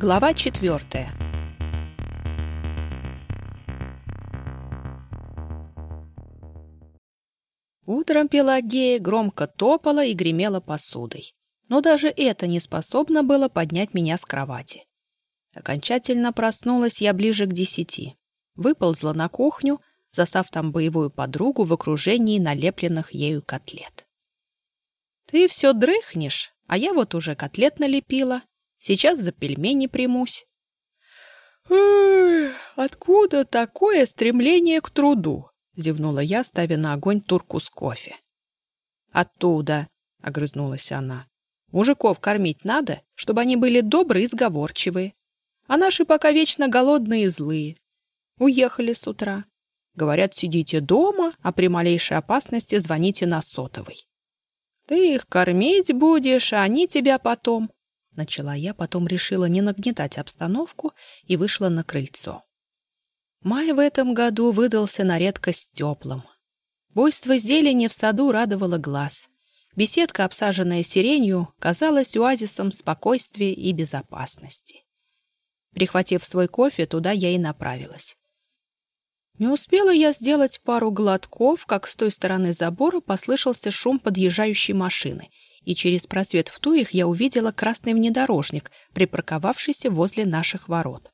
Глава четвертая. Утром Пелагея громко топала и гремела посудой. Но даже это не способно было поднять меня с кровати. Окончательно проснулась я ближе к десяти. Выползла на кухню, застав там боевую подругу в окружении налепленных ею котлет. «Ты все дрыхнешь, а я вот уже котлет налепила. Сейчас за пельмени примусь». откуда такое стремление к труду?» — зевнула я, ставя на огонь турку с кофе. «Оттуда», — огрызнулась она. «Мужиков кормить надо, чтобы они были добрые и сговорчивые. А наши пока вечно голодные и злые. Уехали с утра. Говорят, сидите дома, а при малейшей опасности звоните на сотовый. Ты их кормить будешь, а они тебя потом. Начала я, потом решила не нагнетать обстановку и вышла на крыльцо. Май в этом году выдался на редкость теплым. Буйство зелени в саду радовало глаз. Беседка, обсаженная сиренью, казалась оазисом спокойствия и безопасности. Прихватив свой кофе, туда я и направилась. Не успела я сделать пару глотков, как с той стороны забора послышался шум подъезжающей машины, и через просвет в туих я увидела красный внедорожник, припарковавшийся возле наших ворот.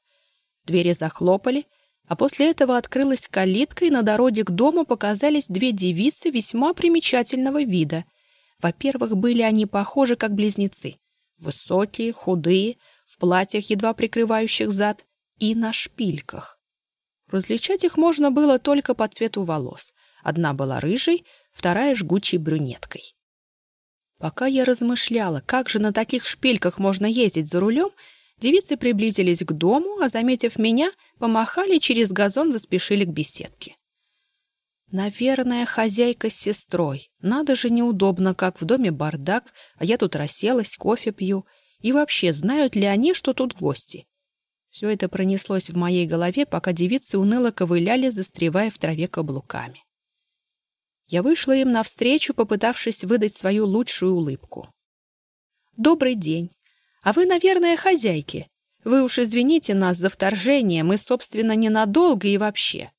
Двери захлопали, а после этого открылась калитка, и на дороге к дому показались две девицы весьма примечательного вида. Во-первых, были они похожи как близнецы. Высокие, худые, в платьях, едва прикрывающих зад, и на шпильках. Различать их можно было только по цвету волос. Одна была рыжей, вторая — жгучей брюнеткой. Пока я размышляла, как же на таких шпильках можно ездить за рулем, девицы приблизились к дому, а, заметив меня, помахали через газон, заспешили к беседке. Наверное, хозяйка с сестрой. Надо же неудобно, как в доме бардак, а я тут расселась, кофе пью. И вообще, знают ли они, что тут гости? Все это пронеслось в моей голове, пока девицы уныло ковыляли, застревая в траве каблуками. Я вышла им навстречу, попытавшись выдать свою лучшую улыбку. «Добрый день. А вы, наверное, хозяйки. Вы уж извините нас за вторжение, мы, собственно, ненадолго и вообще».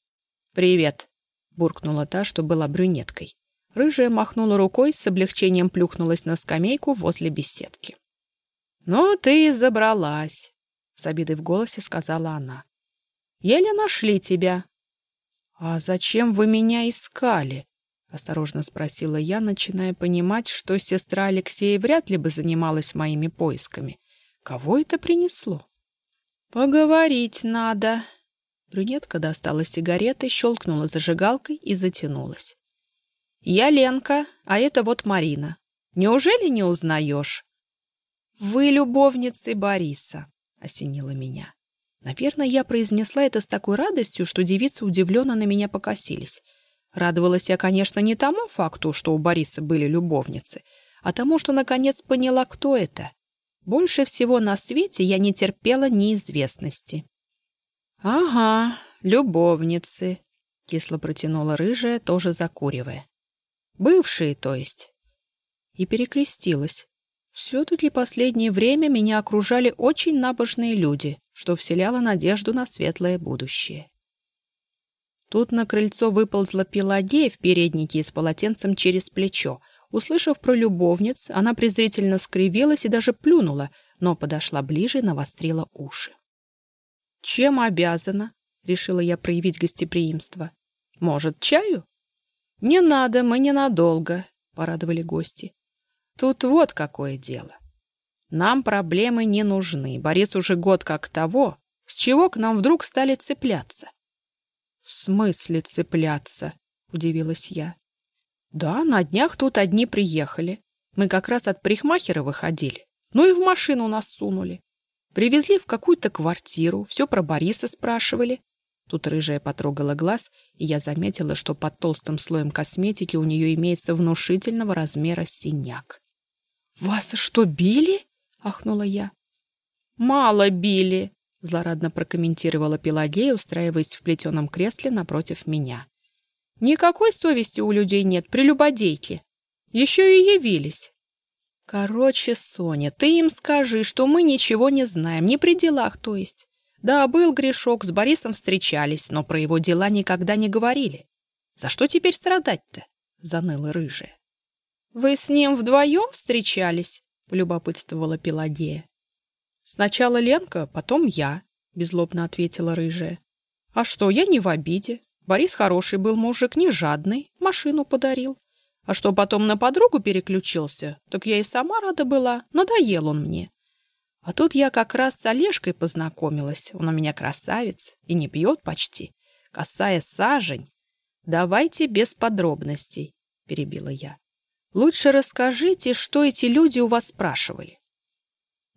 «Привет», — буркнула та, что была брюнеткой. Рыжая махнула рукой, с облегчением плюхнулась на скамейку возле беседки. «Ну, ты забралась. С обидой в голосе сказала она. «Еле нашли тебя». «А зачем вы меня искали?» — осторожно спросила я, начиная понимать, что сестра Алексея вряд ли бы занималась моими поисками. Кого это принесло? «Поговорить надо». Брюнетка достала сигареты, щелкнула зажигалкой и затянулась. «Я Ленка, а это вот Марина. Неужели не узнаешь?» «Вы любовницы Бориса», — осенило меня. Наверное, я произнесла это с такой радостью, что девицы удивленно на меня покосились. Радовалась я, конечно, не тому факту, что у Бориса были любовницы, а тому, что наконец поняла, кто это. Больше всего на свете я не терпела неизвестности. «Ага, любовницы», — кисло протянула рыжая, тоже закуривая. «Бывшие, то есть». И перекрестилась. Все-таки последнее время меня окружали очень набожные люди, что вселяло надежду на светлое будущее. Тут на крыльцо выползла Пелагея в переднике с полотенцем через плечо. Услышав про любовниц, она презрительно скривилась и даже плюнула, но подошла ближе и навострила уши. «Чем обязана?» — решила я проявить гостеприимство. «Может, чаю?» «Не надо, мы ненадолго», — порадовали гости. Тут вот какое дело. Нам проблемы не нужны. Борис уже год как того. С чего к нам вдруг стали цепляться? — В смысле цепляться? — удивилась я. — Да, на днях тут одни приехали. Мы как раз от парикмахера выходили. Ну и в машину нас сунули. Привезли в какую-то квартиру, все про Бориса спрашивали. Тут рыжая потрогала глаз, и я заметила, что под толстым слоем косметики у нее имеется внушительного размера синяк. «Вас что, били?» — ахнула я. «Мало били», — злорадно прокомментировала Пелагея, устраиваясь в плетеном кресле напротив меня. «Никакой совести у людей нет, прелюбодейки. Еще и явились». Короче, Соня, ты им скажи, что мы ничего не знаем, не при делах, то есть. Да, был грешок, с Борисом встречались, но про его дела никогда не говорили. За что теперь страдать-то? Заныла рыжая. Вы с ним вдвоем встречались? Полюбопытствовала Пелагея. Сначала Ленка, потом я, безлобно ответила рыжая. А что, я не в обиде. Борис хороший был мужик, не жадный, машину подарил. А что потом на подругу переключился, так я и сама рада была, надоел он мне. А тут я как раз с Олежкой познакомилась, он у меня красавец и не пьет почти. Касая сажень. Давайте без подробностей, перебила я. Лучше расскажите, что эти люди у вас спрашивали.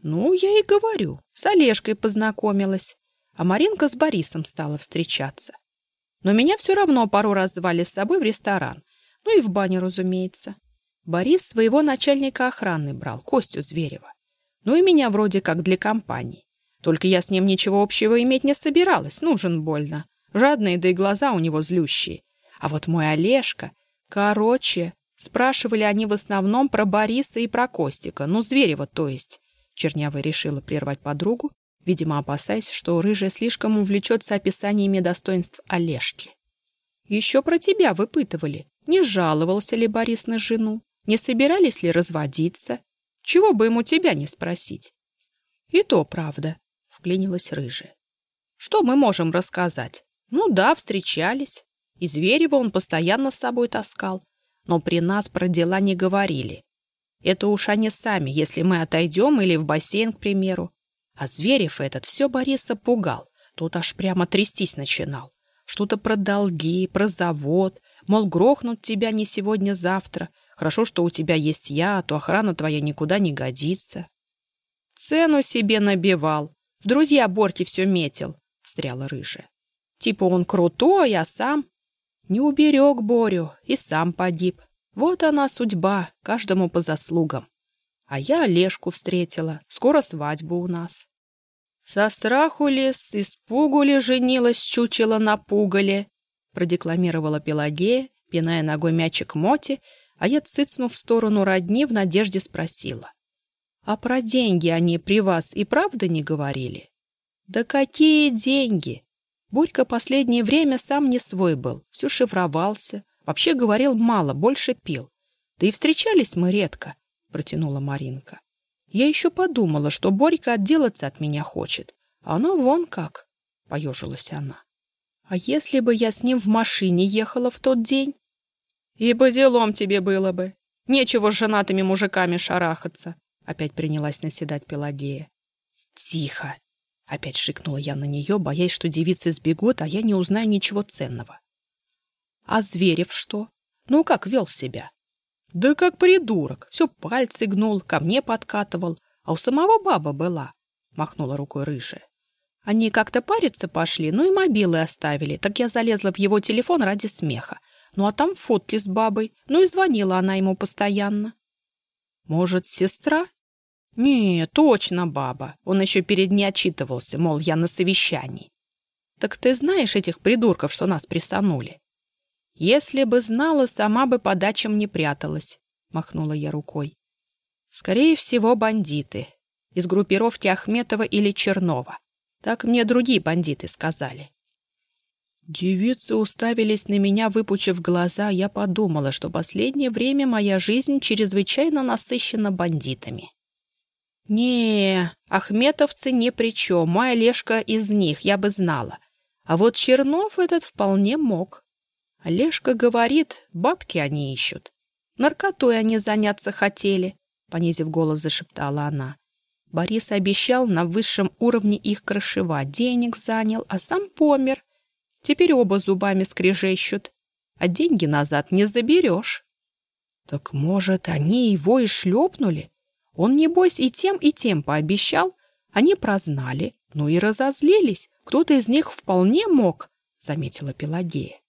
Ну, я и говорю, с Олежкой познакомилась, а Маринка с Борисом стала встречаться. Но меня все равно пару раз звали с собой в ресторан, ну и в баню, разумеется. Борис своего начальника охраны брал, Костю Зверева. Ну и меня вроде как для компании. Только я с ним ничего общего иметь не собиралась, нужен больно. Жадные, да и глаза у него злющие. А вот мой Олежка... Короче, спрашивали они в основном про Бориса и про Костика, ну, Зверева, то есть. Чернявая решила прервать подругу, видимо, опасаясь, что рыжая слишком увлечется описаниями достоинств Олежки. Еще про тебя выпытывали. Не жаловался ли Борис на жену? Не собирались ли разводиться? Чего бы ему тебя не спросить? И то правда, вклинилась рыжая. Что мы можем рассказать? Ну да, встречались. И Зверева он постоянно с собой таскал. Но при нас про дела не говорили. Это уж они сами, если мы отойдем или в бассейн, к примеру. А Зверев этот все Бориса пугал. Тут аж прямо трястись начинал. Что-то про долги, про завод, Мол, грохнут тебя не сегодня-завтра. Хорошо, что у тебя есть я, а то охрана твоя никуда не годится. Цену себе набивал. В друзья Борьки все метил, — встряла рыжая. Типа он крутой, а сам... Не уберег Борю и сам погиб. Вот она судьба, каждому по заслугам. А я Олежку встретила, скоро свадьба у нас. Со страху ли, с испугу ли женилась чучело на пугале, продекламировала Пелагея, пиная ногой мячик Моти, а я, цыцнув в сторону родни, в надежде спросила. «А про деньги они при вас и правда не говорили?» «Да какие деньги?» Борька последнее время сам не свой был, все шифровался, вообще говорил мало, больше пил. Да и встречались мы редко, протянула Маринка. Я еще подумала, что Борька отделаться от меня хочет. А оно вон как, поежилась она. А если бы я с ним в машине ехала в тот день? И по делам тебе было бы. Нечего с женатыми мужиками шарахаться. Опять принялась наседать Пелагея. Тихо. Опять шикнула я на нее, боясь, что девицы сбегут, а я не узнаю ничего ценного. А Зверев что? Ну, как вел себя? Да как придурок. Все пальцы гнул, ко мне подкатывал. А у самого баба была. Махнула рукой рыжая. Они как-то париться пошли, ну и мобилы оставили. Так я залезла в его телефон ради смеха. Ну а там фотки с бабой. Ну и звонила она ему постоянно. Может, сестра? Не, точно баба. Он еще перед ней отчитывался, мол, я на совещании. Так ты знаешь этих придурков, что нас присанули? Если бы знала, сама бы по дачам не пряталась, махнула я рукой. Скорее всего, бандиты. Из группировки Ахметова или Чернова. Так мне другие бандиты сказали. Девицы уставились на меня, выпучив глаза. Я подумала, что последнее время моя жизнь чрезвычайно насыщена бандитами. Не, ахметовцы ни при чем, моя Олежка из них, я бы знала. А вот Чернов этот вполне мог. Олежка говорит, бабки они ищут. Наркотой они заняться хотели, понизив голос, зашептала она. Борис обещал на высшем уровне их крышевать, денег занял, а сам помер. Теперь оба зубами скрежещут, а деньги назад не заберешь. Так, может, они его и шлепнули? Он, небось, и тем, и тем пообещал. Они прознали, ну и разозлились. Кто-то из них вполне мог, — заметила Пелагея.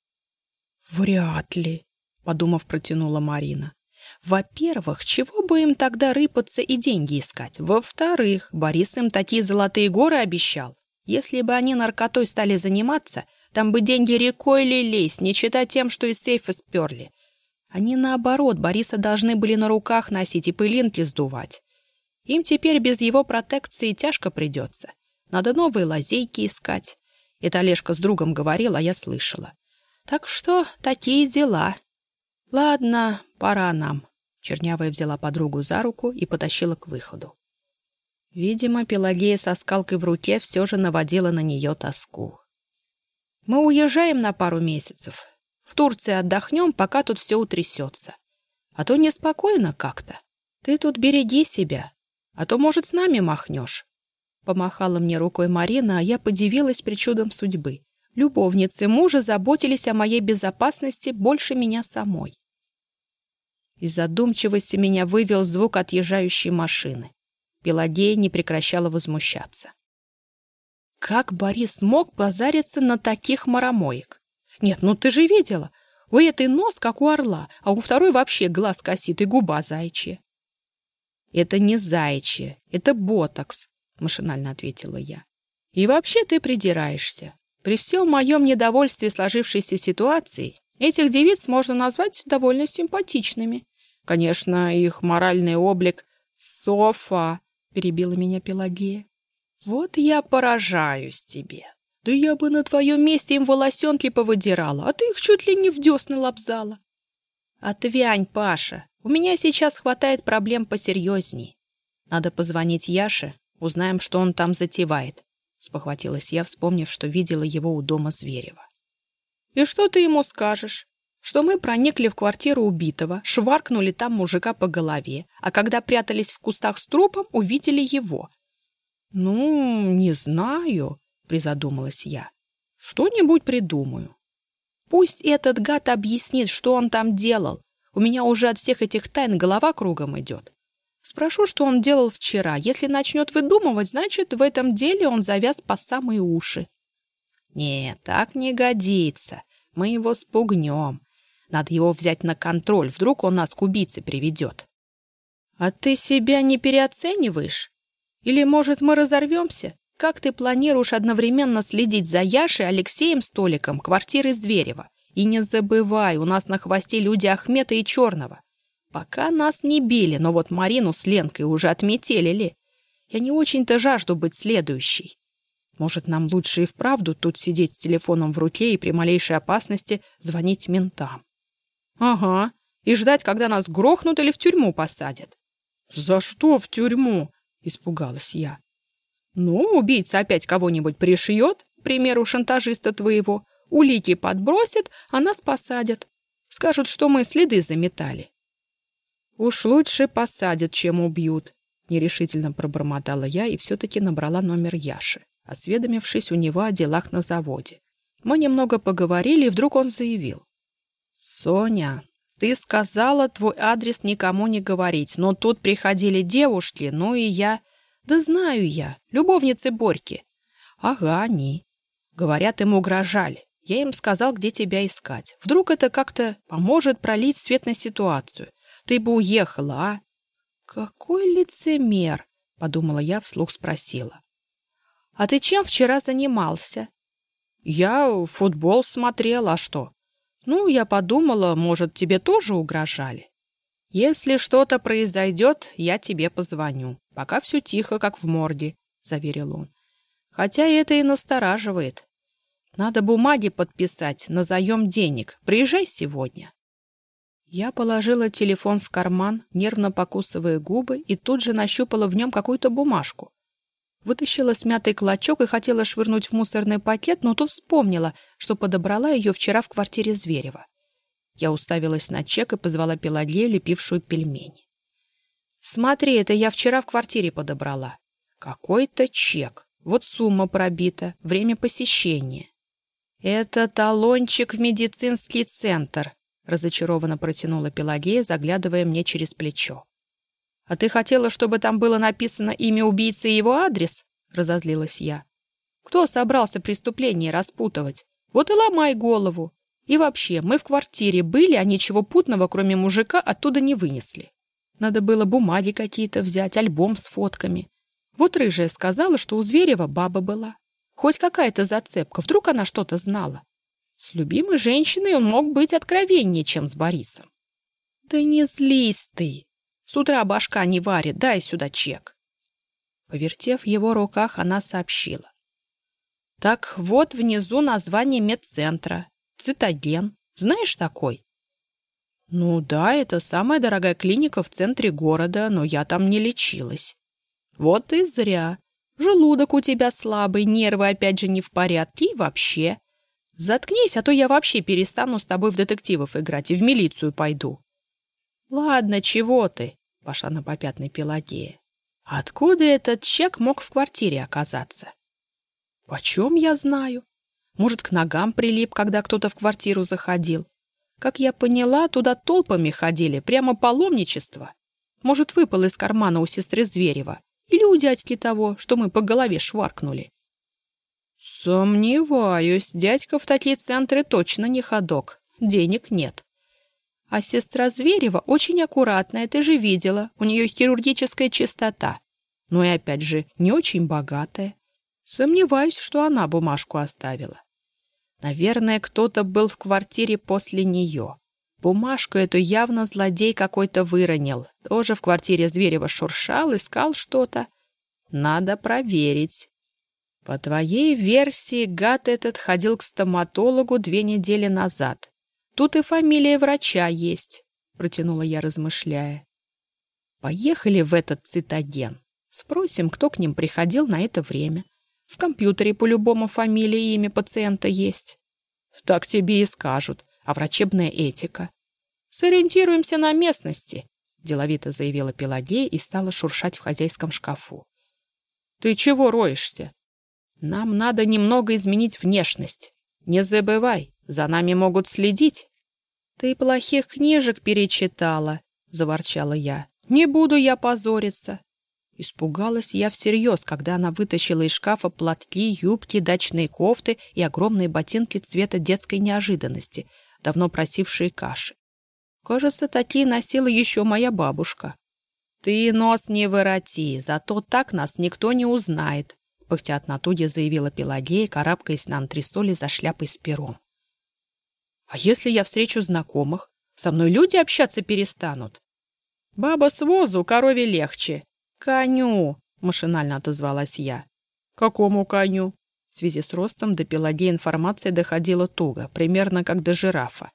Вряд ли, — подумав, протянула Марина. Во-первых, чего бы им тогда рыпаться и деньги искать? Во-вторых, Борис им такие золотые горы обещал. Если бы они наркотой стали заниматься, там бы деньги рекой лились, не читая тем, что из сейфа сперли. Они, наоборот, Бориса должны были на руках носить и пылинки сдувать. Им теперь без его протекции тяжко придется. Надо новые лазейки искать. Это Олежка с другом говорил, а я слышала. Так что такие дела. Ладно, пора нам. Чернявая взяла подругу за руку и потащила к выходу. Видимо, Пелагея со скалкой в руке все же наводила на нее тоску. «Мы уезжаем на пару месяцев. В Турции отдохнем, пока тут все утрясется. А то неспокойно как-то. Ты тут береги себя, а то, может, с нами махнешь». Помахала мне рукой Марина, а я подивилась причудам судьбы. Любовницы мужа заботились о моей безопасности больше меня самой. Из задумчивости меня вывел звук отъезжающей машины. Пелагея не прекращала возмущаться. Как Борис мог позариться на таких маромоек? Нет, ну ты же видела. У этой нос, как у орла, а у второй вообще глаз косит и губа заячья. Это не заячья, это ботокс, машинально ответила я. И вообще ты придираешься. При всем моем недовольстве сложившейся ситуацией, этих девиц можно назвать довольно симпатичными. Конечно, их моральный облик — Софа, — перебила меня Пелагея. «Вот я поражаюсь тебе. Да я бы на твоем месте им волосенки повыдирала, а ты их чуть ли не в десны лобзала». «Отвянь, Паша, у меня сейчас хватает проблем посерьезней. Надо позвонить Яше, узнаем, что он там затевает», — спохватилась я, вспомнив, что видела его у дома Зверева. «И что ты ему скажешь?» что мы проникли в квартиру убитого, шваркнули там мужика по голове, а когда прятались в кустах с трупом, увидели его. «Ну, не знаю», — призадумалась я. «Что-нибудь придумаю». «Пусть этот гад объяснит, что он там делал. У меня уже от всех этих тайн голова кругом идет. Спрошу, что он делал вчера. Если начнет выдумывать, значит, в этом деле он завяз по самые уши». «Нет, так не годится. Мы его спугнем. Надо его взять на контроль, вдруг он нас к убийце приведет. А ты себя не переоцениваешь? Или, может, мы разорвемся? Как ты планируешь одновременно следить за Яшей, Алексеем Столиком, квартирой Зверева? И не забывай, у нас на хвосте люди Ахмета и Черного. Пока нас не били, но вот Марину с Ленкой уже отметелили. Я не очень-то жажду быть следующей. Может, нам лучше и вправду тут сидеть с телефоном в руке и при малейшей опасности звонить ментам? «Ага. И ждать, когда нас грохнут или в тюрьму посадят». «За что в тюрьму?» — испугалась я. «Ну, убийца опять кого-нибудь пришьет, к примеру, шантажиста твоего, улики подбросит, а нас посадят. Скажут, что мы следы заметали». «Уж лучше посадят, чем убьют», — нерешительно пробормотала я и все-таки набрала номер Яши, осведомившись у него о делах на заводе. Мы немного поговорили, и вдруг он заявил. «Соня, ты сказала твой адрес никому не говорить, но тут приходили девушки, ну и я...» «Да знаю я, любовницы Борьки». «Ага, они». Говорят, им угрожали. Я им сказал, где тебя искать. Вдруг это как-то поможет пролить свет на ситуацию. Ты бы уехала, а?» «Какой лицемер!» — подумала я, вслух спросила. «А ты чем вчера занимался?» «Я футбол смотрел, а что?» Ну, я подумала, может, тебе тоже угрожали. Если что-то произойдет, я тебе позвоню. Пока все тихо, как в морге, — заверил он. Хотя это и настораживает. Надо бумаги подписать на заем денег. Приезжай сегодня. Я положила телефон в карман, нервно покусывая губы, и тут же нащупала в нем какую-то бумажку. Вытащила смятый клочок и хотела швырнуть в мусорный пакет, но тут вспомнила, что подобрала ее вчера в квартире Зверева. Я уставилась на чек и позвала Пелагею, лепившую пельмени. «Смотри, это я вчера в квартире подобрала. Какой-то чек. Вот сумма пробита, время посещения». «Это талончик в медицинский центр», — разочарованно протянула Пелагея, заглядывая мне через плечо. «А ты хотела, чтобы там было написано имя убийцы и его адрес?» — разозлилась я. «Кто собрался преступление распутывать? Вот и ломай голову. И вообще, мы в квартире были, а ничего путного, кроме мужика, оттуда не вынесли. Надо было бумаги какие-то взять, альбом с фотками. Вот рыжая сказала, что у Зверева баба была. Хоть какая-то зацепка, вдруг она что-то знала. С любимой женщиной он мог быть откровеннее, чем с Борисом. Да не злись ты. С утра башка не варит, дай сюда чек. Повертев его руках, она сообщила. Так вот внизу название медцентра. Цитоген. Знаешь такой? Ну да, это самая дорогая клиника в центре города, но я там не лечилась. Вот и зря. Желудок у тебя слабый, нервы опять же не в порядке и вообще. Заткнись, а то я вообще перестану с тобой в детективов играть и в милицию пойду. Ладно, чего ты? Пошла на попятный Пелагея. Откуда этот чек мог в квартире оказаться? Почем я знаю? Может, к ногам прилип, когда кто-то в квартиру заходил? Как я поняла, туда толпами ходили, прямо паломничество. Может, выпал из кармана у сестры Зверева. Или у дядьки того, что мы по голове шваркнули. Сомневаюсь, дядька в такие центры точно не ходок. Денег нет. А сестра Зверева очень аккуратная, ты же видела. У нее хирургическая чистота. Но и опять же, не очень богатая. Сомневаюсь, что она бумажку оставила. Наверное, кто-то был в квартире после нее. Бумажку эту явно злодей какой-то выронил. Тоже в квартире Зверева шуршал, искал что-то. Надо проверить. По твоей версии, гад этот ходил к стоматологу две недели назад. Тут и фамилия врача есть, протянула я, размышляя. Поехали в этот цитоген. Спросим, кто к ним приходил на это время. В компьютере по-любому фамилия и имя пациента есть. Так тебе и скажут. А врачебная этика? Сориентируемся на местности, деловито заявила Пелагея и стала шуршать в хозяйском шкафу. Ты чего роешься? Нам надо немного изменить внешность. Не забывай, за нами могут следить. Ты плохих книжек перечитала, заворчала я. Не буду я позориться. Испугалась я всерьез, когда она вытащила из шкафа платки, юбки, дачные кофты и огромные ботинки цвета детской неожиданности, давно просившие каши. Кажется, такие носила еще моя бабушка. «Ты нос не вороти, зато так нас никто не узнает», пыхтя от натуги заявила Пелагея, карабкаясь на антресоли за шляпой с пером. «А если я встречу знакомых? Со мной люди общаться перестанут?» «Баба с возу, корове легче. Коню!» — машинально отозвалась я. «Какому коню?» В связи с ростом до Пелагеи информация доходила туго, примерно как до жирафа.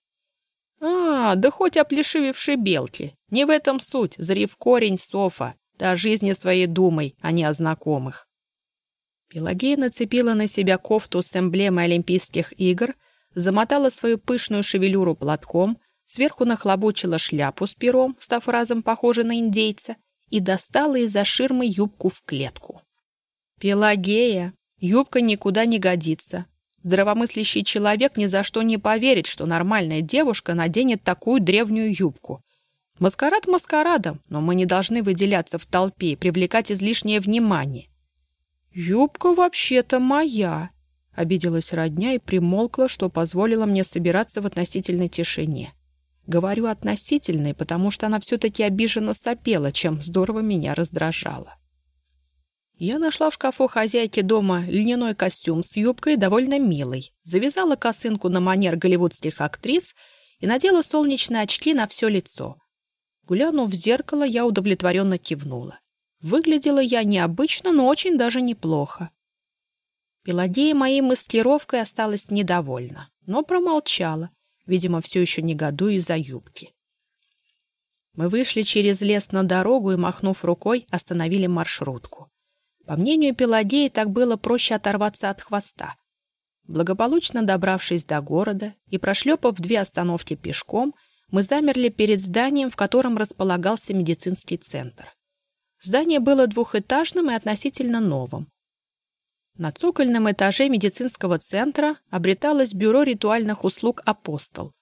«А, да хоть оплешивевшей белки. Не в этом суть, зри в корень, Софа. О жизни своей думай, а не о знакомых». Пелагея нацепила на себя кофту с эмблемой Олимпийских игр, замотала свою пышную шевелюру платком, сверху нахлобучила шляпу с пером, став разом похожей на индейца, и достала из-за ширмы юбку в клетку. «Пелагея, юбка никуда не годится. Здравомыслящий человек ни за что не поверит, что нормальная девушка наденет такую древнюю юбку. Маскарад маскарадом, но мы не должны выделяться в толпе и привлекать излишнее внимание. «Юбка вообще-то моя», — обиделась родня и примолкла, что позволило мне собираться в относительной тишине. Говорю «относительной», потому что она все-таки обиженно сопела, чем здорово меня раздражала. Я нашла в шкафу хозяйки дома льняной костюм с юбкой довольно милый, завязала косынку на манер голливудских актрис и надела солнечные очки на все лицо. Глянув в зеркало, я удовлетворенно кивнула. Выглядела я необычно, но очень даже неплохо. Пелагея моей маскировкой осталась недовольна, но промолчала, видимо, все еще негодуя из-за юбки. Мы вышли через лес на дорогу и, махнув рукой, остановили маршрутку. По мнению Пелагеи, так было проще оторваться от хвоста. Благополучно добравшись до города и прошлепав две остановки пешком, мы замерли перед зданием, в котором располагался медицинский центр. Здание было двухэтажным и относительно новым. На цокольном этаже медицинского центра обреталось бюро ритуальных услуг «Апостол».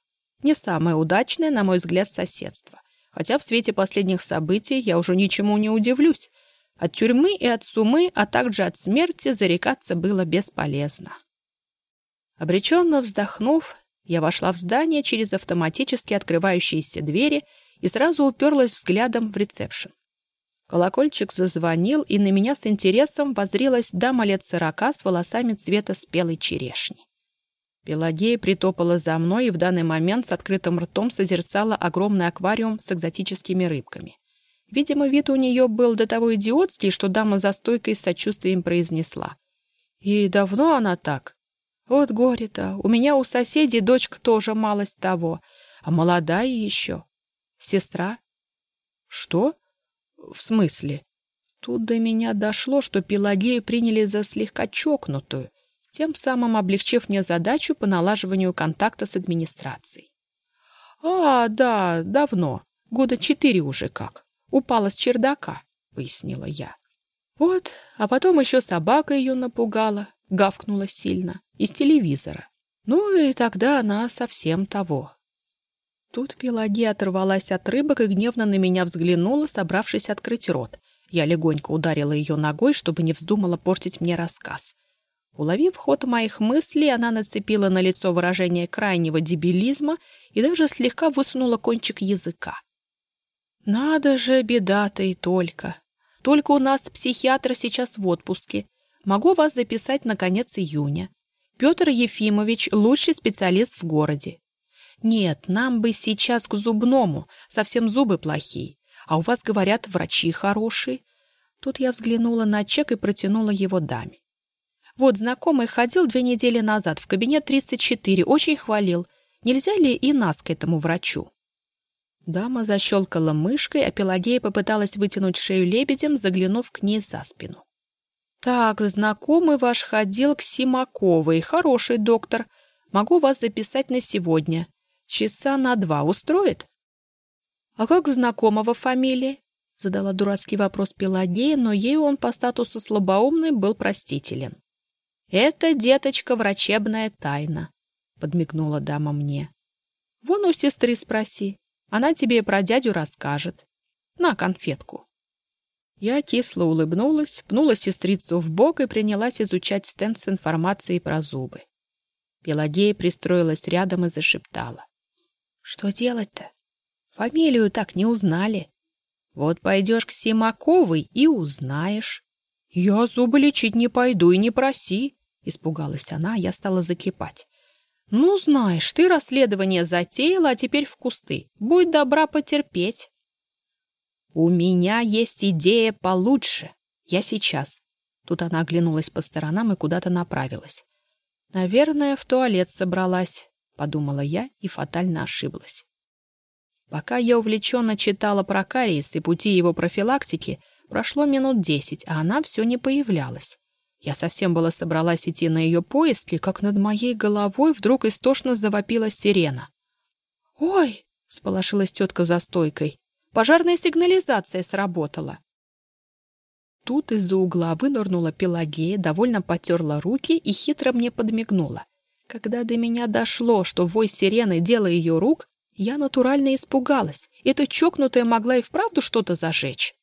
Не самое удачное, на мой взгляд, соседство. Хотя в свете последних событий я уже ничему не удивлюсь. От тюрьмы и от сумы, а также от смерти зарекаться было бесполезно. Обреченно вздохнув, я вошла в здание через автоматически открывающиеся двери и сразу уперлась взглядом в ресепшн. Колокольчик зазвонил, и на меня с интересом возрилась дама лет сорока с волосами цвета спелой черешни. Пелагея притопала за мной и в данный момент с открытым ртом созерцала огромный аквариум с экзотическими рыбками. Видимо, вид у нее был до того идиотский, что дама за стойкой с сочувствием произнесла. «И давно она так?» «Вот горе-то. У меня у соседей дочка тоже малость того, а молодая еще. Сестра?» «Что? В смысле?» Тут до меня дошло, что Пелагею приняли за слегка чокнутую, тем самым облегчив мне задачу по налаживанию контакта с администрацией. «А, да, давно. Года четыре уже как. Упала с чердака», — пояснила я. «Вот, а потом еще собака ее напугала, гавкнула сильно, из телевизора. Ну и тогда она совсем того». Тут Пелагия оторвалась от рыбок и гневно на меня взглянула, собравшись открыть рот. Я легонько ударила ее ногой, чтобы не вздумала портить мне рассказ. Уловив ход моих мыслей, она нацепила на лицо выражение крайнего дебилизма и даже слегка высунула кончик языка. «Надо же, беда-то и только. Только у нас психиатр сейчас в отпуске. Могу вас записать на конец июня. Петр Ефимович – лучший специалист в городе. Нет, нам бы сейчас к зубному, совсем зубы плохие. А у вас, говорят, врачи хорошие». Тут я взглянула на чек и протянула его даме. Вот знакомый ходил две недели назад в кабинет 34, очень хвалил. Нельзя ли и нас к этому врачу? Дама защелкала мышкой, а Пелагея попыталась вытянуть шею лебедем, заглянув к ней за спину. «Так, знакомый ваш ходил к Симаковой. Хороший доктор. Могу вас записать на сегодня. Часа на два устроит?» «А как знакомого фамилия?» Задала дурацкий вопрос Пелагея, но ей он по статусу слабоумный был простителен. «Это, деточка, врачебная тайна», — подмигнула дама мне. «Вон у сестры спроси, она тебе про дядю расскажет. На конфетку». Я кисло улыбнулась, пнула сестрицу в бок и принялась изучать стенд с информацией про зубы. Пелагея пристроилась рядом и зашептала. «Что делать-то? Фамилию так не узнали. Вот пойдешь к Симаковой и узнаешь». «Я зубы лечить не пойду и не проси», Испугалась она, я стала закипать. «Ну, знаешь, ты расследование затеяла, а теперь в кусты. Будь добра потерпеть». «У меня есть идея получше. Я сейчас». Тут она оглянулась по сторонам и куда-то направилась. «Наверное, в туалет собралась», — подумала я и фатально ошиблась. Пока я увлеченно читала про кариес и пути его профилактики, прошло минут десять, а она все не появлялась. Я совсем была собралась идти на ее поиски, как над моей головой вдруг истошно завопила сирена. «Ой!» — сполошилась тетка за стойкой. «Пожарная сигнализация сработала!» Тут из-за угла вынырнула Пелагея, довольно потерла руки и хитро мне подмигнула. Когда до меня дошло, что вой сирены — дело ее рук, я натурально испугалась. Эта чокнутая могла и вправду что-то зажечь.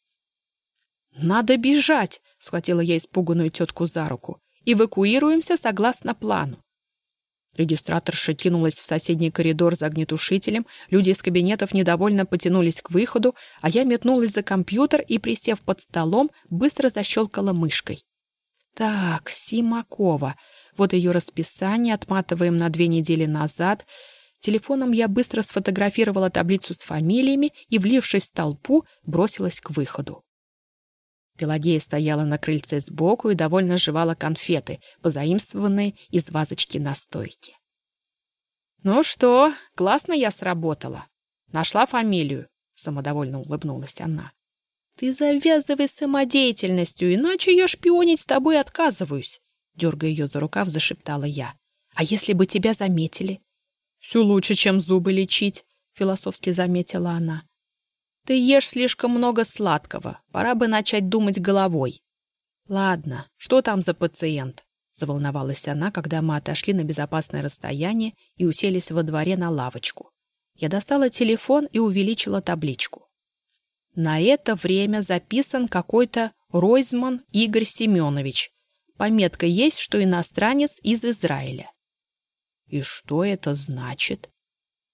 «Надо бежать!» Схватила я испуганную тетку за руку. «Эвакуируемся согласно плану». Регистраторша кинулась в соседний коридор за огнетушителем, люди из кабинетов недовольно потянулись к выходу, а я метнулась за компьютер и, присев под столом, быстро защелкала мышкой. «Так, Симакова. Вот ее расписание, отматываем на две недели назад». Телефоном я быстро сфотографировала таблицу с фамилиями и, влившись в толпу, бросилась к выходу. Пелагея стояла на крыльце сбоку и довольно жевала конфеты, позаимствованные из вазочки настойки. «Ну что, классно я сработала. Нашла фамилию», — самодовольно улыбнулась она. «Ты завязывай самодеятельностью, иначе я шпионить с тобой отказываюсь», — дергая ее за рукав, зашептала я. «А если бы тебя заметили?» «Все лучше, чем зубы лечить», — философски заметила она. Ты ешь слишком много сладкого. Пора бы начать думать головой. Ладно, что там за пациент? Заволновалась она, когда мы отошли на безопасное расстояние и уселись во дворе на лавочку. Я достала телефон и увеличила табличку. На это время записан какой-то Ройзман Игорь Семенович. Пометка есть, что иностранец из Израиля. И что это значит?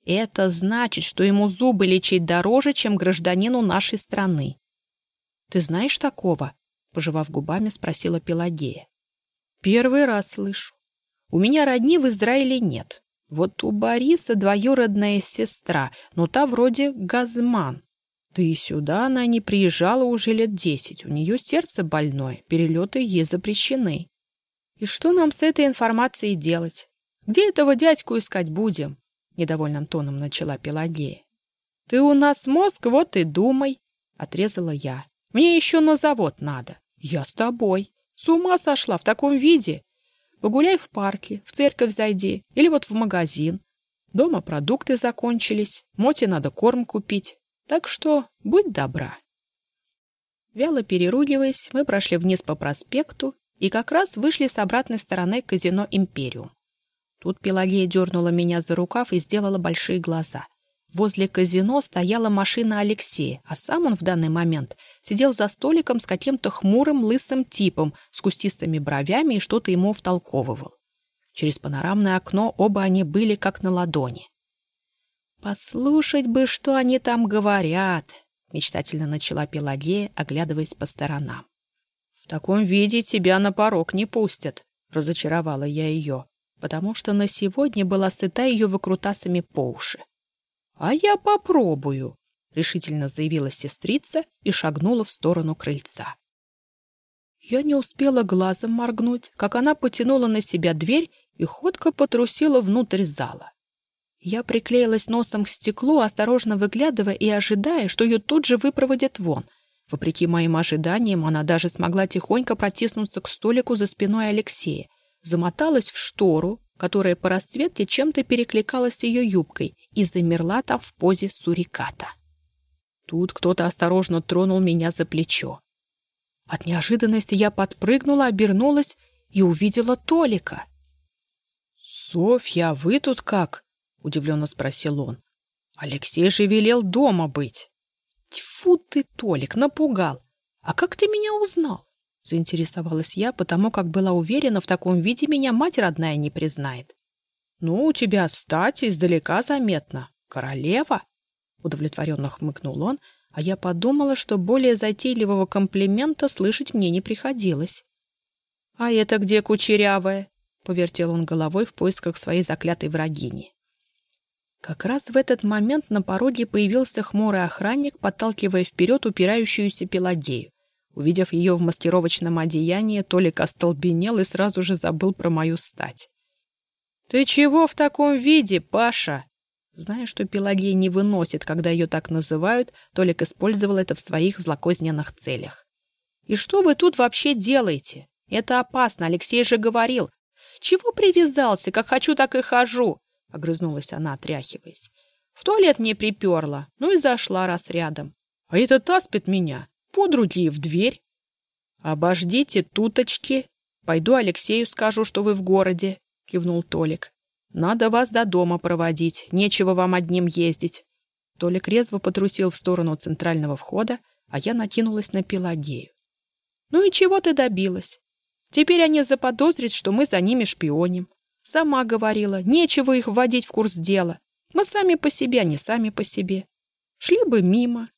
Это значит, что ему зубы лечить дороже, чем гражданину нашей страны. Ты знаешь такого? Пожевав губами, спросила Пелагея. Первый раз слышу. У меня родни в Израиле нет. Вот у Бориса двоюродная сестра, но та вроде Газман. Да и сюда она не приезжала уже лет десять. У нее сердце больное, перелеты ей запрещены. И что нам с этой информацией делать? Где этого дядьку искать будем? Недовольным тоном начала Пелагея. Ты у нас мозг, вот и думай, отрезала я. Мне еще на завод надо. Я с тобой. С ума сошла в таком виде. Погуляй в парке, в церковь зайди или вот в магазин. Дома продукты закончились, Моте надо корм купить. Так что будь добра. Вяло переругиваясь, мы прошли вниз по проспекту и как раз вышли с обратной стороны казино «Империум». Тут Пелагея дернула меня за рукав и сделала большие глаза. Возле казино стояла машина Алексея, а сам он в данный момент сидел за столиком с каким-то хмурым лысым типом с кустистыми бровями и что-то ему втолковывал. Через панорамное окно оба они были как на ладони. «Послушать бы, что они там говорят», — мечтательно начала Пелагея, оглядываясь по сторонам. «В таком виде тебя на порог не пустят», — разочаровала я ее, потому что на сегодня была сыта ее выкрутасами по уши. «А я попробую», — решительно заявила сестрица и шагнула в сторону крыльца. Я не успела глазом моргнуть, как она потянула на себя дверь и ходко потрусила внутрь зала. Я приклеилась носом к стеклу, осторожно выглядывая и ожидая, что ее тут же выпроводят вон. Вопреки моим ожиданиям, она даже смогла тихонько протиснуться к столику за спиной Алексея, замоталась в штору, которая по расцветке чем-то перекликалась с ее юбкой и замерла там в позе суриката. Тут кто-то осторожно тронул меня за плечо. От неожиданности я подпрыгнула, обернулась и увидела Толика. «Софья, вы тут как?» — удивленно спросил он. «Алексей же велел дома быть». «Тьфу ты, Толик, напугал! А как ты меня узнал?» Заинтересовалась я, потому как была уверена, в таком виде меня мать родная не признает. «Ну, у тебя стать издалека заметно. Королева?» Удовлетворенно хмыкнул он, а я подумала, что более затейливого комплимента слышать мне не приходилось. «А это где кучерявая?» — повертел он головой в поисках своей заклятой врагини. Как раз в этот момент на пороге появился хмурый охранник, подталкивая вперед упирающуюся Пелагею. Увидев ее в маскировочном одеянии, Толик остолбенел и сразу же забыл про мою стать. «Ты чего в таком виде, Паша?» Зная, что Пелагея не выносит, когда ее так называют, Толик использовал это в своих злокозненных целях. «И что вы тут вообще делаете? Это опасно, Алексей же говорил. Чего привязался? Как хочу, так и хожу!» — огрызнулась она, отряхиваясь. «В туалет мне приперла, ну и зашла раз рядом. А этот аспид меня подруги в дверь. «Обождите, туточки. Пойду Алексею скажу, что вы в городе», — кивнул Толик. «Надо вас до дома проводить, нечего вам одним ездить». Толик резво потрусил в сторону центрального входа, а я накинулась на Пелагею. «Ну и чего ты добилась? Теперь они заподозрят, что мы за ними шпионим. Сама говорила, нечего их вводить в курс дела. Мы сами по себе, а не сами по себе. Шли бы мимо,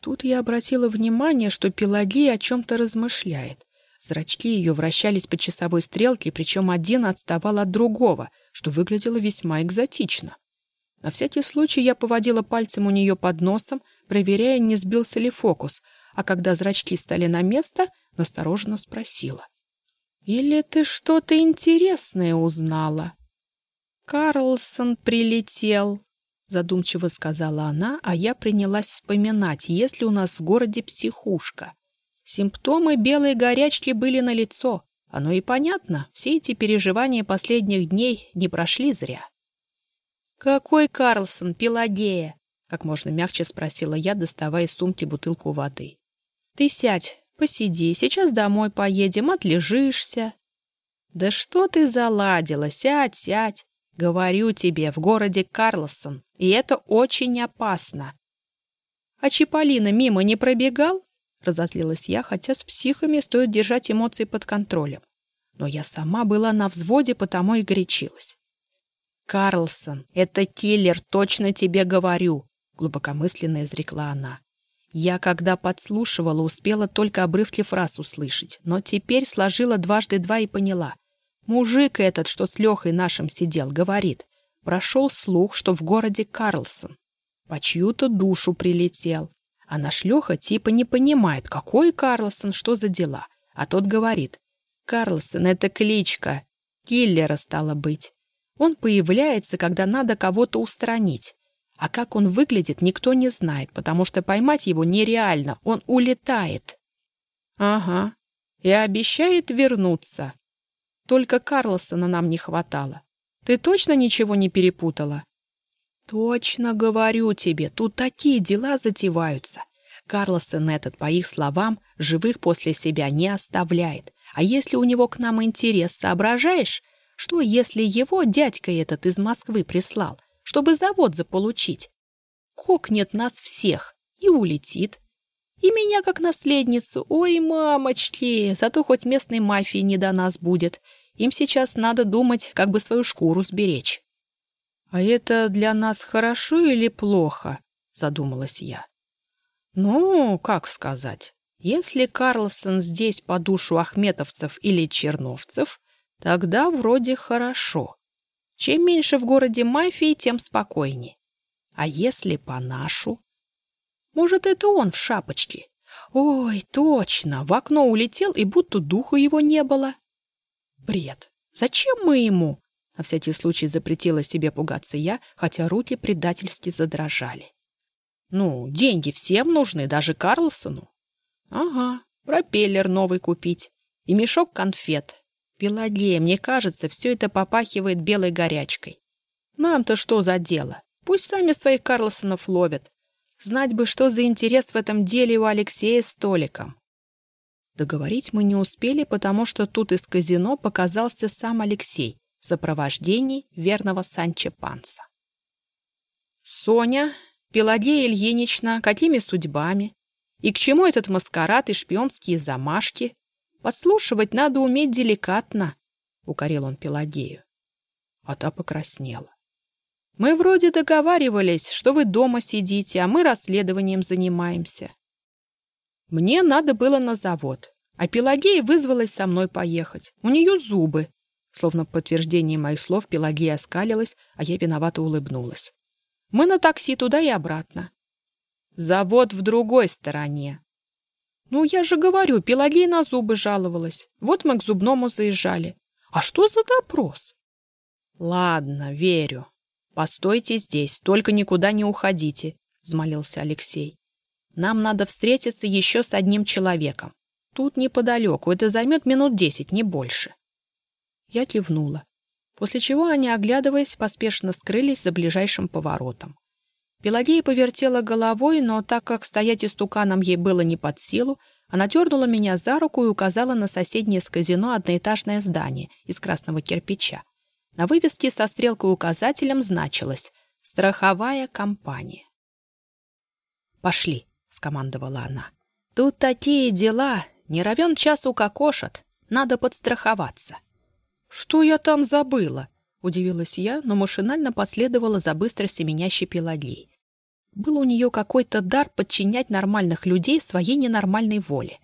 Тут я обратила внимание, что Пелагея о чем-то размышляет. Зрачки ее вращались по часовой стрелке, причем один отставал от другого, что выглядело весьма экзотично. На всякий случай я поводила пальцем у нее под носом, проверяя, не сбился ли фокус, а когда зрачки стали на место, настороженно спросила. «Или ты что-то интересное узнала?» «Карлсон прилетел», задумчиво сказала она, а я принялась вспоминать, есть ли у нас в городе психушка. Симптомы белой горячки были налицо. Оно и понятно, все эти переживания последних дней не прошли зря. «Какой Карлсон, Пелагея?» — как можно мягче спросила я, доставая из сумки бутылку воды. «Ты сядь, посиди, сейчас домой поедем, отлежишься». «Да что ты заладила? Сядь, сядь. Говорю тебе, в городе Карлсон, и это очень опасно. А Чиполлино мимо не пробегал? Разозлилась я, хотя с психами стоит держать эмоции под контролем. Но я сама была на взводе, потому и горячилась. «Карлсон, это киллер, точно тебе говорю», — глубокомысленно изрекла она. Я, когда подслушивала, успела только обрывки фраз услышать, но теперь сложила дважды два и поняла. Мужик этот, что с Лехой нашим сидел, говорит, прошел слух, что в городе Карлсон. По чью-то душу прилетел. А наш Леха типа не понимает, какой Карлсон, что за дела. А тот говорит, Карлсон — это кличка. Киллера стало быть. Он появляется, когда надо кого-то устранить. А как он выглядит, никто не знает, потому что поймать его нереально, он улетает. Ага, и обещает вернуться. Только Карлсона нам не хватало. Ты точно ничего не перепутала? Точно говорю тебе, тут такие дела затеваются. Карлсон этот, по их словам, живых после себя не оставляет. А если у него к нам интерес, соображаешь? Что, если его дядька этот из Москвы прислал, чтобы завод заполучить? Кокнет нас всех и улетит. И меня как наследницу. Ой, мамочки, зато хоть местной мафии не до нас будет. Им сейчас надо думать, как бы свою шкуру сберечь. «А это для нас хорошо или плохо?» — задумалась я. «Ну, как сказать. Если Карлсон здесь по душу ахметовцев или черновцев, тогда вроде хорошо. Чем меньше в городе мафии, тем спокойнее. А если по нашу? Может, это он в шапочке? Ой, точно, в окно улетел, и будто духу его не было. Бред. Зачем мы ему? На всякий случай запретила себе пугаться я, хотя руки предательски задрожали. Ну, деньги всем нужны, даже Карлсону. Ага, пропеллер новый купить. И мешок конфет. Пелагея, мне кажется, все это попахивает белой горячкой. Нам-то что за дело? Пусть сами своих Карлсонов ловят. Знать бы, что за интерес в этом деле у Алексея с Толиком. Договорить мы не успели, потому что тут из казино показался сам Алексей в сопровождении верного Санчо Панса. «Соня, Пелагея Ильинична, какими судьбами? И к чему этот маскарад и шпионские замашки? Подслушивать надо уметь деликатно, — укорил он Пелагею. А та покраснела. Мы вроде договаривались, что вы дома сидите, а мы расследованием занимаемся. Мне надо было на завод, а Пелагея вызвалась со мной поехать. У нее зубы. Словно в подтверждение моих слов Пелагея оскалилась, а я виновато улыбнулась. Мы на такси туда и обратно. Завод в другой стороне. Ну, я же говорю, Пелагея на зубы жаловалась. Вот мы к зубному заезжали. А что за допрос? Ладно, верю. Постойте здесь, только никуда не уходите, взмолился Алексей. Нам надо встретиться еще с одним человеком. Тут неподалеку, это займет минут десять, не больше. Я кивнула, после чего они, оглядываясь, поспешно скрылись за ближайшим поворотом. Пелагея повертела головой, но так как стоять истуканом ей было не под силу, она дернула меня за руку и указала на соседнее с казино одноэтажное здание из красного кирпича. На вывеске со стрелкой указателем значилось «Страховая компания». «Пошли», — скомандовала она. «Тут такие дела, не равен час укокошат, надо подстраховаться». «Что я там забыла?» — удивилась я, но машинально последовала за быстро семенящей Пелагеей. Был у нее какой-то дар подчинять нормальных людей своей ненормальной воле.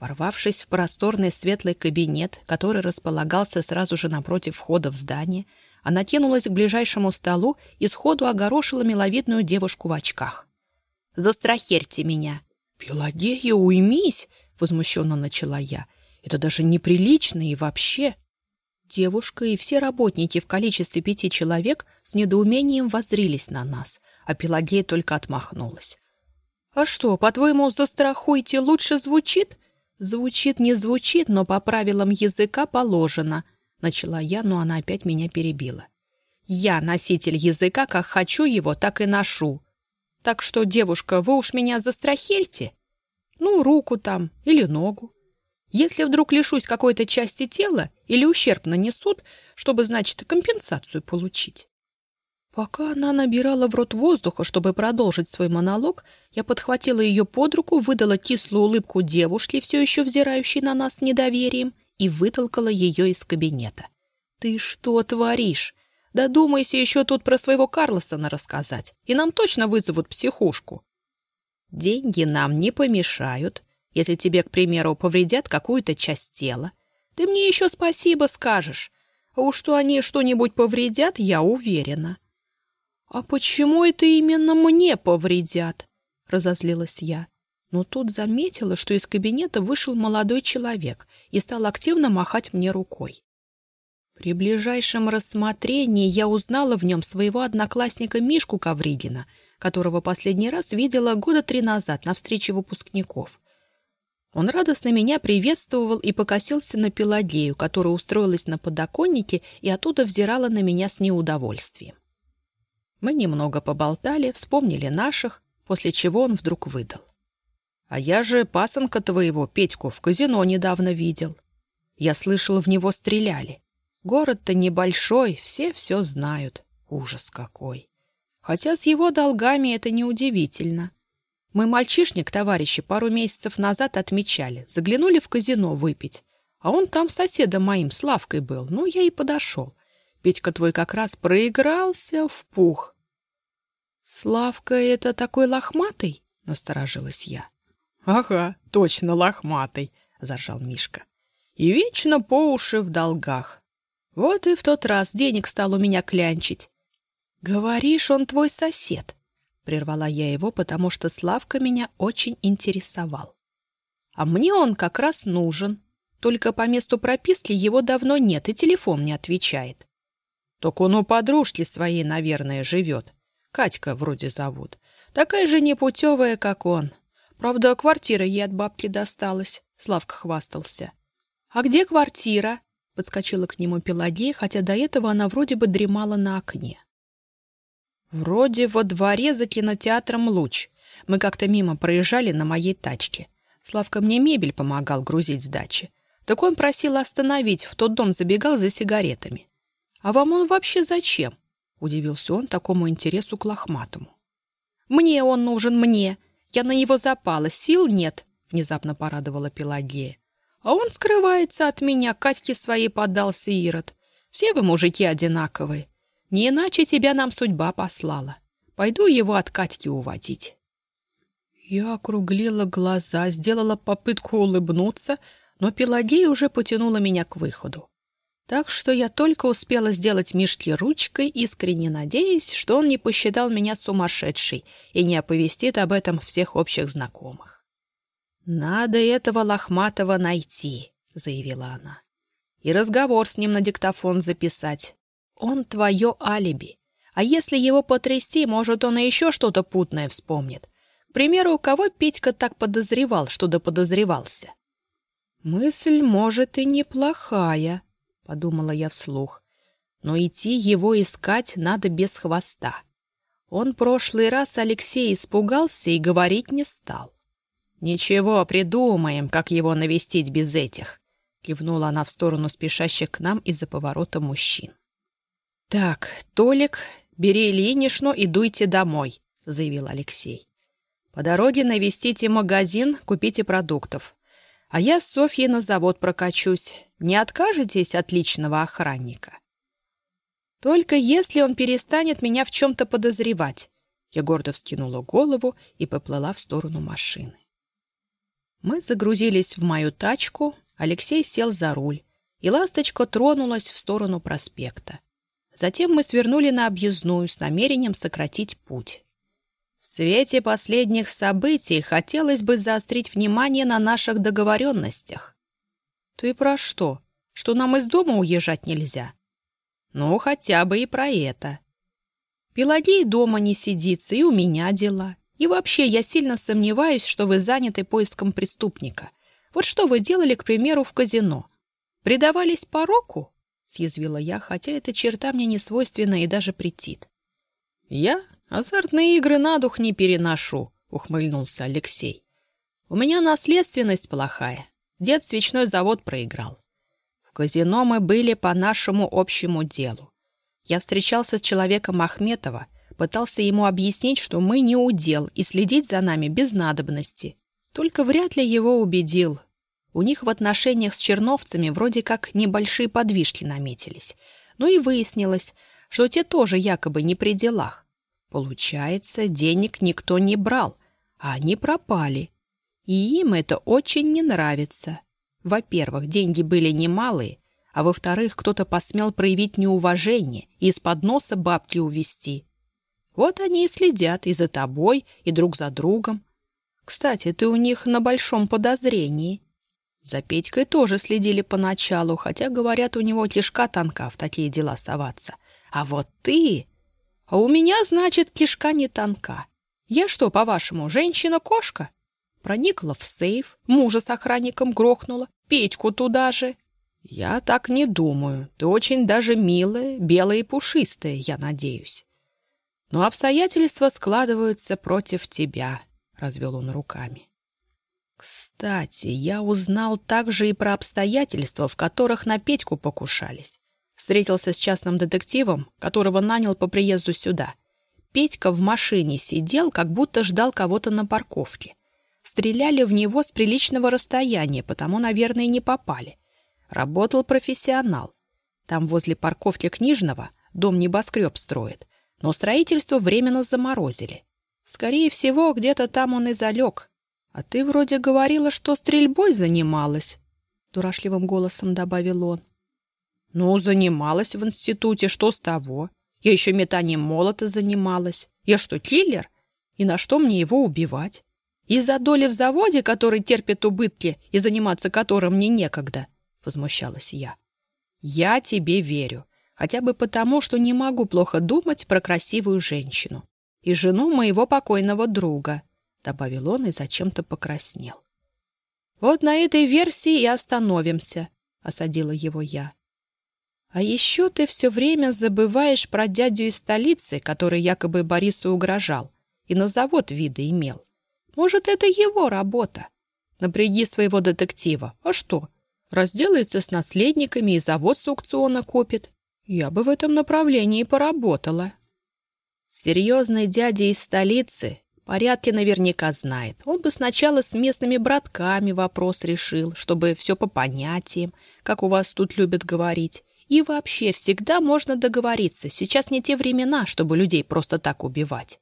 Ворвавшись в просторный светлый кабинет, который располагался сразу же напротив входа в здание, она тянулась к ближайшему столу и сходу огорошила миловидную девушку в очках. «Застрахерьте меня!» «Пелагея, уймись!» — возмущенно начала я. «Это даже неприлично и вообще...» Девушка и все работники в количестве пяти человек с недоумением воззрились на нас, а Пелагея только отмахнулась. «А что, по-твоему, застрахуйте лучше звучит?» «Звучит, не звучит, но по правилам языка положено», — начала я, но она опять меня перебила. «Я носитель языка, как хочу его, так и ношу. Так что, девушка, вы уж меня застрахерьте. Ну, руку там или ногу. Если вдруг лишусь какой-то части тела или ущерб нанесут, чтобы, значит, компенсацию получить. Пока она набирала в рот воздуха, чтобы продолжить свой монолог, я подхватила ее под руку, выдала кислую улыбку девушке, все еще взирающей на нас с недоверием, и вытолкала ее из кабинета. «Ты что творишь? Додумайся еще тут про своего Карлосона рассказать, и нам точно вызовут психушку». «Деньги нам не помешают», если тебе, к примеру, повредят какую-то часть тела, Ты мне еще спасибо скажешь. А уж что они что-нибудь повредят, я уверена». «А почему это именно мне повредят?» — разозлилась я. Но тут заметила, что из кабинета вышел молодой человек и стал активно махать мне рукой. При ближайшем рассмотрении я узнала в нем своего одноклассника Мишку Ковригина, которого последний раз видела года три назад на встрече выпускников. Он радостно меня приветствовал и покосился на Пелагею, которая устроилась на подоконнике и оттуда взирала на меня с неудовольствием. Мы немного поболтали, вспомнили наших, после чего он вдруг выдал. «А я же пасынка твоего, Петьку, в казино недавно видел. Я слышал, в него стреляли. Город-то небольшой, все все знают. Ужас какой. Хотя с его долгами это неудивительно. Мы мальчишник, товарищи, пару месяцев назад отмечали. Заглянули в казино выпить. А он там соседом моим, Славкой был. Ну, я и подошел. Петька твой как раз проигрался в пух. «Славка — это такой лохматый?» — насторожилась я. «Ага, точно лохматый», — заржал Мишка. «И вечно по уши в долгах. Вот и в тот раз денег стал у меня клянчить. «Говоришь, он твой сосед?» — прервала я его, потому что Славка меня очень интересовал. «А мне он как раз нужен. Только по месту прописки его давно нет, и телефон не отвечает. Так он у подружки своей, наверное, живет. Катька вроде зовут. Такая же непутевая, как он. Правда, квартира ей от бабки досталась», — Славка хвастался. «А где квартира?» Подскочила к нему Пелагея, хотя до этого она вроде бы дремала на окне. «Вроде во дворе за кинотеатром «Луч». Мы как-то мимо проезжали на моей тачке. Славка мне мебель помогал грузить с дачи. Так он просил остановить, в тот дом забегал за сигаретами. «А вам он вообще зачем?» — удивился он такому интересу к лохматому. «Мне он нужен, мне. Я на него запала, сил нет», — внезапно порадовала Пелагея. А он скрывается от меня, Катьке своей поддался Ирод. Все вы, мужики, одинаковые. Не иначе тебя нам судьба послала. Пойду его от Катьки уводить». Я округлила глаза, сделала попытку улыбнуться, но Пелагея уже потянула меня к выходу. Так что я только успела сделать Мишке ручкой, искренне надеясь, что он не посчитал меня сумасшедшей и не оповестит об этом всех общих знакомых. «Надо этого лохматого найти», — заявила она. «И разговор с ним на диктофон записать. Он твое алиби. А если его потрясти, может, он и еще что-то путное вспомнит. К примеру, кого Петька так подозревал, что доподозревался?» «Мысль, может, и неплохая», — подумала я вслух. «Но идти его искать надо без хвоста. Он прошлый раз Алексей испугался и говорить не стал. «Ничего, придумаем, как его навестить без этих», — кивнула она в сторону спешащих к нам из-за поворота мужчин. «Так, Толик, бери Ильинишну и дуйте домой», — заявил Алексей. «По дороге навестите магазин, купите продуктов. А я с Софьей на завод прокачусь. Не откажетесь от личного охранника?» «Только если он перестанет меня в чем-то подозревать», я гордо вскинула голову и поплыла в сторону машины. Мы загрузились в мою тачку, Алексей сел за руль, и «Ласточка» тронулась в сторону проспекта. Затем мы свернули на объездную с намерением сократить путь. В свете последних событий хотелось бы заострить внимание на наших договоренностях. «Ты про что? Что нам из дома уезжать нельзя?» «Ну, хотя бы и про это». «Пелагей дома не сидится, и у меня дела. И вообще, я сильно сомневаюсь, что вы заняты поиском преступника. Вот что вы делали, к примеру, в казино? Предавались пороку?» — съязвила я, хотя эта черта мне не свойственна и даже претит. «Я азартные игры на дух не переношу», — ухмыльнулся Алексей. «У меня наследственность плохая. Дед свечной завод проиграл. В казино мы были по нашему общему делу. Я встречался с человеком Ахметова — пытался ему объяснить, что мы не удел и следить за нами без надобности. Только вряд ли его убедил. У них в отношениях с черновцами вроде как небольшие подвижки наметились. Ну и выяснилось, что те тоже якобы не при делах. Получается, денег никто не брал, а они пропали. И им это очень не нравится. Во-первых, деньги были немалые, а во-вторых, кто-то посмел проявить неуважение и из-под носа бабки увести. Вот они и следят и за тобой, и друг за другом. Кстати, ты у них на большом подозрении. За Петькой тоже следили поначалу, хотя, говорят, у него кишка тонка в такие дела соваться. А вот ты... А у меня, значит, кишка не тонка. Я что, по-вашему, женщина-кошка? Проникла в сейф, мужа с охранником грохнула, Петьку туда же. Я так не думаю. Ты очень даже милая, белая и пушистая, я надеюсь. Но обстоятельства складываются против тебя, — развел он руками. Кстати, я узнал также и про обстоятельства, в которых на Петьку покушались. Встретился с частным детективом, которого нанял по приезду сюда. Петька в машине сидел, как будто ждал кого-то на парковке. Стреляли в него с приличного расстояния, потому, наверное, не попали. Работал профессионал. Там возле парковки Книжного дом небоскреб строит но строительство временно заморозили. Скорее всего, где-то там он и залег. А ты вроде говорила, что стрельбой занималась, — дурашливым голосом добавил он. Ну, занималась в институте, что с того? Я еще метанием молота занималась. Я что, киллер? И на что мне его убивать? Из-за доли в заводе, который терпит убытки и заниматься которым мне некогда, — возмущалась я. Я тебе верю хотя бы потому, что не могу плохо думать про красивую женщину и жену моего покойного друга», — добавил он и зачем-то покраснел. «Вот на этой версии и остановимся», — осадила его я. «А еще ты все время забываешь про дядю из столицы, который якобы Борису угрожал и на завод вида имел. Может, это его работа? Напряги своего детектива. А что? Разделается с наследниками и завод с аукциона купит. Я бы в этом направлении поработала. Серьезный дядя из столицы порядки наверняка знает. Он бы сначала с местными братками вопрос решил, чтобы все по понятиям, как у вас тут любят говорить. И вообще, всегда можно договориться. Сейчас не те времена, чтобы людей просто так убивать.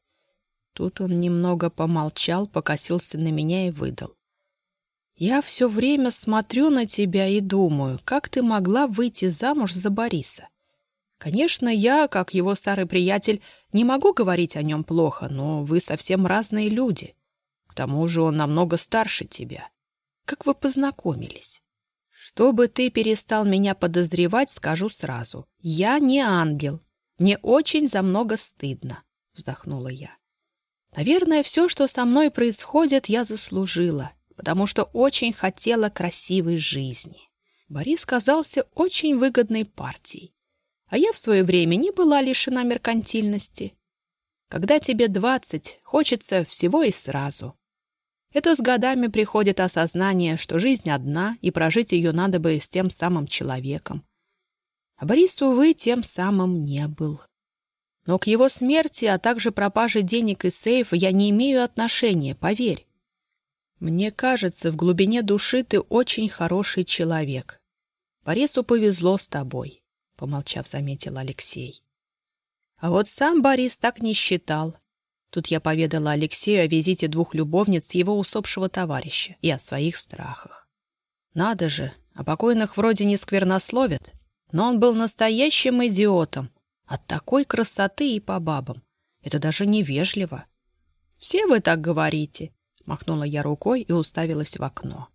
Тут он немного помолчал, покосился на меня и выдал. «Я все время смотрю на тебя и думаю, как ты могла выйти замуж за Бориса? Конечно, я, как его старый приятель, не могу говорить о нем плохо, но вы совсем разные люди. К тому же он намного старше тебя. Как вы познакомились? Чтобы ты перестал меня подозревать, скажу сразу. Я не ангел. Мне очень за много стыдно, вздохнула я. Наверное, все, что со мной происходит, я заслужила, потому что очень хотела красивой жизни. Борис казался очень выгодной партией. А я в свое время не была лишена меркантильности. Когда тебе двадцать, хочется всего и сразу. Это с годами приходит осознание, что жизнь одна, и прожить ее надо бы с тем самым человеком. А Борис, увы, тем самым не был. Но к его смерти, а также пропаже денег из сейфа я не имею отношения, поверь. Мне кажется, в глубине души ты очень хороший человек. Борису повезло с тобой помолчав, заметил Алексей. А вот сам Борис так не считал. Тут я поведала Алексею о визите двух любовниц его усопшего товарища и о своих страхах. Надо же, о покойных вроде не сквернословят, но он был настоящим идиотом. От такой красоты и по бабам. Это даже невежливо. «Все вы так говорите», — махнула я рукой и уставилась в окно.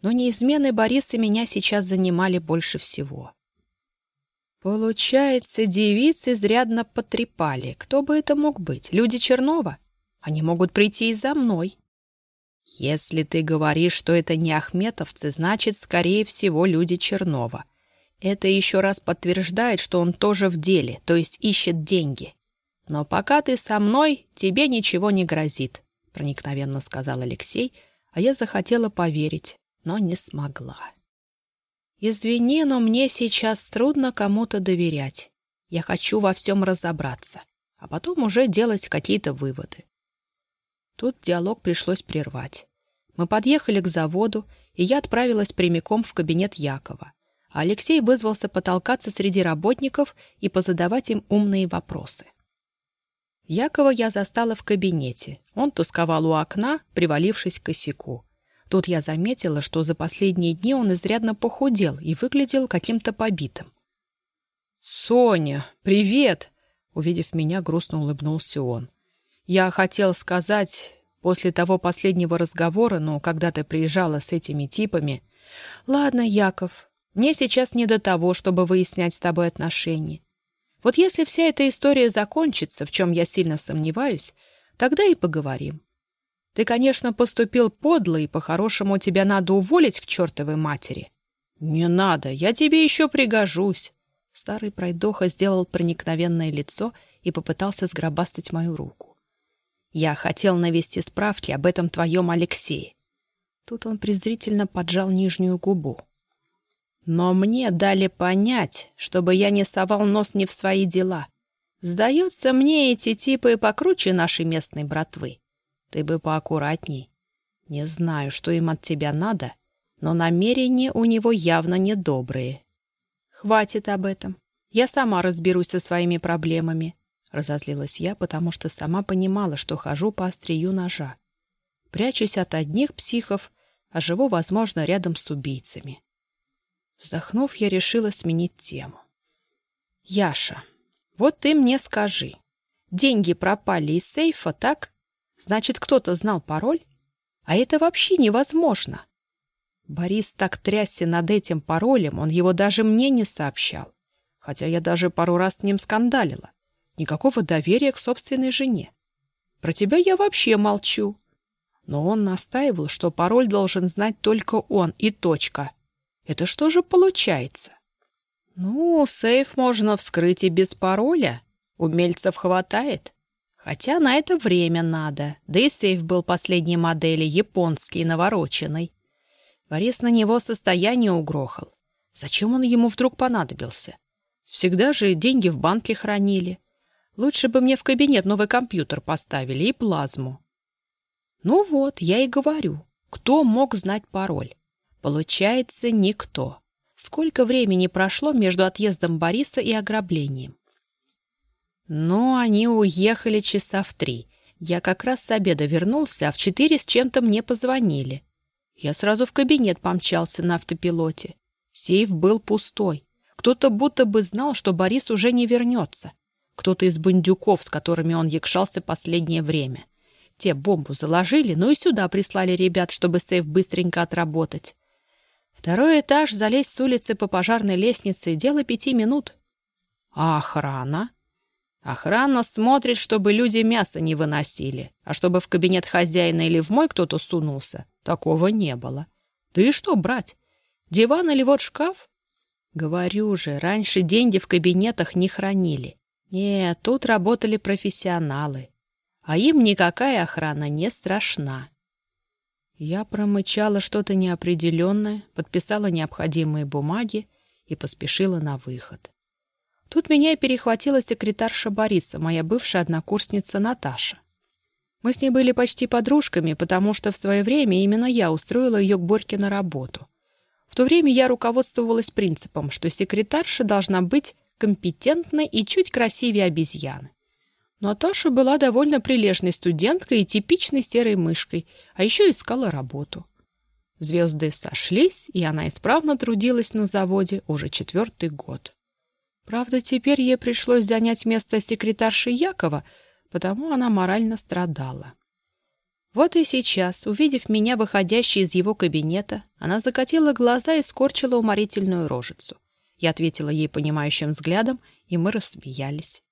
Но неизменные Бориса меня сейчас занимали больше всего. Получается, девицы изрядно потрепали. Кто бы это мог быть? Люди Чернова? Они могут прийти и за мной. Если ты говоришь, что это не ахметовцы, значит, скорее всего, люди Чернова. Это еще раз подтверждает, что он тоже в деле, то есть ищет деньги. Но пока ты со мной, тебе ничего не грозит, проникновенно сказал Алексей, а я захотела поверить, но не смогла. «Извини, но мне сейчас трудно кому-то доверять. Я хочу во всем разобраться, а потом уже делать какие-то выводы». Тут диалог пришлось прервать. Мы подъехали к заводу, и я отправилась прямиком в кабинет Якова. А Алексей вызвался потолкаться среди работников и позадавать им умные вопросы. Якова я застала в кабинете. Он тосковал у окна, привалившись к косяку. Тут я заметила, что за последние дни он изрядно похудел и выглядел каким-то побитым. «Соня, привет!» Увидев меня, грустно улыбнулся он. «Я хотел сказать, после того последнего разговора, но когда ты приезжала с этими типами...» «Ладно, Яков, мне сейчас не до того, чтобы выяснять с тобой отношения. Вот если вся эта история закончится, в чем я сильно сомневаюсь, тогда и поговорим. Ты, конечно, поступил подло, и по-хорошему тебя надо уволить к чертовой матери. Не надо, я тебе еще пригожусь. Старый пройдоха сделал проникновенное лицо и попытался сгробастать мою руку. Я хотел навести справки об этом твоем Алексее. Тут он презрительно поджал нижнюю губу. Но мне дали понять, чтобы я не совал нос не в свои дела. Сдается мне, эти типы покруче нашей местной братвы. Ты бы поаккуратней. Не знаю, что им от тебя надо, но намерения у него явно недобрые. Хватит об этом. Я сама разберусь со своими проблемами. Разозлилась я, потому что сама понимала, что хожу по острию ножа. Прячусь от одних психов, а живу, возможно, рядом с убийцами. Вздохнув, я решила сменить тему. «Яша, вот ты мне скажи. Деньги пропали из сейфа, так? Значит, кто-то знал пароль? А это вообще невозможно. Борис так трясся над этим паролем, он его даже мне не сообщал. Хотя я даже пару раз с ним скандалила. Никакого доверия к собственной жене. Про тебя я вообще молчу. Но он настаивал, что пароль должен знать только он и точка. Это что же получается? Ну, сейф можно вскрыть и без пароля. Умельцев хватает. Хотя на это время надо, да и сейф был последней модели, японский, навороченный. Борис на него состояние угрохал. Зачем он ему вдруг понадобился? Всегда же деньги в банке хранили. Лучше бы мне в кабинет новый компьютер поставили и плазму. Ну вот, я и говорю, кто мог знать пароль? Получается, никто. Сколько времени прошло между отъездом Бориса и ограблением? Но они уехали часа в три. Я как раз с обеда вернулся, а в четыре с чем-то мне позвонили. Я сразу в кабинет помчался на автопилоте. Сейф был пустой. Кто-то будто бы знал, что Борис уже не вернется. Кто-то из бандюков, с которыми он якшался последнее время. Те бомбу заложили, ну и сюда прислали ребят, чтобы сейф быстренько отработать. Второй этаж, залезть с улицы по пожарной лестнице — дело пяти минут. А охрана? Охрана смотрит, чтобы люди мясо не выносили, а чтобы в кабинет хозяина или в мой кто-то сунулся, такого не было. Ты что брать? Диван или вот шкаф? Говорю же, раньше деньги в кабинетах не хранили. Нет, тут работали профессионалы. А им никакая охрана не страшна. Я промычала что-то неопределенное, подписала необходимые бумаги и поспешила на выход. Тут меня и перехватила секретарша Бориса, моя бывшая однокурсница Наташа. Мы с ней были почти подружками, потому что в свое время именно я устроила ее к Борьке на работу. В то время я руководствовалась принципом, что секретарша должна быть компетентной и чуть красивее обезьяны. Наташа была довольно прилежной студенткой и типичной серой мышкой, а еще искала работу. Звезды сошлись, и она исправно трудилась на заводе уже четвертый год. Правда, теперь ей пришлось занять место секретарши Якова, потому она морально страдала. Вот и сейчас, увидев меня, выходящей из его кабинета, она закатила глаза и скорчила уморительную рожицу. Я ответила ей понимающим взглядом, и мы рассмеялись.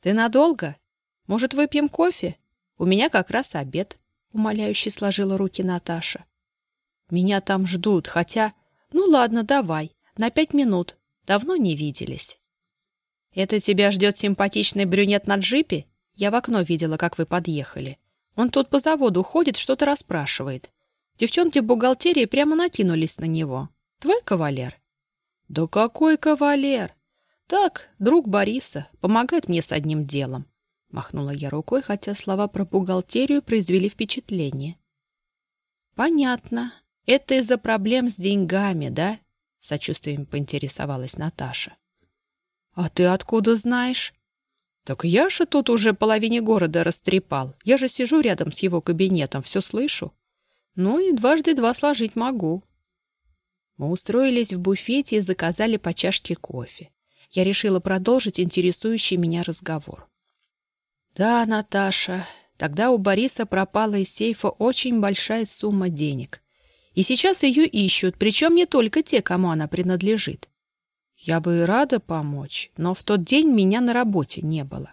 «Ты надолго? Может, выпьем кофе? У меня как раз обед», — умоляюще сложила руки Наташа. «Меня там ждут, хотя... Ну ладно, давай, на пять минут, Давно не виделись. Это тебя ждет симпатичный брюнет на джипе? Я в окно видела, как вы подъехали. Он тут по заводу ходит, что-то расспрашивает. Девчонки в бухгалтерии прямо накинулись на него. Твой кавалер? Да какой кавалер? Так, друг Бориса, помогает мне с одним делом. Махнула я рукой, хотя слова про бухгалтерию произвели впечатление. Понятно. Это из-за проблем с деньгами, да? — сочувствием поинтересовалась Наташа. «А ты откуда знаешь?» «Так я же тут уже половине города растрепал. Я же сижу рядом с его кабинетом, все слышу». Ну и дважды два сложить могу. Мы устроились в буфете и заказали по чашке кофе. Я решила продолжить интересующий меня разговор. Да, Наташа, тогда у Бориса пропала из сейфа очень большая сумма денег. И сейчас ее ищут, причем не только те, кому она принадлежит. Я бы и рада помочь, но в тот день меня на работе не было.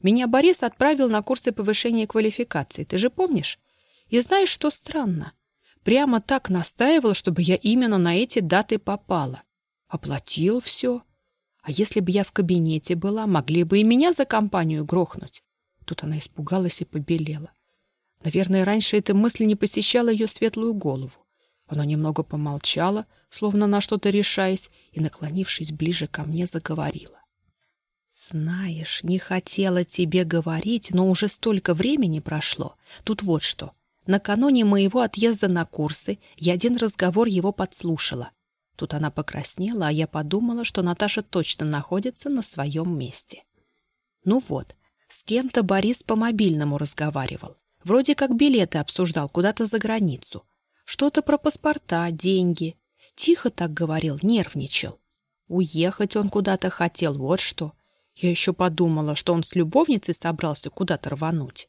Меня Борис отправил на курсы повышения квалификации, ты же помнишь? И знаешь, что странно? Прямо так настаивал, чтобы я именно на эти даты попала. Оплатил все. А если бы я в кабинете была, могли бы и меня за компанию грохнуть. Тут она испугалась и побелела. Наверное, раньше эта мысль не посещала ее светлую голову. Она немного помолчала, словно на что-то решаясь, и, наклонившись ближе ко мне, заговорила. «Знаешь, не хотела тебе говорить, но уже столько времени прошло. Тут вот что. Накануне моего отъезда на курсы я один разговор его подслушала. Тут она покраснела, а я подумала, что Наташа точно находится на своем месте. Ну вот, с кем-то Борис по мобильному разговаривал. Вроде как билеты обсуждал куда-то за границу. Что-то про паспорта, деньги. Тихо так говорил, нервничал. Уехать он куда-то хотел, вот что. Я еще подумала, что он с любовницей собрался куда-то рвануть.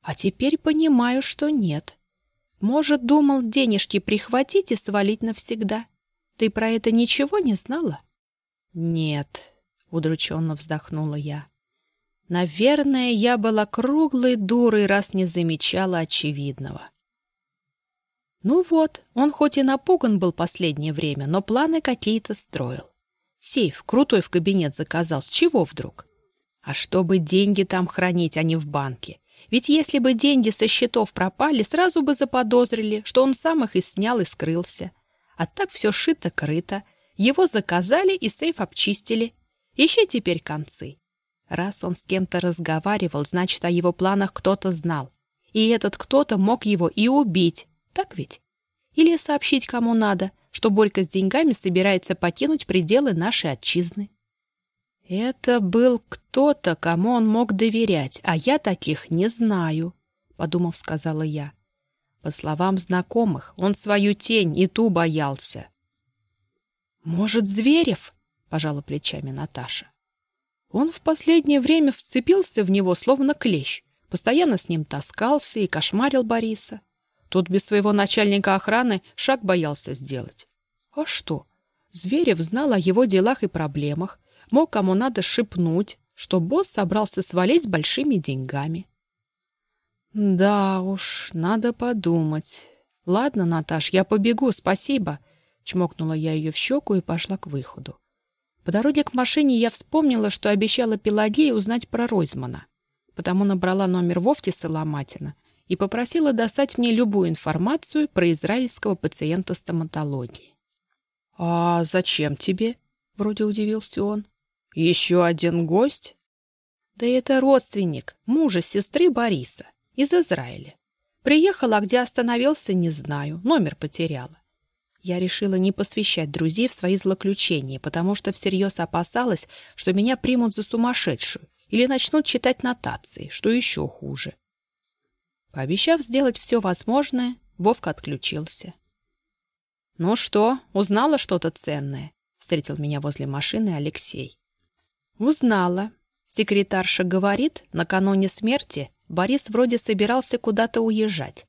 А теперь понимаю, что нет. Может, думал денежки прихватить и свалить навсегда. Ты про это ничего не знала? Нет, удрученно вздохнула я. Наверное, я была круглой дурой, раз не замечала очевидного. Ну вот, он хоть и напуган был последнее время, но планы какие-то строил. Сейф крутой в кабинет заказал. С чего вдруг? А чтобы деньги там хранить, а не в банке. Ведь если бы деньги со счетов пропали, сразу бы заподозрили, что он сам их и снял и скрылся. А так все шито-крыто. Его заказали и сейф обчистили. Ищи теперь концы. Раз он с кем-то разговаривал, значит, о его планах кто-то знал. И этот кто-то мог его и убить. Так ведь? Или сообщить кому надо, что Борька с деньгами собирается покинуть пределы нашей отчизны. Это был кто-то, кому он мог доверять, а я таких не знаю, подумав, сказала я. По словам знакомых, он свою тень и ту боялся. Может, Зверев? пожала плечами Наташа. Он в последнее время вцепился в него словно клещ, постоянно с ним таскался и кошмарил Бориса. Тут без своего начальника охраны шаг боялся сделать. А что? Зверев знал о его делах и проблемах, мог кому надо шепнуть, что босс собрался свалить с большими деньгами. «Да уж, надо подумать. Ладно, Наташ, я побегу, спасибо», — чмокнула я ее в щеку и пошла к выходу. По дороге к машине я вспомнила, что обещала Пелагее узнать про Ройзмана, потому набрала номер Вовки Соломатина и попросила достать мне любую информацию про израильского пациента стоматологии. «А зачем тебе?» — вроде удивился он. «Еще один гость?» «Да это родственник мужа сестры Бориса из Израиля. Приехала, а где остановился, не знаю, номер потеряла. Я решила не посвящать друзей в свои злоключения, потому что всерьез опасалась, что меня примут за сумасшедшую или начнут читать нотации, что еще хуже. Пообещав сделать все возможное, Вовка отключился. «Ну что, узнала что-то ценное?» — встретил меня возле машины Алексей. «Узнала. Секретарша говорит, накануне смерти Борис вроде собирался куда-то уезжать.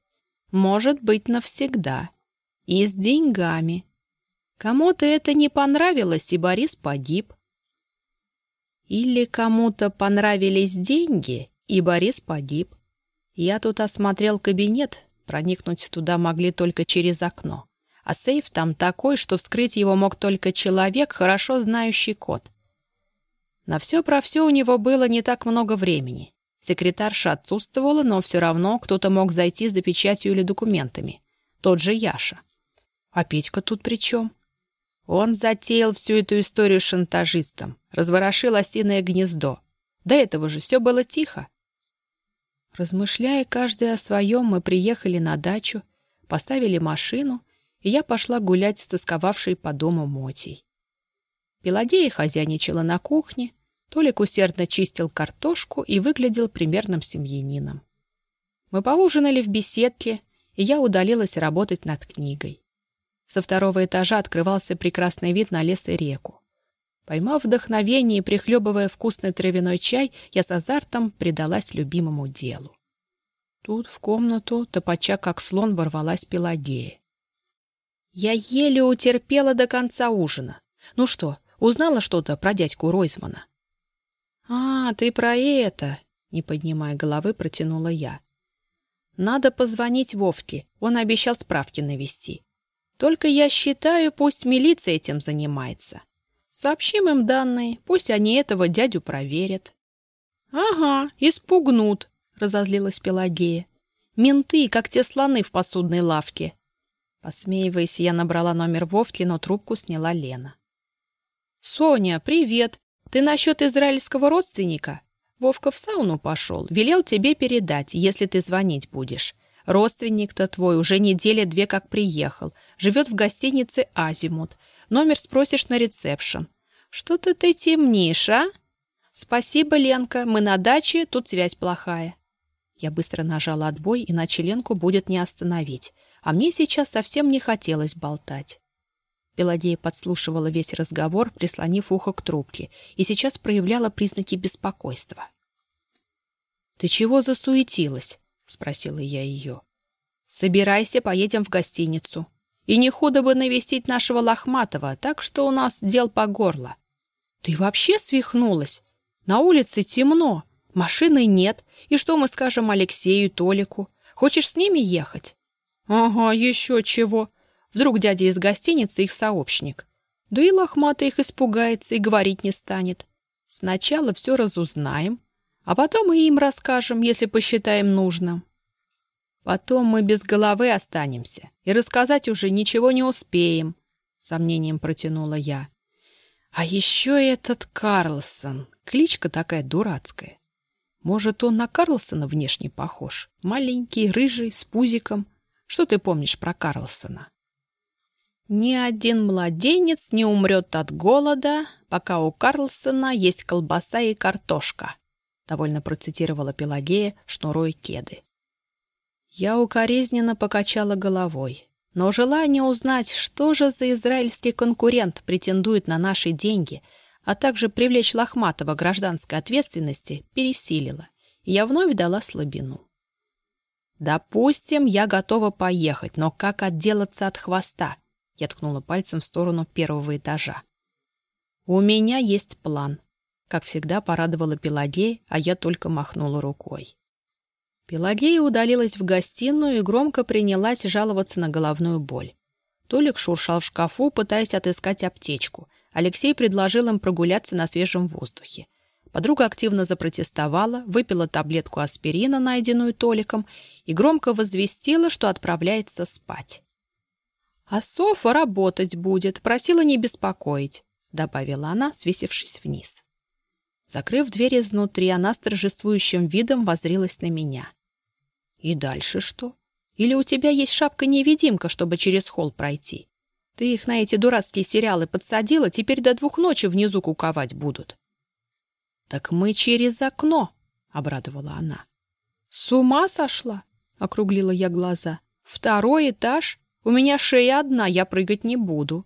Может быть, навсегда. И с деньгами. Кому-то это не понравилось, и Борис погиб. Или кому-то понравились деньги, и Борис погиб. Я тут осмотрел кабинет, проникнуть туда могли только через окно. А сейф там такой, что вскрыть его мог только человек, хорошо знающий код. На все про все у него было не так много времени. Секретарша отсутствовала, но все равно кто-то мог зайти за печатью или документами. Тот же Яша. А Петька тут при чем? Он затеял всю эту историю шантажистом, разворошил осиное гнездо. До этого же все было тихо. Размышляя каждый о своем, мы приехали на дачу, поставили машину, и я пошла гулять с тосковавшей по дому Мотей. Пелагея хозяйничала на кухне, Толик усердно чистил картошку и выглядел примерным семьянином. Мы поужинали в беседке, и я удалилась работать над книгой. Со второго этажа открывался прекрасный вид на лес и реку. Поймав вдохновение и прихлебывая вкусный травяной чай, я с азартом предалась любимому делу. Тут в комнату, топача как слон, ворвалась Пелагея. Я еле утерпела до конца ужина. Ну что, узнала что-то про дядьку Ройзмана? «А, ты про это!» — не поднимая головы, протянула я. «Надо позвонить Вовке, он обещал справки навести. Только я считаю, пусть милиция этим занимается. Сообщим им данные, пусть они этого дядю проверят». «Ага, испугнут», — разозлилась Пелагея. «Менты, как те слоны в посудной лавке». Посмеиваясь, я набрала номер Вовки, но трубку сняла Лена. «Соня, привет! Ты насчет израильского родственника?» Вовка в сауну пошел, велел тебе передать, если ты звонить будешь. Родственник-то твой уже недели две как приехал. Живет в гостинице «Азимут». Номер спросишь на ресепшн. Что-то ты темнишь, а? Спасибо, Ленка, мы на даче, тут связь плохая. Я быстро нажала отбой, иначе Ленку будет не остановить. А мне сейчас совсем не хотелось болтать. Пелагея подслушивала весь разговор, прислонив ухо к трубке, и сейчас проявляла признаки беспокойства. «Ты чего засуетилась?» — спросила я ее. «Собирайся, поедем в гостиницу. И не худо бы навестить нашего Лохматова, так что у нас дел по горло». «Ты вообще свихнулась? На улице темно, машины нет. И что мы скажем Алексею и Толику? Хочешь с ними ехать?» «Ага, еще чего. Вдруг дядя из гостиницы их сообщник. Да и лохматый их испугается и говорить не станет. Сначала все разузнаем, а потом и им расскажем, если посчитаем нужным. Потом мы без головы останемся, и рассказать уже ничего не успеем, — сомнением протянула я. А еще этот Карлсон, кличка такая дурацкая. Может, он на Карлсона внешне похож? Маленький, рыжий, с пузиком. Что ты помнишь про Карлсона? Ни один младенец не умрет от голода, пока у Карлсона есть колбаса и картошка, довольно процитировала Пелагея, шнуруя кеды. Я укоризненно покачала головой, но желание узнать, что же за израильский конкурент претендует на наши деньги, а также привлечь Лохматова гражданской ответственности, пересилило, я вновь дала слабину. «Допустим, я готова поехать, но как отделаться от хвоста?» Я ткнула пальцем в сторону первого этажа. «У меня есть план», — как всегда порадовала Пелагея, а я только махнула рукой. Пелагея удалилась в гостиную и громко принялась жаловаться на головную боль. Толик шуршал в шкафу, пытаясь отыскать аптечку. Алексей предложил им прогуляться на свежем воздухе. Подруга активно запротестовала, выпила таблетку аспирина, найденную Толиком, и громко возвестила, что отправляется спать. «А Софа работать будет, просила не беспокоить», — добавила она, свесившись вниз. Закрыв дверь изнутри, она с торжествующим видом возрилась на меня. «И дальше что? Или у тебя есть шапка-невидимка, чтобы через холл пройти? Ты их на эти дурацкие сериалы подсадила, теперь до двух ночи внизу куковать будут». «Так мы через окно», — обрадовала она. «С ума сошла?» — округлила я глаза. «Второй этаж? У меня шея одна, я прыгать не буду.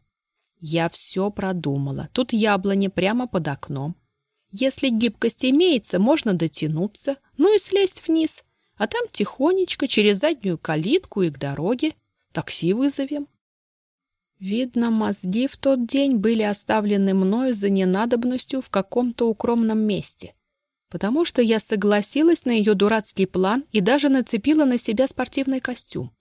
Я все продумала. Тут яблони прямо под окном. Если гибкость имеется, можно дотянуться, ну и слезть вниз. А там тихонечко через заднюю калитку и к дороге. Такси вызовем. Видно, мозги в тот день были оставлены мною за ненадобностью в каком-то укромном месте, потому что я согласилась на ее дурацкий план и даже нацепила на себя спортивный костюм.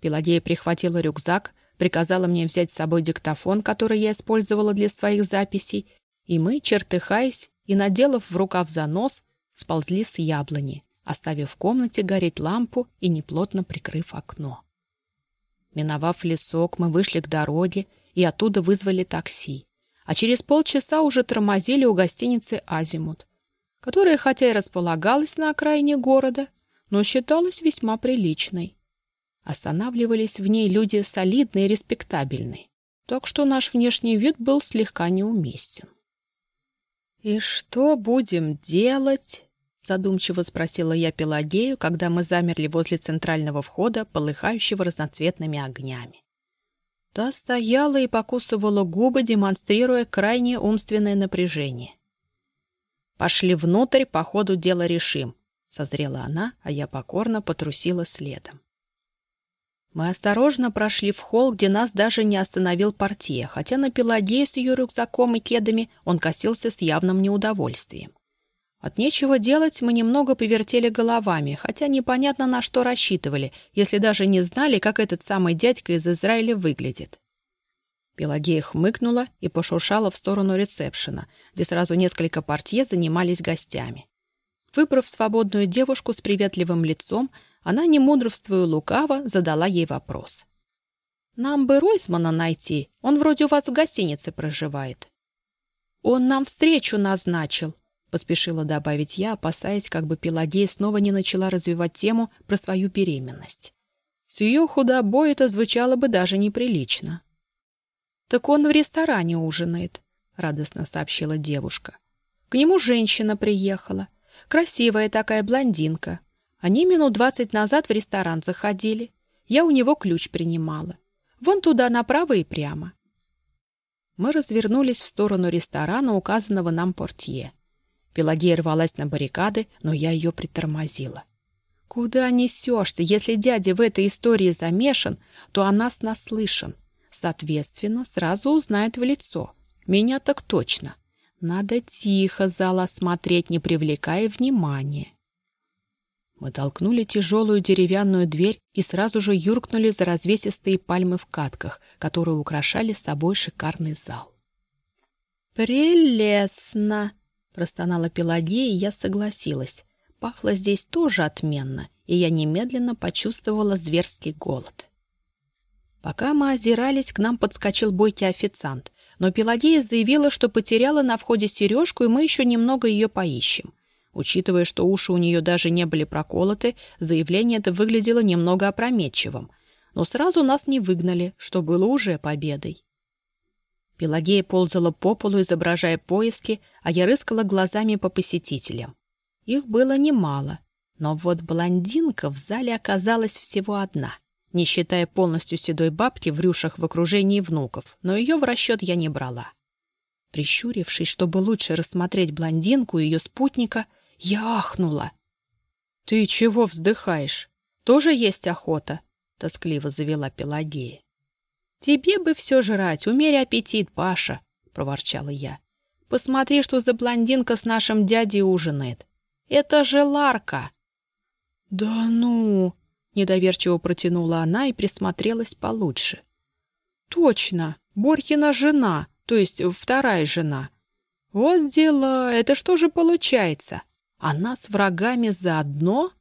Пелагея прихватила рюкзак, приказала мне взять с собой диктофон, который я использовала для своих записей, и мы, чертыхаясь и наделав в рукав занос, сползли с яблони, оставив в комнате гореть лампу и неплотно прикрыв окно. Миновав лесок, мы вышли к дороге и оттуда вызвали такси, а через полчаса уже тормозили у гостиницы «Азимут», которая хотя и располагалась на окраине города, но считалась весьма приличной. Останавливались в ней люди солидные и респектабельные, так что наш внешний вид был слегка неуместен. «И что будем делать?» Задумчиво спросила я Пелагею, когда мы замерли возле центрального входа, полыхающего разноцветными огнями. Та стояла и покусывала губы, демонстрируя крайнее умственное напряжение. «Пошли внутрь, по ходу дела решим», — созрела она, а я покорно потрусила следом. Мы осторожно прошли в холл, где нас даже не остановил портье, хотя на Пелагею с ее рюкзаком и кедами он косился с явным неудовольствием. От нечего делать мы немного повертели головами, хотя непонятно на что рассчитывали, если даже не знали, как этот самый дядька из Израиля выглядит. Пелагея хмыкнула и пошуршала в сторону ресепшена, где сразу несколько портье занимались гостями. Выбрав свободную девушку с приветливым лицом, она, не мудрствуя лукаво, задала ей вопрос. «Нам бы Ройсмана найти, он вроде у вас в гостинице проживает». «Он нам встречу назначил», поспешила добавить я, опасаясь, как бы Пелагея снова не начала развивать тему про свою беременность. С ее худобой это звучало бы даже неприлично. «Так он в ресторане ужинает», — радостно сообщила девушка. «К нему женщина приехала. Красивая такая блондинка. Они минут двадцать назад в ресторан заходили. Я у него ключ принимала. Вон туда направо и прямо». Мы развернулись в сторону ресторана, указанного нам портье. Пелагея рвалась на баррикады, но я ее притормозила. «Куда несешься? Если дядя в этой истории замешан, то о нас наслышан. Соответственно, сразу узнает в лицо. Меня так точно. Надо тихо зал осмотреть, не привлекая внимания». Мы толкнули тяжелую деревянную дверь и сразу же юркнули за развесистые пальмы в катках, которые украшали собой шикарный зал. «Прелестно!» Простонала Пелагея, и я согласилась. Пахло здесь тоже отменно, и я немедленно почувствовала зверский голод. Пока мы озирались, к нам подскочил бойкий официант, но Пелагея заявила, что потеряла на входе сережку, и мы еще немного ее поищем. Учитывая, что уши у нее даже не были проколоты, заявление это выглядело немного опрометчивым. Но сразу нас не выгнали, что было уже победой. Пелагея ползала по полу, изображая поиски, а я рыскала глазами по посетителям. Их было немало, но вот блондинка в зале оказалась всего одна, не считая полностью седой бабки в рюшах в окружении внуков, но ее в расчет я не брала. Прищурившись, чтобы лучше рассмотреть блондинку и ее спутника, я ахнула. «Ты чего вздыхаешь? Тоже есть охота?» — тоскливо завела Пелагея. «Тебе бы все жрать, умерь аппетит, Паша», — проворчала я. «Посмотри, что за блондинка с нашим дядей ужинает. Это же Ларка!» «Да ну!» — недоверчиво протянула она и присмотрелась получше. «Точно! Борькина жена, то есть вторая жена. Вот дела, это что же получается? Она с врагами заодно?»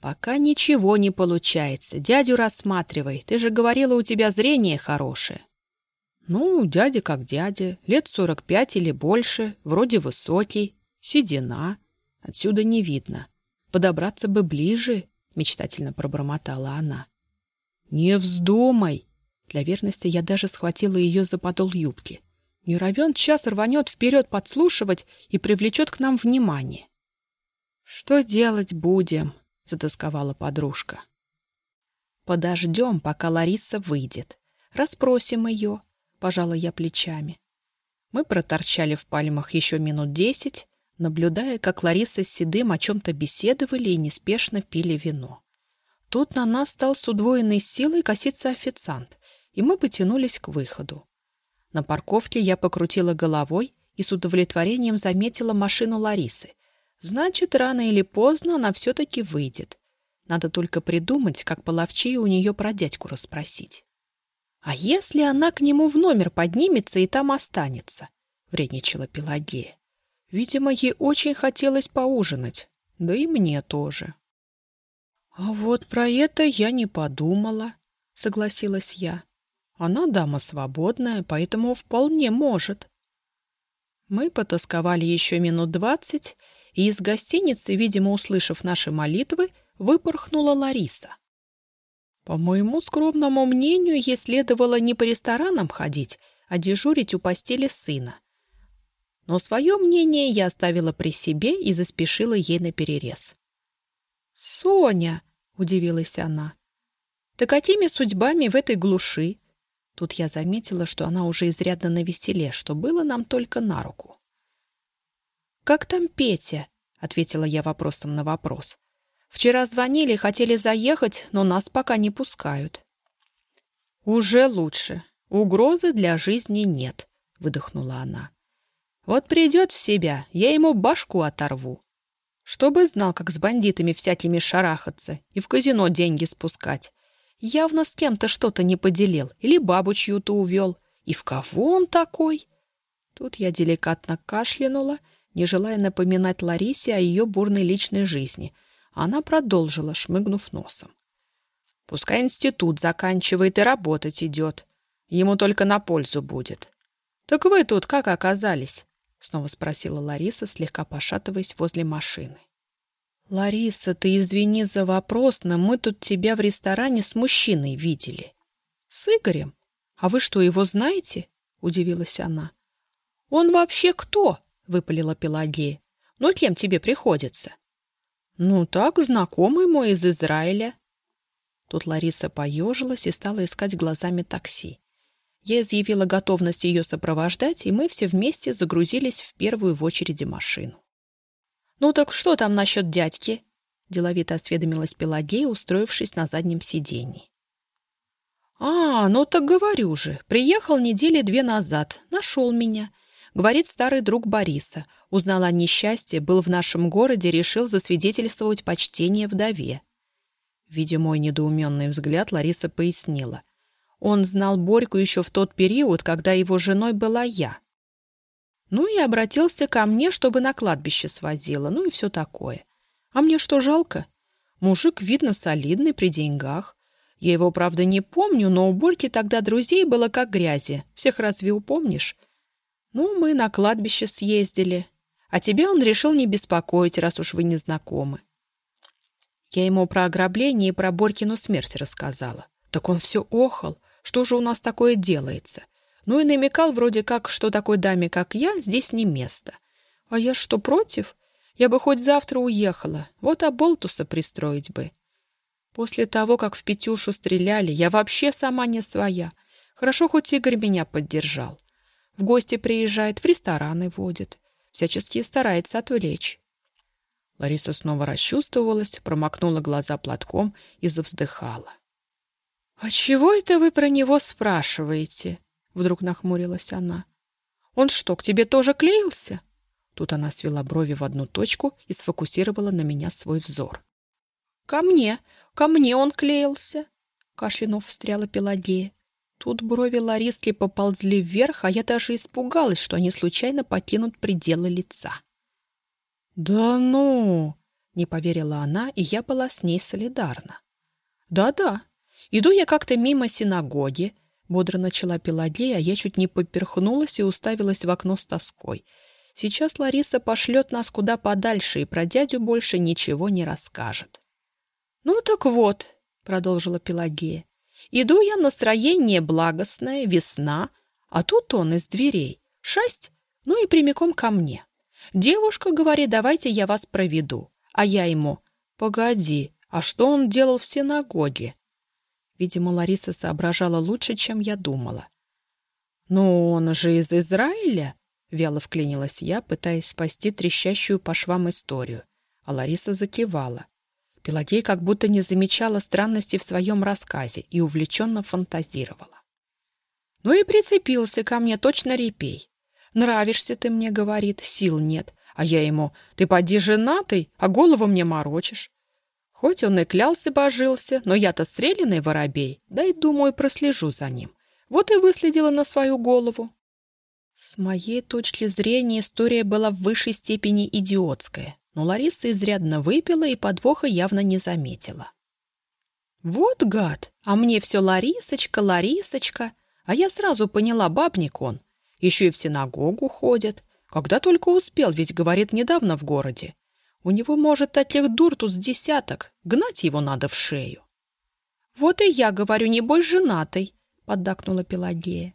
«Пока ничего не получается. Дядю рассматривай. Ты же говорила, у тебя зрение хорошее». «Ну, дядя как дядя. Лет сорок пять или больше. Вроде высокий. Седина. Отсюда не видно. Подобраться бы ближе», — мечтательно пробормотала она. «Не вздумай!» Для верности я даже схватила ее за подол юбки. Не равен час рванет вперед подслушивать и привлечет к нам внимание. «Что делать будем?» — затасковала подружка. «Подождем, пока Лариса выйдет. Расспросим ее», — пожала я плечами. Мы проторчали в пальмах еще минут десять, наблюдая, как Лариса с Седым о чем-то беседовали и неспешно пили вино. Тут на нас стал с удвоенной силой коситься официант, и мы потянулись к выходу. На парковке я покрутила головой и с удовлетворением заметила машину Ларисы — Значит, рано или поздно она все-таки выйдет. Надо только придумать, как половчее у нее про дядьку расспросить. «А если она к нему в номер поднимется и там останется?» — вредничала Пелагея. «Видимо, ей очень хотелось поужинать. Да и мне тоже». «А вот про это я не подумала», — согласилась я. «Она дама свободная, поэтому вполне может». Мы потасковали еще минут двадцать и из гостиницы, видимо, услышав наши молитвы, выпорхнула Лариса. По моему скромному мнению, ей следовало не по ресторанам ходить, а дежурить у постели сына. Но свое мнение я оставила при себе и заспешила ей на перерез. «Соня!» — удивилась она. «Да какими судьбами в этой глуши?» Тут я заметила, что она уже изрядно навеселе, что было нам только на руку. «Как там Петя?» — ответила я вопросом на вопрос. «Вчера звонили, хотели заехать, но нас пока не пускают». «Уже лучше. Угрозы для жизни нет», — выдохнула она. «Вот придет в себя, я ему башку оторву. Чтобы знал, как с бандитами всякими шарахаться и в казино деньги спускать. Явно с кем-то что-то не поделил или бабу чью-то увел. И в кого он такой?» Тут я деликатно кашлянула, не желая напоминать Ларисе о ее бурной личной жизни. Она продолжила, шмыгнув носом. Пускай институт заканчивает и работать идет. Ему только на пользу будет. Так вы тут как оказались? Снова спросила Лариса, слегка пошатываясь возле машины. «Лариса, ты извини за вопрос, но мы тут тебя в ресторане с мужчиной видели». «С Игорем? А вы что, его знаете?» — удивилась она. «Он вообще кто?» — выпалила Пелагея. «Ну, кем тебе приходится?» «Ну, так, знакомый мой из Израиля», Тут Лариса поежилась и стала искать глазами такси. Я изъявила готовность ее сопровождать, и мы все вместе загрузились в первую в очереди машину. «Ну так что там насчет дядьки?» — деловито осведомилась Пелагея, устроившись на заднем сиденье. «А, ну так говорю же. Приехал недели две назад. Нашел меня. Говорит старый друг Бориса. Узнал о несчастье, был в нашем городе, решил засвидетельствовать почтение вдове. Видя мой недоуменный взгляд, Лариса пояснила. Он знал Борьку еще в тот период, когда его женой была я. Ну и обратился ко мне, чтобы на кладбище свозила, ну и все такое. А мне что, жалко? Мужик, видно, солидный, при деньгах. Я его, правда, не помню, но у Борьки тогда друзей было как грязи. Всех разве упомнишь? Ну, мы на кладбище съездили. А тебе он решил не беспокоить, раз уж вы не знакомы. Я ему про ограбление и про Борькину смерть рассказала. Так он все охал. Что же у нас такое делается? Ну и намекал вроде как, что такой даме, как я, здесь не место. А я что, против? Я бы хоть завтра уехала. Вот оболтуса пристроить бы. После того, как в Петюшу стреляли, я вообще сама не своя. Хорошо, хоть Игорь меня поддержал. В гости приезжает, в рестораны водит. Всячески старается отвлечь. Лариса снова расчувствовалась, промокнула глаза платком и завздыхала. «А чего это вы про него спрашиваете?» Вдруг нахмурилась она. «Он что, к тебе тоже клеился?» Тут она свела брови в одну точку и сфокусировала на меня свой взор. «Ко мне! Ко мне он клеился!» Кашлянув встряла Пелагея. Тут брови Лариски поползли вверх, а я даже испугалась, что они случайно покинут пределы лица. «Да ну!» — не поверила она, и я была с ней солидарна. «Да-да. Иду я как-то мимо синагоги», — бодро начала Пелагея, а я чуть не поперхнулась и уставилась в окно с тоской. «Сейчас Лариса пошлет нас куда подальше и про дядю больше ничего не расскажет». «Ну так вот», — продолжила Пелагея, — «иду я, настроение благостное, весна, а тут он из дверей. Шесть, ну и прямиком ко мне. Девушка говорит, давайте я вас проведу. А я ему, погоди, а что он делал в синагоге? Видимо, Лариса соображала лучше, чем я думала. «Ну, он же из Израиля?» — вяло вклинилась я, пытаясь спасти трещащую по швам историю. А Лариса закивала. Пелагей как будто не замечала странности в своем рассказе и увлеченно фантазировала. Ну и прицепился ко мне точно репей. Нравишься ты мне, говорит, сил нет. А я ему, ты поди женатый, а голову мне морочишь. Хоть он и клялся божился, но я-то стрелянный воробей, да и, думаю, прослежу за ним. Вот и выследила на свою голову. С моей точки зрения история была в высшей степени идиотская, но Лариса изрядно выпила и подвоха явно не заметила. «Вот гад! А мне все Ларисочка, Ларисочка!» А я сразу поняла, бабник он. Еще и в синагогу ходит. Когда только успел, ведь, говорит, недавно в городе. У него, может, таких дур тут с десяток. Гнать его надо в шею. «Вот и я говорю, не бой женатый», — поддакнула Пелагея.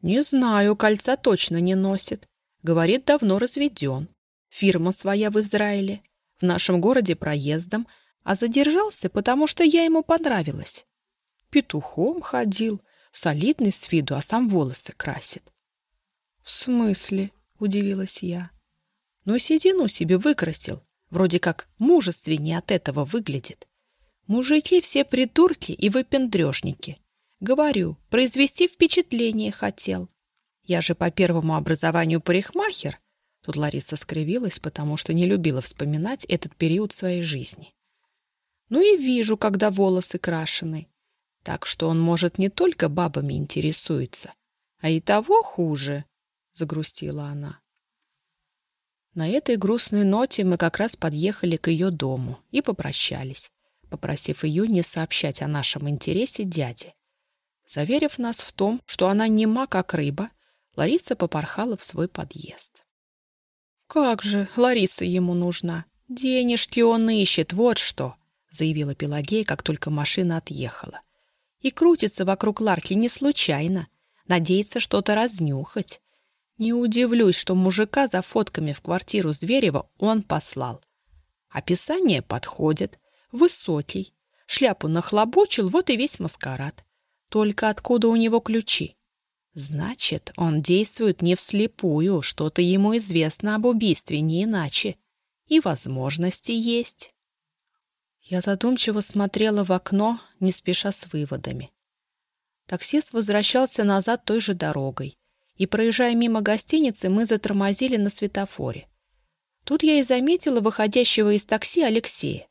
«Не знаю, кольца точно не носит», — Говорит, давно разведен. Фирма своя в Израиле. В нашем городе проездом. А задержался, потому что я ему понравилась. Петухом ходил. Солидный с виду, а сам волосы красит. «В смысле?» — удивилась я. «Ну, седину себе выкрасил. Вроде как мужественнее от этого выглядит. Мужики все придурки и выпендрежники. Говорю, произвести впечатление хотел. Я же по первому образованию парикмахер. Тут Лариса скривилась, потому что не любила вспоминать этот период своей жизни. Ну и вижу, когда волосы крашены. Так что он, может, не только бабами интересуется, а и того хуже, — загрустила она. На этой грустной ноте мы как раз подъехали к ее дому и попрощались, попросив ее не сообщать о нашем интересе дяде. Заверив нас в том, что она нема как рыба, Лариса попорхала в свой подъезд. «Как же, Лариса ему нужна! Денежки он ищет, вот что!» заявила Пелагея, как только машина отъехала. «И крутится вокруг Ларки не случайно, надеется что-то разнюхать. Не удивлюсь, что мужика за фотками в квартиру Зверева он послал. Описание подходит. Высокий. Шляпу нахлобучил, вот и весь маскарад. Только откуда у него ключи? Значит, он действует не вслепую, что-то ему известно об убийстве, не иначе. И возможности есть. Я задумчиво смотрела в окно, не спеша с выводами. Таксист возвращался назад той же дорогой и, проезжая мимо гостиницы, мы затормозили на светофоре. Тут я и заметила выходящего из такси Алексея.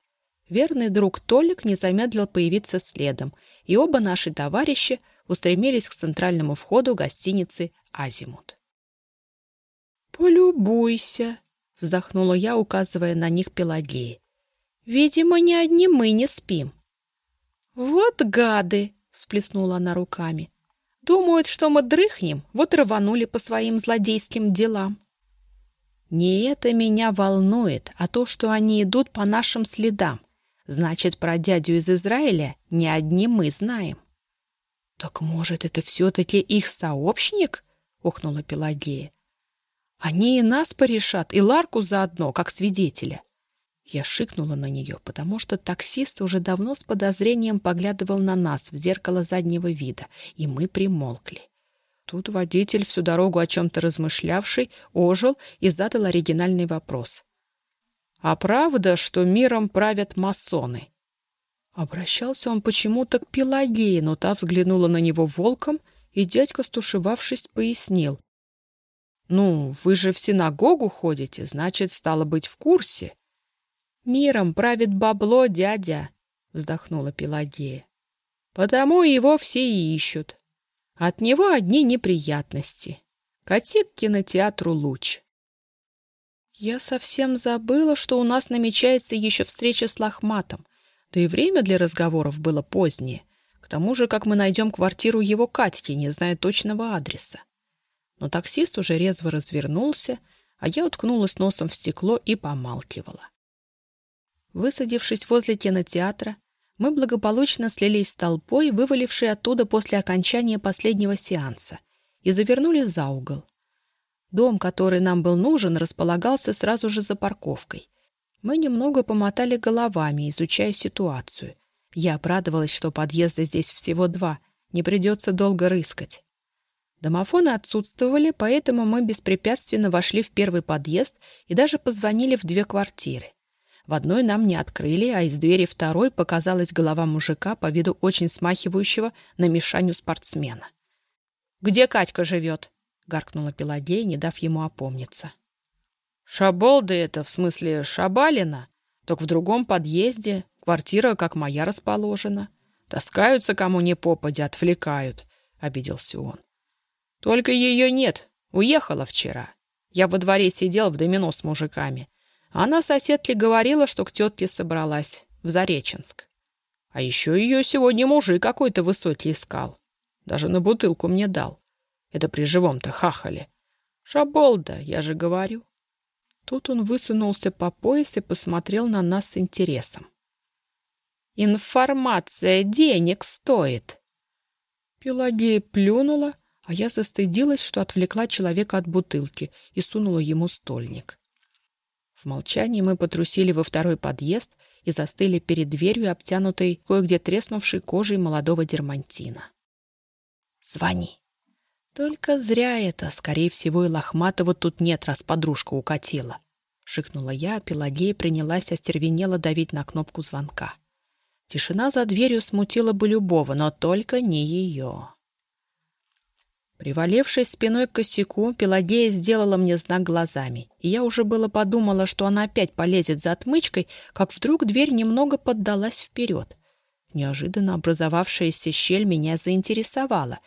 Верный друг Толик не замедлил появиться следом, и оба наши товарища устремились к центральному входу гостиницы «Азимут». «Полюбуйся!» — вздохнула я, указывая на них Пелагеи. «Видимо, ни одни мы не спим». «Вот гады!» — всплеснула она руками. Думают, что мы дрыхнем, вот рванули по своим злодейским делам. Не это меня волнует, а то, что они идут по нашим следам. Значит, про дядю из Израиля не одни мы знаем. — Так, может, это все-таки их сообщник? — ухнула Пелагея. — Они и нас порешат, и Ларку заодно, как свидетеля. Я шикнула на нее, потому что таксист уже давно с подозрением поглядывал на нас в зеркало заднего вида, и мы примолкли. Тут водитель, всю дорогу о чем-то размышлявший, ожил и задал оригинальный вопрос. «А правда, что миром правят масоны?» Обращался он почему-то к Пелагее, но та взглянула на него волком, и дядька, стушевавшись, пояснил. «Ну, вы же в синагогу ходите, значит, стало быть, в курсе». «Миром правит бабло, дядя», — вздохнула Пелагея. «Потому его все и ищут. От него одни неприятности. Кати к кинотеатру луч». Я совсем забыла, что у нас намечается еще встреча с Лохматом, да и время для разговоров было позднее. К тому же, как мы найдем квартиру его Катьки, не зная точного адреса. Но таксист уже резво развернулся, а я уткнулась носом в стекло и помалкивала. Высадившись возле кинотеатра, мы благополучно слились с толпой, вывалившей оттуда после окончания последнего сеанса, и завернули за угол. Дом, который нам был нужен, располагался сразу же за парковкой. Мы немного помотали головами, изучая ситуацию. Я обрадовалась, что подъезда здесь всего два, не придется долго рыскать. Домофоны отсутствовали, поэтому мы беспрепятственно вошли в первый подъезд и даже позвонили в две квартиры. В одной нам не открыли, а из двери второй показалась голова мужика, по виду очень смахивающего на мишаню спортсмена. «Где Катька живет?» — гаркнула Пелагея, не дав ему опомниться. «Шаболда это, в смысле Шабалина, только в другом подъезде, квартира, как моя, расположена. Таскаются кому ни попадя, отвлекают», — обиделся он. «Только ее нет, уехала вчера. Я во дворе сидел в домино с мужиками». Она соседке говорила, что к тетке собралась, в Зареченск. А еще ее сегодня мужик какой-то высокий искал. Даже на бутылку мне дал. Это при живом-то хахале. Шаболда, я же говорю. Тут он высунулся по пояс и посмотрел на нас с интересом. «Информация денег стоит!» Пелагея плюнула, А я застыдилась, что отвлекла человека от бутылки и сунула ему стольник. В молчании мы потрусили во второй подъезд и застыли перед дверью, обтянутой кое-где треснувшей кожей молодого дермантина. «Звони!» «Только зря это. Скорее всего, и Лохматова тут нет, раз подружка укатила». Шикнула я, а Пелагея принялась остервенело давить на кнопку звонка. Тишина за дверью смутила бы любого, но только не ее. Привалившись спиной к косяку, Пелагея сделала мне знак глазами, и я уже было подумала, что она опять полезет за отмычкой, как вдруг дверь немного поддалась вперед. Неожиданно образовавшаяся щель меня заинтересовала,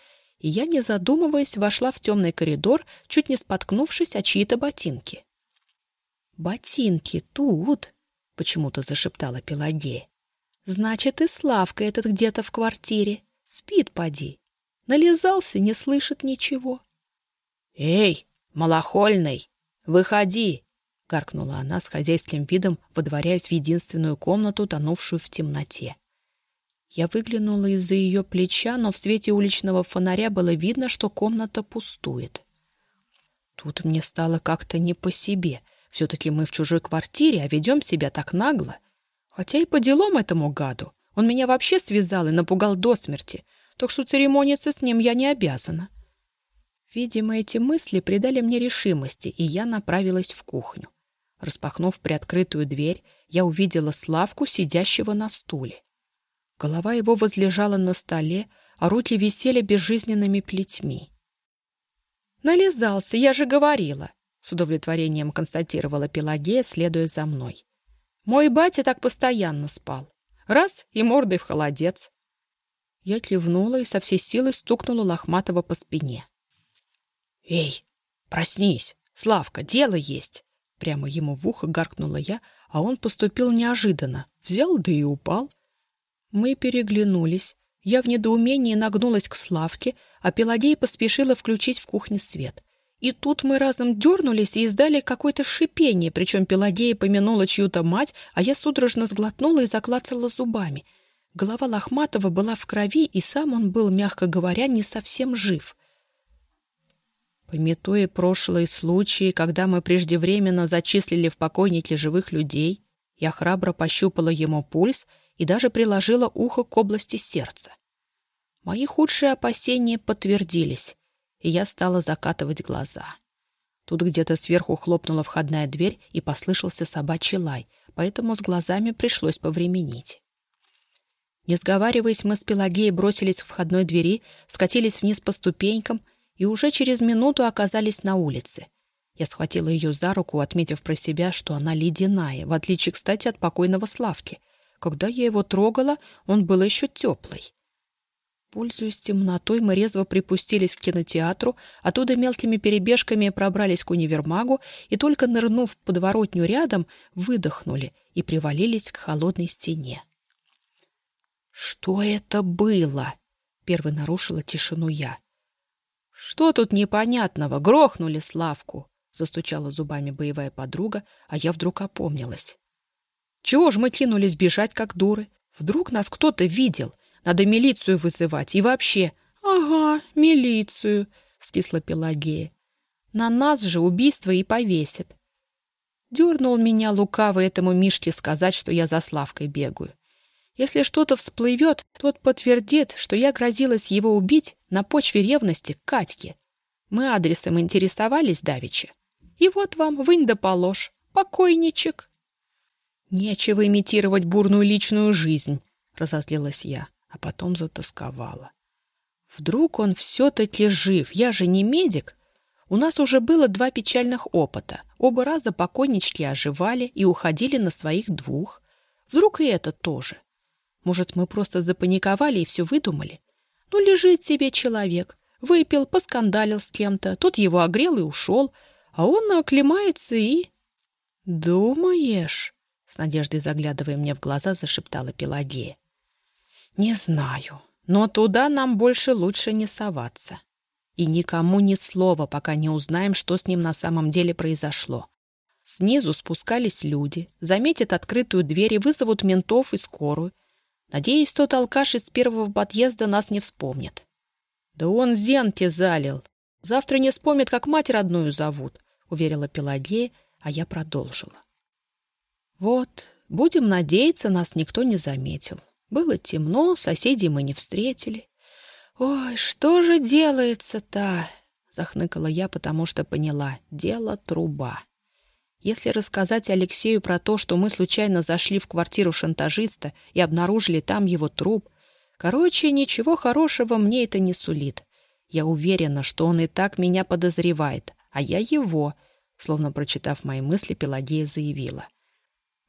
и я, не задумываясь, вошла в темный коридор, чуть не споткнувшись о чьи-то ботинки. «Ботинки тут!» — почему-то зашептала Пелагея. «Значит, и Славка этот где-то в квартире. Спит, поди. Нализался, не слышит ничего». «Эй, малохольный, выходи!» — гаркнула она с хозяйским видом, водворяясь в единственную комнату, тонувшую в темноте. Я выглянула из-за ее плеча, но в свете уличного фонаря было видно, что комната пустует. Тут мне стало как-то не по себе. Все-таки мы в чужой квартире, а ведем себя так нагло. Хотя и по делам этому гаду. Он меня вообще связал и напугал до смерти, так что церемониться с ним я не обязана. Видимо, эти мысли придали мне решимости, и я направилась в кухню. Распахнув приоткрытую дверь, я увидела Славку, сидящего на стуле. Голова его возлежала на столе, а руки висели безжизненными плетьми. «Нализался, я же говорила!» — с удовлетворением констатировала Пелагея, следуя за мной. «Мой батя так постоянно спал. Раз — и мордой в холодец». Я кивнула и со всей силы стукнула Лохматова по спине. «Эй, проснись! Славка, дело есть!» Прямо ему в ухо гаркнула я, а он поступил неожиданно. Взял, да и упал — мы переглянулись. Я в недоумении нагнулась к Славке, а Пелагея поспешила включить в кухне свет. И тут мы разом дернулись и издали какое-то шипение, причем Пелагея помянула чью-то мать, а я судорожно сглотнула и заклацала зубами. Голова Лохматова была в крови, и сам он был, мягко говоря, не совсем жив. Пометуя прошлые случаи, когда мы преждевременно зачислили в покойники живых людей, я храбро пощупала ему пульс — и даже приложила ухо к области сердца. Мои худшие опасения подтвердились, и я стала закатывать глаза. Тут где-то сверху хлопнула входная дверь и послышался собачий лай, поэтому с глазами пришлось повременить. Не сговариваясь, мы с Пелагеей бросились к входной двери, скатились вниз по ступенькам и уже через минуту оказались на улице. Я схватила ее за руку, отметив про себя, что она ледяная, в отличие, кстати, от покойного Славки — когда я его трогала, он был еще теплый. Пользуясь темнотой, мы резво припустились к кинотеатру, оттуда мелкими перебежками пробрались к универмагу и, только нырнув в подворотню рядом, выдохнули и привалились к холодной стене. «Что это было?» — первой нарушила тишину я. «Что тут непонятного? Грохнули Славку!» — застучала зубами боевая подруга, а я вдруг опомнилась. Чего ж мы кинулись бежать, как дуры? Вдруг нас кто-то видел. Надо милицию вызывать. И вообще... — Ага, милицию, — скисла Пелагея. На нас же убийство и повесят. Дернул меня лукаво этому Мишке сказать, что я за Славкой бегаю. Если что-то всплывет, тот подтвердит, что я грозилась его убить на почве ревности к Катьке. Мы адресом интересовались давеча. И вот вам, вынь да положь, покойничек. «Нечего имитировать бурную личную жизнь», — разозлилась я, а потом затасковала. «Вдруг он все-таки жив? Я же не медик. У нас уже было два печальных опыта. Оба раза покойнички оживали и уходили на своих двух. Вдруг и это тоже. Может, мы просто запаниковали и все выдумали? Ну, лежит себе человек, выпил, поскандалил с кем-то, тот его огрел и ушел, а он оклемается и... «Думаешь?» С надеждой заглядывая мне в глаза, зашептала Пелагея. «Не знаю, но туда нам больше лучше не соваться. И никому ни слова, пока не узнаем, что с ним на самом деле произошло. Снизу спускались люди, заметят открытую дверь и вызовут ментов и скорую. Надеюсь, тот алкаш из первого подъезда нас не вспомнит». Да он зенки залил. Завтра не вспомнит, как мать родную зовут, уверила Пелагея, а я продолжила. Вот, будем надеяться, нас никто не заметил. Было темно, соседей мы не встретили. Ой, что же делается-то? Захныкала я, потому что поняла. Дело труба. Если рассказать Алексею про то, что мы случайно зашли в квартиру шантажиста и обнаружили там его труп, короче, ничего хорошего мне это не сулит. Я уверена, что он и так меня подозревает, а я его, словно прочитав мои мысли, Пелагея заявила.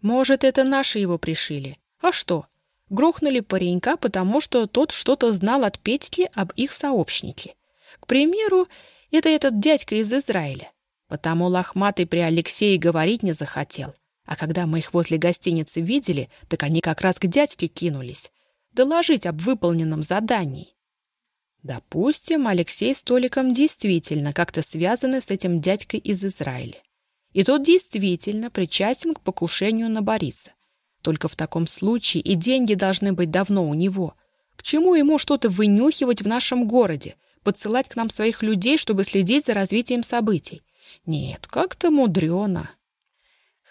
Может, это наши его пришили? А что? Грохнули паренька, потому что тот что-то знал от Петьки об их сообщнике. К примеру, это этот дядька из Израиля. Потому лохматый при Алексее говорить не захотел. А когда мы их возле гостиницы видели, так они как раз к дядьке кинулись. Доложить об выполненном задании. Допустим, Алексей с Толиком действительно как-то связаны с этим дядькой из Израиля. И тот действительно причастен к покушению на Бориса. Только в таком случае и деньги должны быть давно у него. К чему ему что-то вынюхивать в нашем городе, подсылать к нам своих людей, чтобы следить за развитием событий? Нет, как-то мудрено.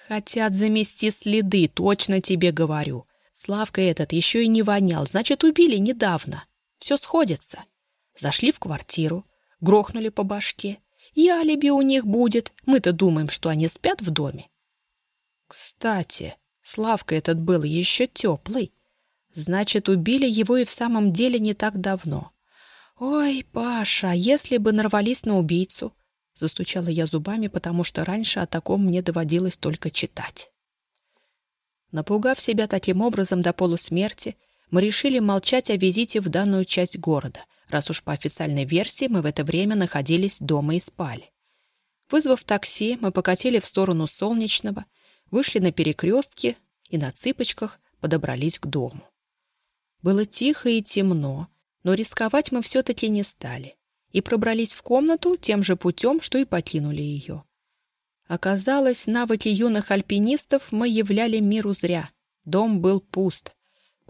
Хотят замести следы, точно тебе говорю. Славка этот еще и не вонял, значит, убили недавно. Все сходится. Зашли в квартиру, грохнули по башке. И алиби у них будет. Мы-то думаем, что они спят в доме. Кстати, Славка этот был еще теплый. Значит, убили его и в самом деле не так давно. Ой, Паша, если бы нарвались на убийцу, Застучала я зубами, потому что раньше о таком мне доводилось только читать. Напугав себя таким образом до полусмерти, мы решили молчать о визите в данную часть города, раз уж по официальной версии мы в это время находились дома и спали. Вызвав такси, мы покатили в сторону Солнечного, вышли на перекрестке и на цыпочках подобрались к дому. Было тихо и темно, но рисковать мы все-таки не стали и пробрались в комнату тем же путем, что и покинули ее. Оказалось, навыки юных альпинистов мы являли миру зря. Дом был пуст.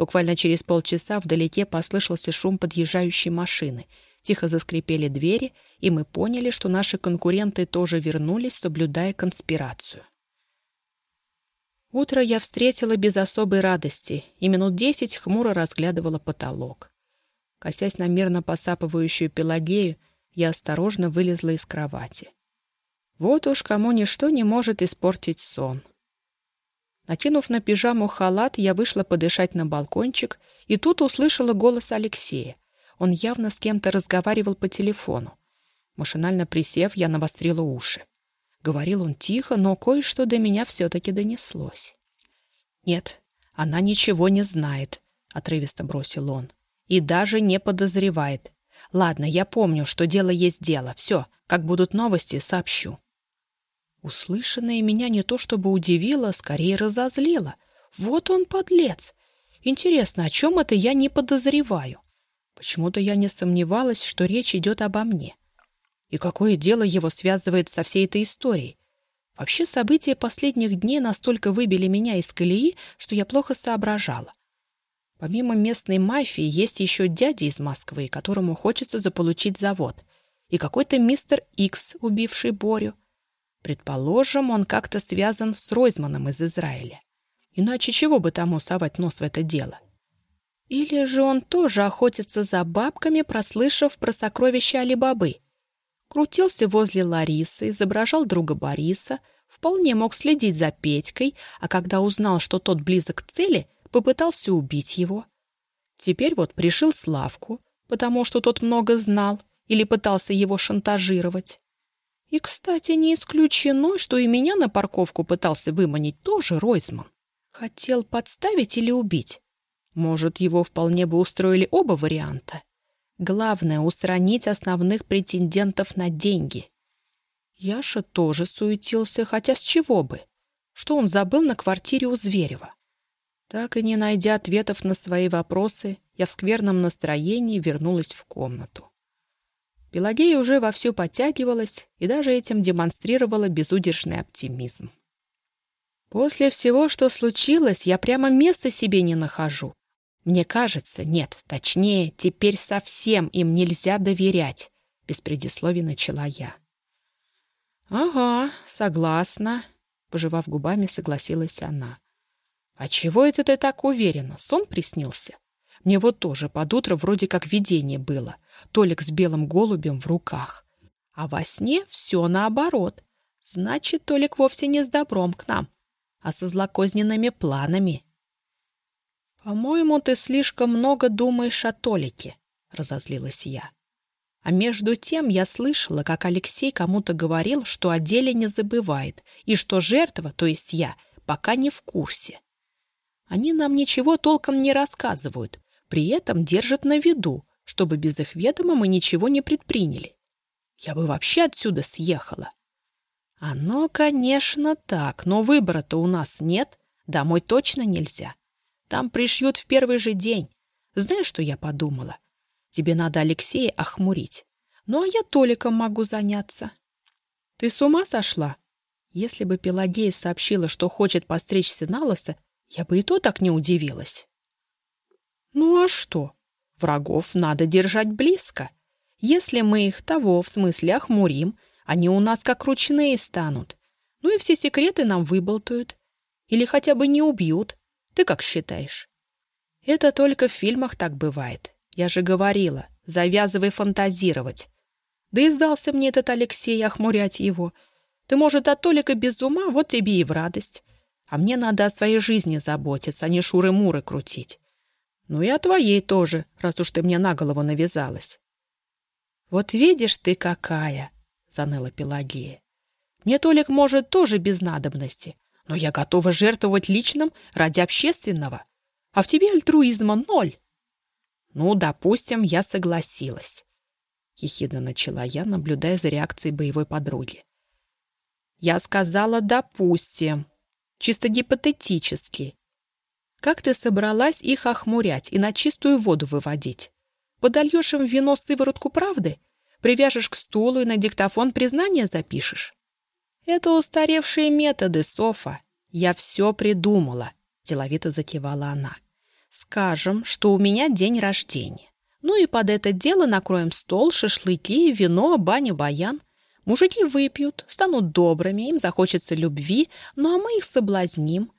Буквально через полчаса вдалеке послышался шум подъезжающей машины. Тихо заскрипели двери, и мы поняли, что наши конкуренты тоже вернулись, соблюдая конспирацию. Утро я встретила без особой радости и минут десять хмуро разглядывала потолок. Косясь на мирно посапывающую Пелагею, я осторожно вылезла из кровати. Вот уж кому ничто не может испортить сон. Накинув на пижаму халат, я вышла подышать на балкончик, и тут услышала голос Алексея. Он явно с кем-то разговаривал по телефону. Машинально присев, я навострила уши. Говорил он тихо, но кое-что до меня все-таки донеслось. «Нет, она ничего не знает», — отрывисто бросил он и даже не подозревает. Ладно, я помню, что дело есть дело. Все, как будут новости, сообщу. Услышанное меня не то чтобы удивило, скорее разозлило. Вот он, подлец! Интересно, о чем это я не подозреваю? Почему-то я не сомневалась, что речь идет обо мне. И какое дело его связывает со всей этой историей? Вообще события последних дней настолько выбили меня из колеи, что я плохо соображала. Помимо местной мафии есть еще дядя из Москвы, которому хочется заполучить завод, и какой-то мистер Икс, убивший Борю. Предположим, он как-то связан с Ройзманом из Израиля. Иначе чего бы тому совать нос в это дело? Или же он тоже охотится за бабками, прослышав про сокровища Алибабы? Крутился возле Ларисы, изображал друга Бориса, вполне мог следить за Петькой, а когда узнал, что тот близок к цели, попытался убить его. Теперь вот пришил Славку, потому что тот много знал или пытался его шантажировать. И, кстати, не исключено, что и меня на парковку пытался выманить тоже Ройзман. Хотел подставить или убить. Может, его вполне бы устроили оба варианта. Главное — устранить основных претендентов на деньги. Яша тоже суетился, хотя с чего бы? Что он забыл на квартире у Зверева? Так и не найдя ответов на свои вопросы, я в скверном настроении вернулась в комнату. Пелагея уже вовсю подтягивалась и даже этим демонстрировала безудержный оптимизм. «После всего, что случилось, я прямо места себе не нахожу. Мне кажется, нет, точнее, теперь совсем им нельзя доверять, без предисловий начала я. Ага, согласна, пожевав губами, согласилась она. А чего это ты так уверена? Сон приснился? Мне вот тоже под утро вроде как видение было. Толик с белым голубем в руках. А во сне все наоборот. Значит, Толик вовсе не с добром к нам, а со злокозненными планами. «По-моему, ты слишком много думаешь о Толике», — разозлилась я. А между тем я слышала, как Алексей кому-то говорил, что о деле не забывает, и что жертва, то есть я, пока не в курсе. Они нам ничего толком не рассказывают, при этом держат на виду, чтобы без их ведома мы ничего не предприняли. Я бы вообще отсюда съехала. Оно, конечно, так, но выбора-то у нас нет, домой точно нельзя. Там пришьют в первый же день. Знаешь, что я подумала? Тебе надо Алексея охмурить. Ну, а я Толиком могу заняться. Ты с ума сошла? Если бы Пелагея сообщила, что хочет постричься на лысо, я бы и то так не удивилась. Ну а что? Врагов надо держать близко. Если мы их того, в смысле, охмурим, они у нас как ручные станут. Ну и все секреты нам выболтают. Или хотя бы не убьют, ты как считаешь? Это только в фильмах так бывает. Я же говорила, завязывай фантазировать. Да и сдался мне этот Алексей охмурять его. Ты, может, от Толика без ума, вот тебе и в радость. А мне надо о своей жизни заботиться, а не шуры-муры крутить. Ну и о твоей тоже, раз уж ты мне на голову навязалась. Вот видишь ты какая, — заныла Пелагея. Мне Толик может тоже без надобности, но я готова жертвовать личным ради общественного. А в тебе альтруизма ноль. Ну, допустим, я согласилась. Ехидно начала я, наблюдая за реакцией боевой подруги. Я сказала «допустим», чисто гипотетически. Как ты собралась их охмурять и на чистую воду выводить? Подольешь им вино сыворотку правды? Привяжешь к стулу и на диктофон признание запишешь? «Это устаревшие методы, Софа. Я все придумала», — деловито закивала она. «Скажем, что у меня день рождения. Ну и под это дело накроем стол, шашлыки, вино, баня, баян. Мужики выпьют, станут добрыми, им захочется любви, ну а мы их соблазним.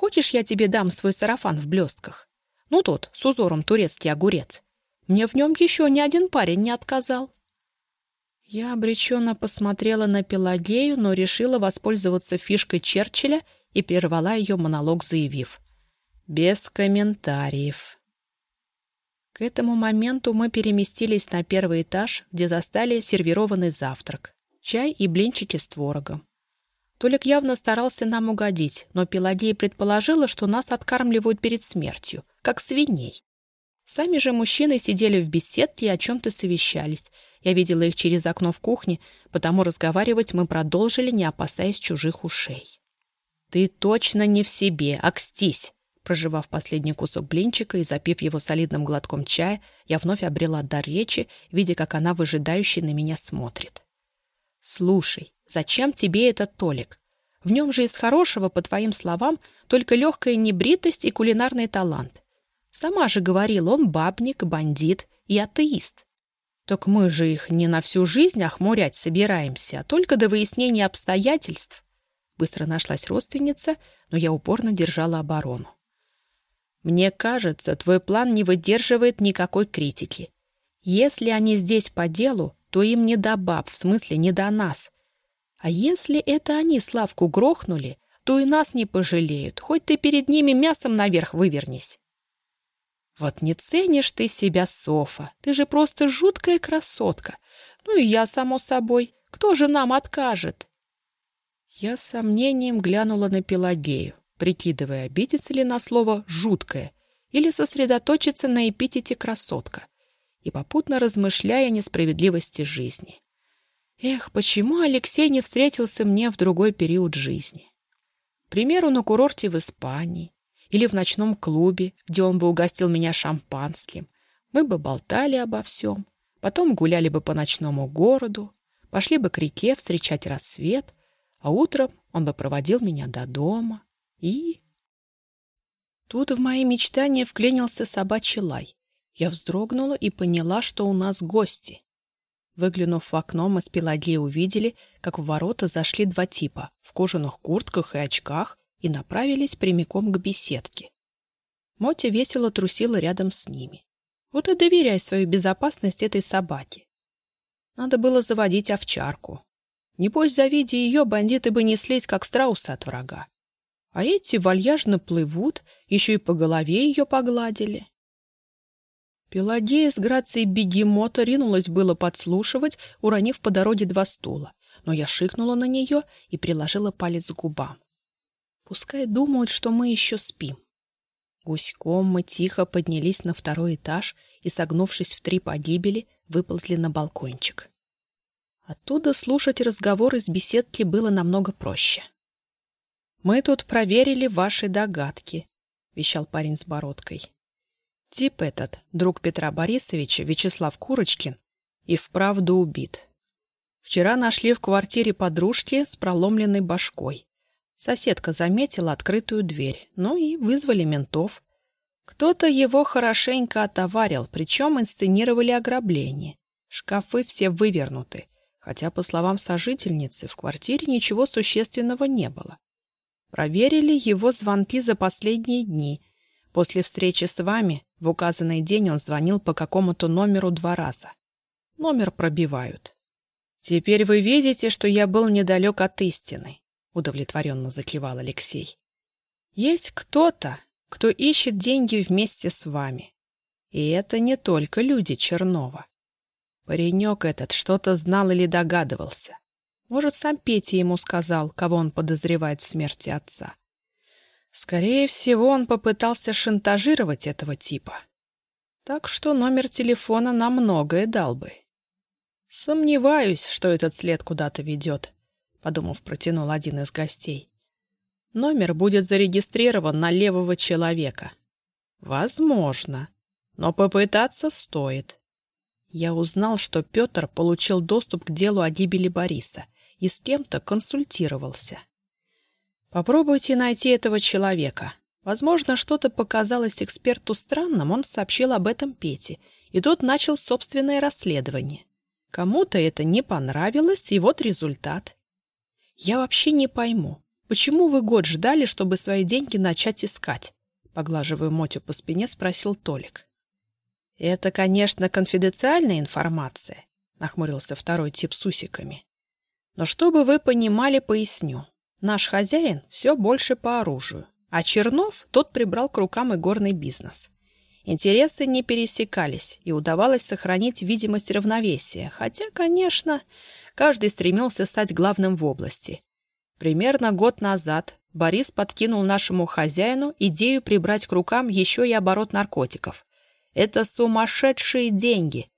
Хочешь, я тебе дам свой сарафан в блестках? Ну тот, с узором турецкий огурец. Мне в нем еще ни один парень не отказал». Я обреченно посмотрела на Пелагею, но решила воспользоваться фишкой Черчилля и прервала ее монолог, заявив. «Без комментариев». К этому моменту мы переместились на первый этаж, где застали сервированный завтрак, чай и блинчики с творогом. Толик явно старался нам угодить, но Пелагея предположила, что нас откармливают перед смертью, как свиней. Сами же мужчины сидели в беседке и о чем-то совещались. Я видела их через окно в кухне, потому разговаривать мы продолжили, не опасаясь чужих ушей. «Ты точно не в себе, акстись!» Проживав последний кусок блинчика и запив его солидным глотком чая, я вновь обрела дар речи, видя, как она выжидающе на меня смотрит. «Слушай, зачем тебе этот Толик? В нем же из хорошего, по твоим словам, только легкая небритость и кулинарный талант. Сама же говорила, он бабник, бандит и атеист. Так мы же их не на всю жизнь охмурять собираемся, а только до выяснения обстоятельств. Быстро нашлась родственница, но я упорно держала оборону. Мне кажется, твой план не выдерживает никакой критики. Если они здесь по делу, то им не до баб, в смысле не до нас. А если это они Славку грохнули, то и нас не пожалеют, хоть ты перед ними мясом наверх вывернись. Вот не ценишь ты себя, Софа. Ты же просто жуткая красотка. Ну и я, само собой. Кто же нам откажет? Я с сомнением глянула на Пелагею, прикидывая, обидится ли на слово «жуткое» или сосредоточиться на эпитете «красотка» и попутно размышляя о несправедливости жизни. Эх, почему Алексей не встретился мне в другой период жизни? К примеру, на курорте в Испании или в ночном клубе, где он бы угостил меня шампанским. Мы бы болтали обо всем, потом гуляли бы по ночному городу, пошли бы к реке встречать рассвет, а утром он бы проводил меня до дома и... Тут в мои мечтания вклинился собачий лай. Я вздрогнула и поняла, что у нас гости. Выглянув в окно, мы с Пелагеей увидели, как в ворота зашли два типа в кожаных куртках и очках и направились прямиком к беседке. Мотя весело трусила рядом с ними. Вот и доверяй свою безопасность этой собаке. Надо было заводить овчарку. Небось, завидя ее, бандиты бы неслись, как страусы от врага. А эти вальяжно плывут, еще и по голове ее погладили. Пелагея с грацией бегемота ринулась было подслушивать, уронив по дороге два стула, но я шикнула на нее и приложила палец к губам. Пускай думают, что мы еще спим. Гуськом мы тихо поднялись на второй этаж и, согнувшись в три погибели, выползли на балкончик. Оттуда слушать разговор из беседки было намного проще. «Мы тут проверили ваши догадки», — вещал парень с бородкой. Тип этот, друг Петра Борисовича, Вячеслав Курочкин, и вправду убит. Вчера нашли в квартире подружки с проломленной башкой. Соседка заметила открытую дверь, ну и вызвали ментов. Кто-то его хорошенько отоварил, причем инсценировали ограбление. Шкафы все вывернуты, хотя, по словам сожительницы, в квартире ничего существенного не было. Проверили его звонки за последние дни. После встречи с вами в указанный день он звонил по какому-то номеру два раза. Номер пробивают. «Теперь вы видите, что я был недалек от истины», — удовлетворенно закивал Алексей. «Есть кто-то, кто ищет деньги вместе с вами. И это не только люди Чернова. Паренек этот что-то знал или догадывался. Может, сам Петя ему сказал, кого он подозревает в смерти отца. Скорее всего, он попытался шантажировать этого типа. Так что номер телефона на многое дал бы. «Сомневаюсь, что этот след куда-то ведет», — подумав, протянул один из гостей. «Номер будет зарегистрирован на левого человека». «Возможно, но попытаться стоит». Я узнал, что Петр получил доступ к делу о гибели Бориса и с кем-то консультировался. Попробуйте найти этого человека. Возможно, что-то показалось эксперту странным, он сообщил об этом Пете, и тот начал собственное расследование. Кому-то это не понравилось, и вот результат. Я вообще не пойму, почему вы год ждали, чтобы свои деньги начать искать? Поглаживая Мотю по спине, спросил Толик. Это, конечно, конфиденциальная информация, нахмурился второй тип с усиками. Но чтобы вы понимали, поясню. Наш хозяин все больше по оружию, а Чернов тот прибрал к рукам и горный бизнес. Интересы не пересекались, и удавалось сохранить видимость равновесия, хотя, конечно, каждый стремился стать главным в области. Примерно год назад Борис подкинул нашему хозяину идею прибрать к рукам еще и оборот наркотиков. Это сумасшедшие деньги.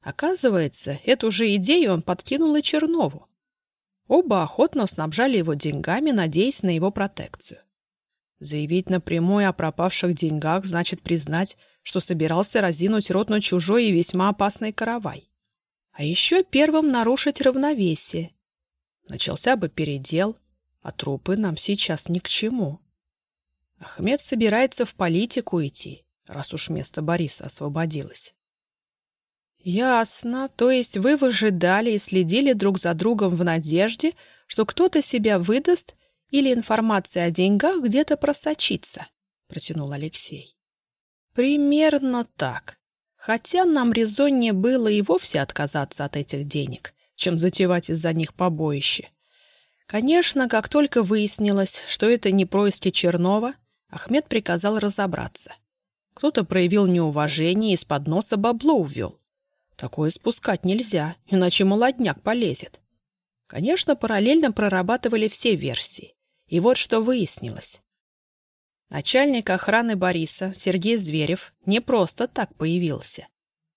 Оказывается, эту же идею он подкинул и Чернову. Оба охотно снабжали его деньгами, надеясь на его протекцию. Заявить напрямую о пропавших деньгах значит признать, что собирался разинуть рот на чужой и весьма опасный каравай. А еще первым нарушить равновесие. Начался бы передел, а трупы нам сейчас ни к чему. Ахмед собирается в политику идти, раз уж место Бориса освободилось. «Ясно. То есть вы выжидали и следили друг за другом в надежде, что кто-то себя выдаст или информация о деньгах где-то просочится?» — протянул Алексей. «Примерно так. Хотя нам резоннее было и вовсе отказаться от этих денег, чем затевать из-за них побоище. Конечно, как только выяснилось, что это не происки Чернова, Ахмед приказал разобраться. Кто-то проявил неуважение и из-под носа бабло увел. Такое спускать нельзя, иначе молодняк полезет. Конечно, параллельно прорабатывали все версии. И вот что выяснилось. Начальник охраны Бориса, Сергей Зверев, не просто так появился.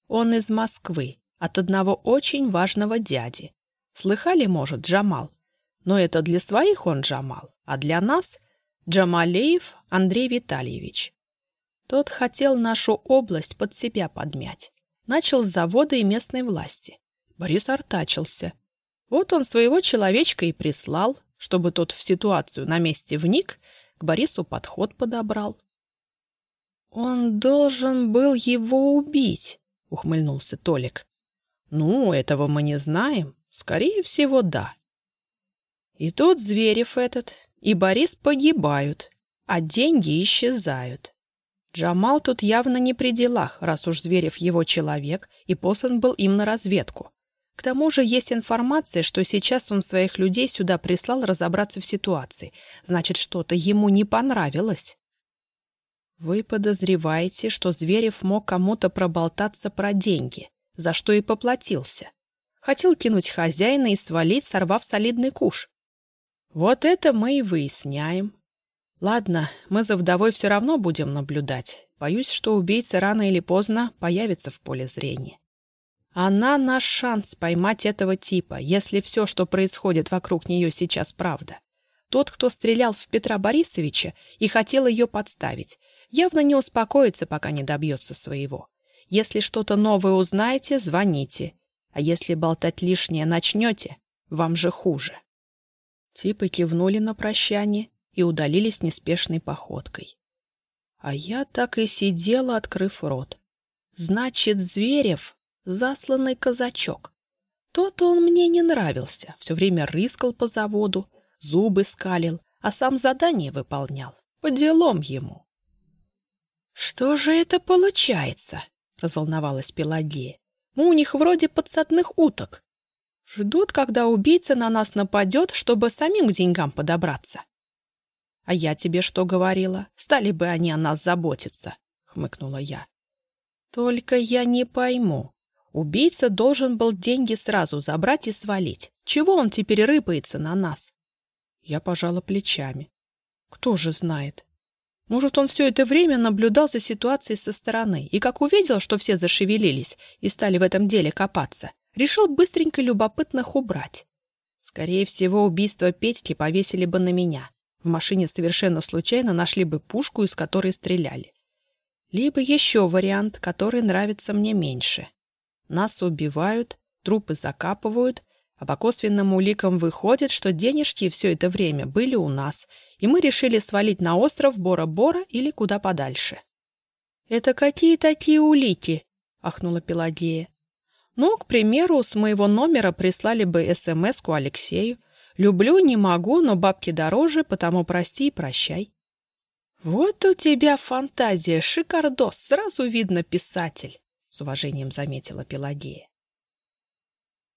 Он из Москвы, от одного очень важного дяди. Слыхали, может, Джамал? Но это для своих он Джамал, а для нас — Джамалеев Андрей Витальевич. Тот хотел нашу область под себя подмять. Начал с завода и местной власти. Борис артачился. Вот он своего человечка и прислал, чтобы тот в ситуацию на месте вник, к Борису подход подобрал. «Он должен был его убить», — ухмыльнулся Толик. «Ну, этого мы не знаем. Скорее всего, да». И тут Зверев этот, и Борис погибают, а деньги исчезают. Джамал тут явно не при делах, раз уж Зверев его человек и послан был им на разведку. К тому же есть информация, что сейчас он своих людей сюда прислал разобраться в ситуации. Значит, что-то ему не понравилось. Вы подозреваете, что Зверев мог кому-то проболтаться про деньги, за что и поплатился. Хотел кинуть хозяина и свалить, сорвав солидный куш. Вот это мы и выясняем. Ладно, мы за вдовой все равно будем наблюдать. Боюсь, что убийца рано или поздно появится в поле зрения. Она наш шанс поймать этого типа, если все, что происходит вокруг нее сейчас, правда. Тот, кто стрелял в Петра Борисовича и хотел ее подставить, явно не успокоится, пока не добьется своего. Если что-то новое узнаете, звоните. А если болтать лишнее начнете, вам же хуже. Типы кивнули на прощание и удалились неспешной походкой. А я так и сидела, открыв рот. Значит, Зверев — засланный казачок. Тот он мне не нравился, все время рыскал по заводу, зубы скалил, а сам задание выполнял. По делам ему. «Что же это получается?» — разволновалась Пелагея. «Мы у них вроде подсадных уток. Ждут, когда убийца на нас нападет, чтобы самим к деньгам подобраться. «А я тебе что говорила? Стали бы они о нас заботиться», — хмыкнула я. «Только я не пойму. Убийца должен был деньги сразу забрать и свалить. Чего он теперь рыпается на нас?» Я пожала плечами. «Кто же знает? Может, он все это время наблюдал за ситуацией со стороны и, как увидел, что все зашевелились и стали в этом деле копаться, решил быстренько любопытных убрать. Скорее всего, убийство Петьки повесили бы на меня. В машине совершенно случайно нашли бы пушку, из которой стреляли. Либо еще вариант, который нравится мне меньше. Нас убивают, трупы закапывают, а по косвенным уликам выходит, что денежки все это время были у нас, и мы решили свалить на остров Бора-Бора или куда подальше. «Это какие такие улики?» — ахнула Пелагея. «Ну, к примеру, с моего номера прислали бы СМС-ку Алексею, Люблю, не могу, но бабки дороже, потому прости и прощай. Вот у тебя фантазия, шикардос, сразу видно писатель, с уважением заметила Пелагея.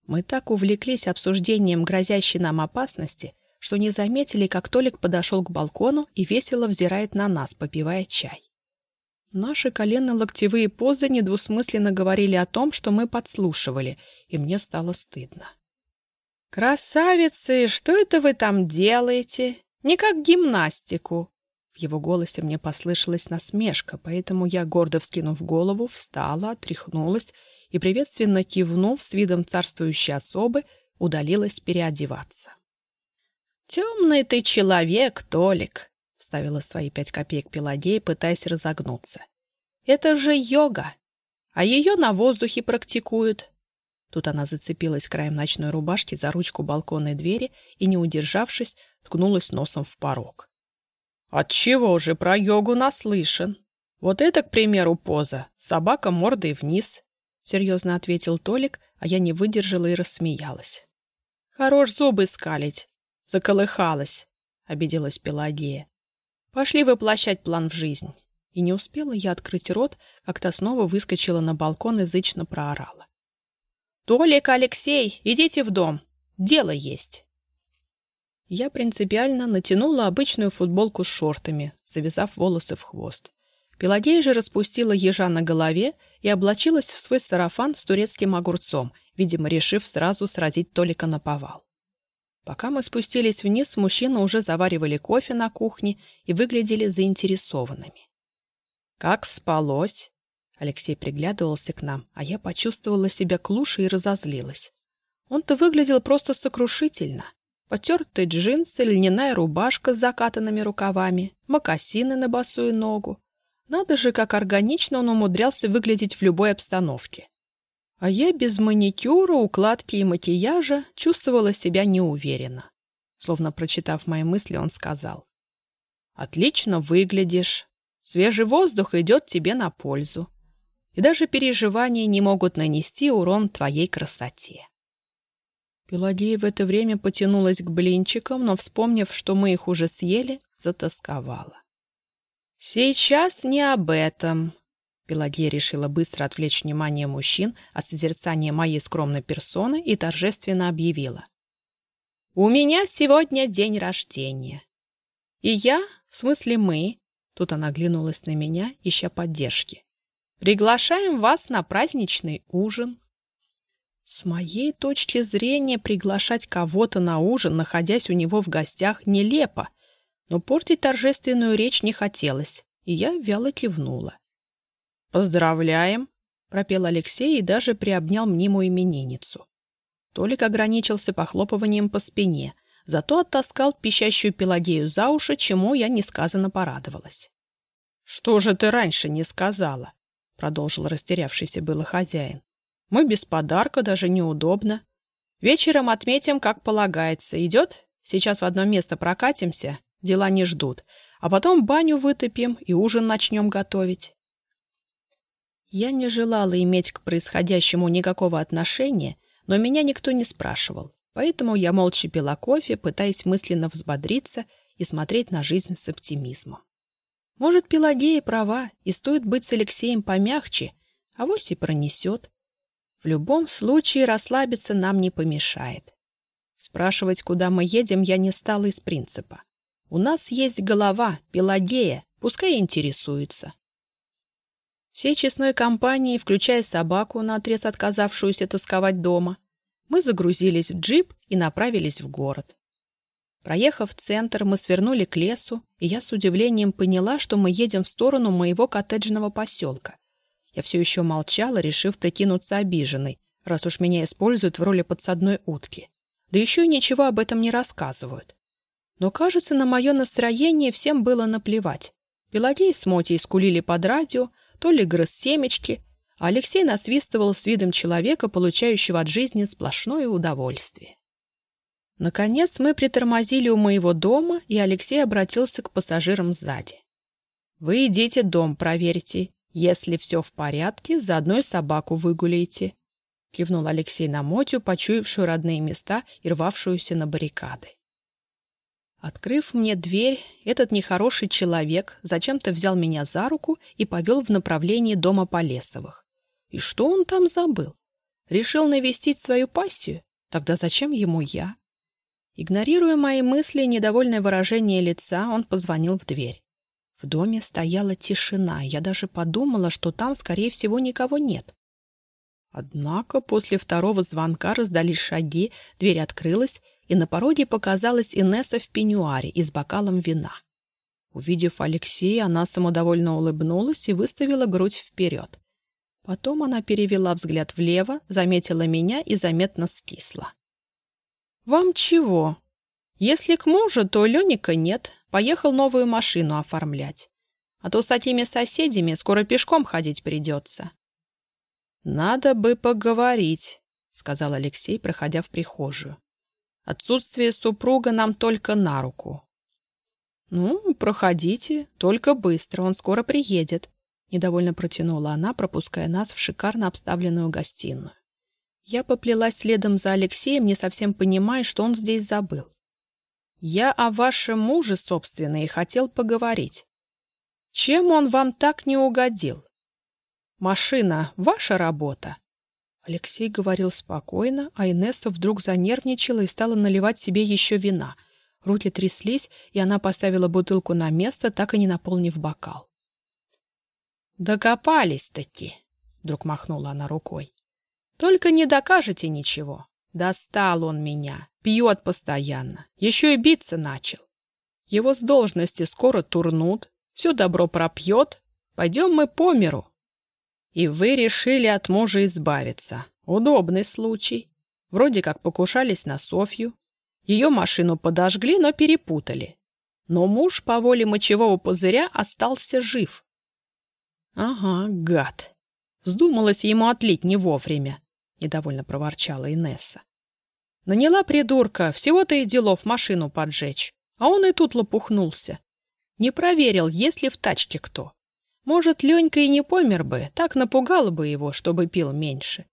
Мы так увлеклись обсуждением грозящей нам опасности, что не заметили, как Толик подошел к балкону и весело взирает на нас, попивая чай. Наши колено-локтевые позы недвусмысленно говорили о том, что мы подслушивали, и мне стало стыдно. «Красавицы, что это вы там делаете? Не как гимнастику!» В его голосе мне послышалась насмешка, поэтому я, гордо вскинув голову, встала, отряхнулась и, приветственно кивнув с видом царствующей особы, удалилась переодеваться. «Темный ты человек, Толик!» — вставила свои пять копеек Пелагея, пытаясь разогнуться. «Это же йога, а ее на воздухе практикуют. Тут она зацепилась краем ночной рубашки за ручку балконной двери и, не удержавшись, ткнулась носом в порог. «Отчего же про йогу наслышан? Вот это, к примеру, поза. Собака мордой вниз», — серьезно ответил Толик, а я не выдержала и рассмеялась. «Хорош зубы скалить!» — заколыхалась, — обиделась Пелагея. «Пошли воплощать план в жизнь». И не успела я открыть рот, как та снова выскочила на балкон и зычно проорала. «Толик, Алексей, идите в дом. Дело есть». Я принципиально натянула обычную футболку с шортами, завязав волосы в хвост. Пелагея же распустила ежа на голове и облачилась в свой сарафан с турецким огурцом, видимо, решив сразу сразить Толика на повал. Пока мы спустились вниз, мужчины уже заваривали кофе на кухне и выглядели заинтересованными. «Как спалось?» Алексей приглядывался к нам, а я почувствовала себя клушей и разозлилась. Он-то выглядел просто сокрушительно. Потертые джинсы, льняная рубашка с закатанными рукавами, мокасины на босую ногу. Надо же, как органично он умудрялся выглядеть в любой обстановке. А я без маникюра, укладки и макияжа чувствовала себя неуверенно. Словно прочитав мои мысли, он сказал. «Отлично выглядишь. Свежий воздух идет тебе на пользу. И даже переживания не могут нанести урон твоей красоте. Пелагея в это время потянулась к блинчикам, но, вспомнив, что мы их уже съели, затасковала. «Сейчас не об этом», Пелагея решила быстро отвлечь внимание мужчин от созерцания моей скромной персоны и торжественно объявила. «У меня сегодня день рождения. И я, в смысле мы, тут она глянулась на меня, ища поддержки, приглашаем вас на праздничный ужин». С моей точки зрения, приглашать кого-то на ужин, находясь у него в гостях, нелепо, но портить торжественную речь не хотелось, и я вяло кивнула. «Поздравляем!» — пропел Алексей и даже приобнял мнимую именинницу. Толик ограничился похлопыванием по спине, зато оттаскал пищащую Пелагею за уши, чему я несказанно порадовалась. «Что же ты раньше не сказала?» — продолжил растерявшийся было хозяин. «Мы без подарка, даже неудобно. Вечером отметим, как полагается. Идет? Сейчас в одно место прокатимся, дела не ждут. А потом баню вытопим и ужин начнем готовить. Я не желала иметь к происходящему никакого отношения, но меня никто не спрашивал, поэтому я молча пила кофе, пытаясь мысленно взбодриться и смотреть на жизнь с оптимизмом. Может, Пелагея права, и стоит быть с Алексеем помягче, а вось и пронесет. В любом случае расслабиться нам не помешает. Спрашивать, куда мы едем, я не стала из принципа. У нас есть голова, Пелагея, пускай интересуется. Всей честной компанией, включая собаку, наотрез отказавшуюся тосковать дома, мы загрузились в джип и направились в город. Проехав центр, мы свернули к лесу, и я с удивлением поняла, что мы едем в сторону моего коттеджного поселка. Я все еще молчала, решив прикинуться обиженной, раз уж меня используют в роли подсадной утки. Да еще и ничего об этом не рассказывают. Но, кажется, на мое настроение всем было наплевать. Пелагей с Мотей скулили под радио, то ли грыз семечки, а Алексей насвистывал с видом человека, получающего от жизни сплошное удовольствие. Наконец мы притормозили у моего дома, и Алексей обратился к пассажирам сзади. «Вы идите дом проверьте. Если все в порядке, заодно и собаку выгуляйте», — кивнул Алексей на Мотю, почуявшую родные места и рвавшуюся на баррикады. Открыв мне дверь, этот нехороший человек зачем-то взял меня за руку и повел в направлении дома Полесовых. И что он там забыл? Решил навестить свою пассию? Тогда зачем ему я? Игнорируя мои мысли и недовольное выражение лица, он позвонил в дверь. В доме стояла тишина, я даже подумала, что там, скорее всего, никого нет. Однако после второго звонка раздались шаги, дверь открылась, и на пороге показалась Инесса в пеньюаре и с бокалом вина. Увидев Алексея, она самодовольно улыбнулась и выставила грудь вперед. Потом она перевела взгляд влево, заметила меня и заметно скисла. «Вам чего? Если к мужу, то Леника нет, поехал новую машину оформлять. А то с такими соседями скоро пешком ходить придется». «Надо бы поговорить», — сказал Алексей, проходя в прихожую. Отсутствие супруга нам только на руку. «Ну, проходите, только быстро, он скоро приедет», — недовольно протянула она, пропуская нас в шикарно обставленную гостиную. Я поплелась следом за Алексеем, не совсем понимая, что он здесь забыл. «Я о вашем муже, собственно, и хотел поговорить. Чем он вам так не угодил? Машина — ваша работа?» Алексей говорил спокойно, а Инесса вдруг занервничала и стала наливать себе еще вина. Руки тряслись, и она поставила бутылку на место, так и не наполнив бокал. «Докопались-таки!» — вдруг махнула она рукой. «Только не докажете ничего. Достал он меня, пьет постоянно, еще и биться начал. Его с должности скоро турнут, все добро пропьет. Пойдем мы по миру, и вы решили от мужа избавиться. Удобный случай. Вроде как покушались на Софью. Ее машину подожгли, но перепутали. Но муж по воле мочевого пузыря остался жив. Ага, гад. Вздумалось ему отлить не вовремя, недовольно проворчала Инесса. Наняла придурка, всего-то и делов машину поджечь. А он и тут лопухнулся. Не проверил, есть ли в тачке кто. Может, Ленька и не помер бы, так напугала бы его, чтобы пил меньше.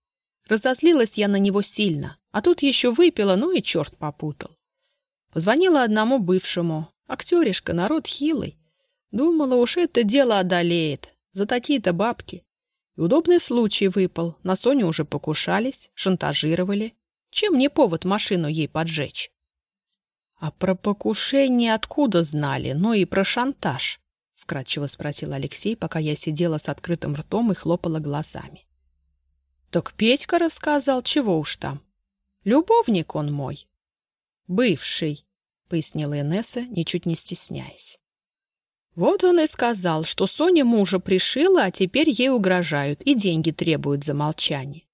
Разозлилась я на него сильно, а тут еще выпила, ну и черт попутал. Позвонила одному бывшему. Актеришка, народ хилый. Думала, уж это дело одолеет. За такие-то бабки. И удобный случай выпал. На Соню уже покушались, шантажировали. Чем не повод машину ей поджечь? А про покушение откуда знали? Ну и про шантаж? Вкратчиво спросил Алексей, пока я сидела с открытым ртом и хлопала глазами. Так Петька рассказал, чего уж там. Любовник он мой. Бывший, пояснила Инесса, ничуть не стесняясь. Вот он и сказал, что Соня мужа пришила, а теперь ей угрожают и деньги требуют за молчание.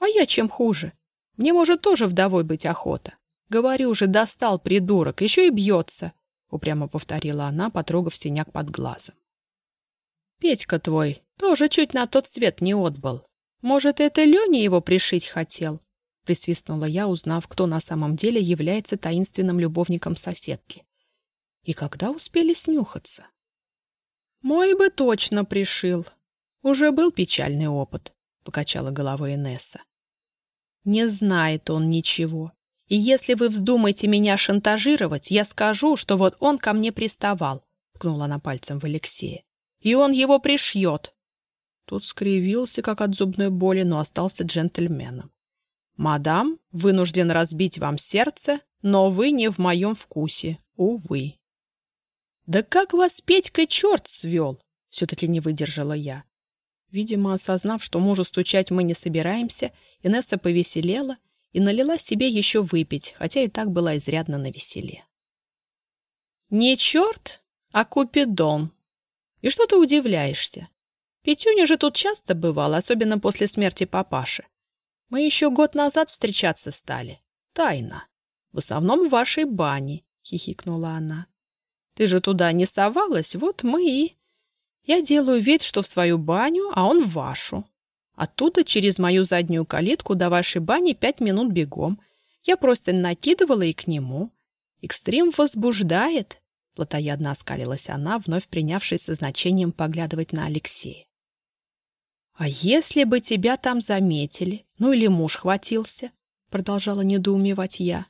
А я чем хуже? Мне, может, тоже вдовой быть охота. Говорю же, достал придурок, еще и бьется, — упрямо повторила она, потрогав синяк под глазом. Петька твой тоже чуть на тот свет не отбыл. Может, это Леня его пришить хотел? Присвистнула я, узнав, кто на самом деле является таинственным любовником соседки. И когда успели снюхаться? «Мой бы точно пришил. Уже был печальный опыт», — покачала головой Инесса. «Не знает он ничего. И если вы вздумаете меня шантажировать, я скажу, что вот он ко мне приставал», — ткнула она пальцем в Алексея. «И он его пришьет». Тут скривился, как от зубной боли, но остался джентльменом. «Мадам, вынужден разбить вам сердце, но вы не в моем вкусе, увы». «Да как вас Петька черт свел!» — все-таки не выдержала я. Видимо, осознав, что мужу стучать мы не собираемся, Инесса повеселела и налила себе еще выпить, хотя и так была изрядно навеселе. «Не черт, а Купидон. И что ты удивляешься? Петюня же тут часто бывал, особенно после смерти папаши. Мы еще год назад встречаться стали. Тайно. В основном в вашей бане», — хихикнула она. Ты же туда не совалась, вот мы и... Я делаю вид, что в свою баню, а он в вашу. Оттуда через мою заднюю калитку до вашей бани пять минут бегом. Я просто накидывала и к нему. Экстрим возбуждает, — плотоядно оскалилась она, вновь принявшись со значением поглядывать на Алексея. «А если бы тебя там заметили, ну или муж хватился?» — продолжала недоумевать я.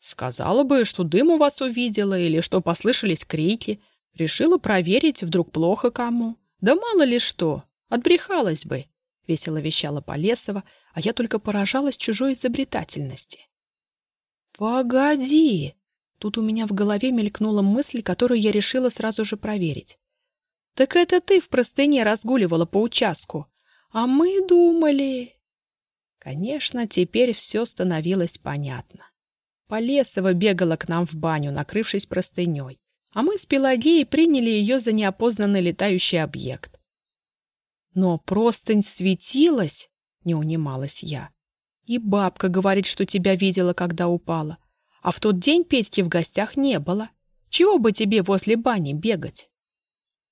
Сказала бы, что дым у вас увидела или что послышались крики. Решила проверить, вдруг плохо кому. Да мало ли что, отбрехалась бы, — весело вещала Полесова, а я только поражалась чужой изобретательности. «Погоди!» Тут у меня в голове мелькнула мысль, которую я решила сразу же проверить. «Так это ты в простыне разгуливала по участку, а мы думали...» Конечно, теперь все становилось понятно. Полесова бегала к нам в баню, накрывшись простыней, а мы с Пелагеей приняли ее за неопознанный летающий объект. Но простынь светилась, не унималась я. И бабка говорит, что тебя видела, когда упала. А в тот день Петьки в гостях не было. Чего бы тебе возле бани бегать?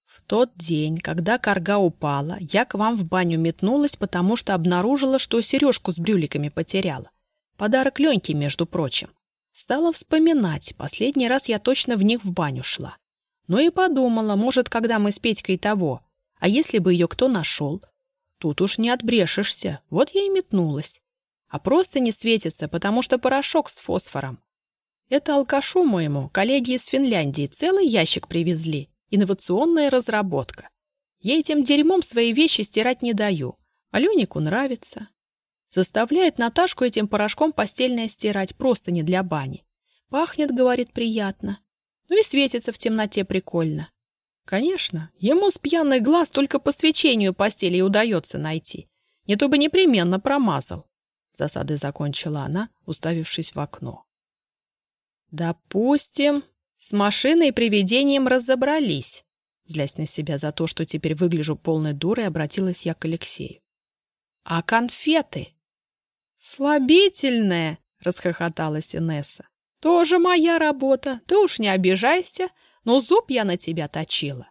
В тот день, когда корга упала, я к вам в баню метнулась, потому что обнаружила, что сережку с брюликами потеряла. Подарок Леньке, между прочим. Стала вспоминать, последний раз я точно в них в баню шла. Ну и подумала, может, когда мы с Петькой того, а если бы ее кто нашел? Тут уж не отбрешешься, вот я и метнулась. А просто не светится, потому что порошок с фосфором. Это алкашу моему коллеги из Финляндии целый ящик привезли. Инновационная разработка. Я этим дерьмом свои вещи стирать не даю. Алёнику нравится. Заставляет Наташку этим порошком постельное стирать, просто не для бани. Пахнет, говорит, приятно. Ну и светится в темноте прикольно. Конечно, ему с пьяных глаз только по свечению постели и удается найти. Не то бы непременно промазал. Засады закончила она, уставившись в окно. Допустим, с машиной и привидением разобрались. Злясь на себя за то, что теперь выгляжу полной дурой, обратилась я к Алексею. А конфеты? «Слабительное!» — расхохоталась Инесса. «Тоже моя работа. Ты уж не обижайся, но зуб я на тебя точила».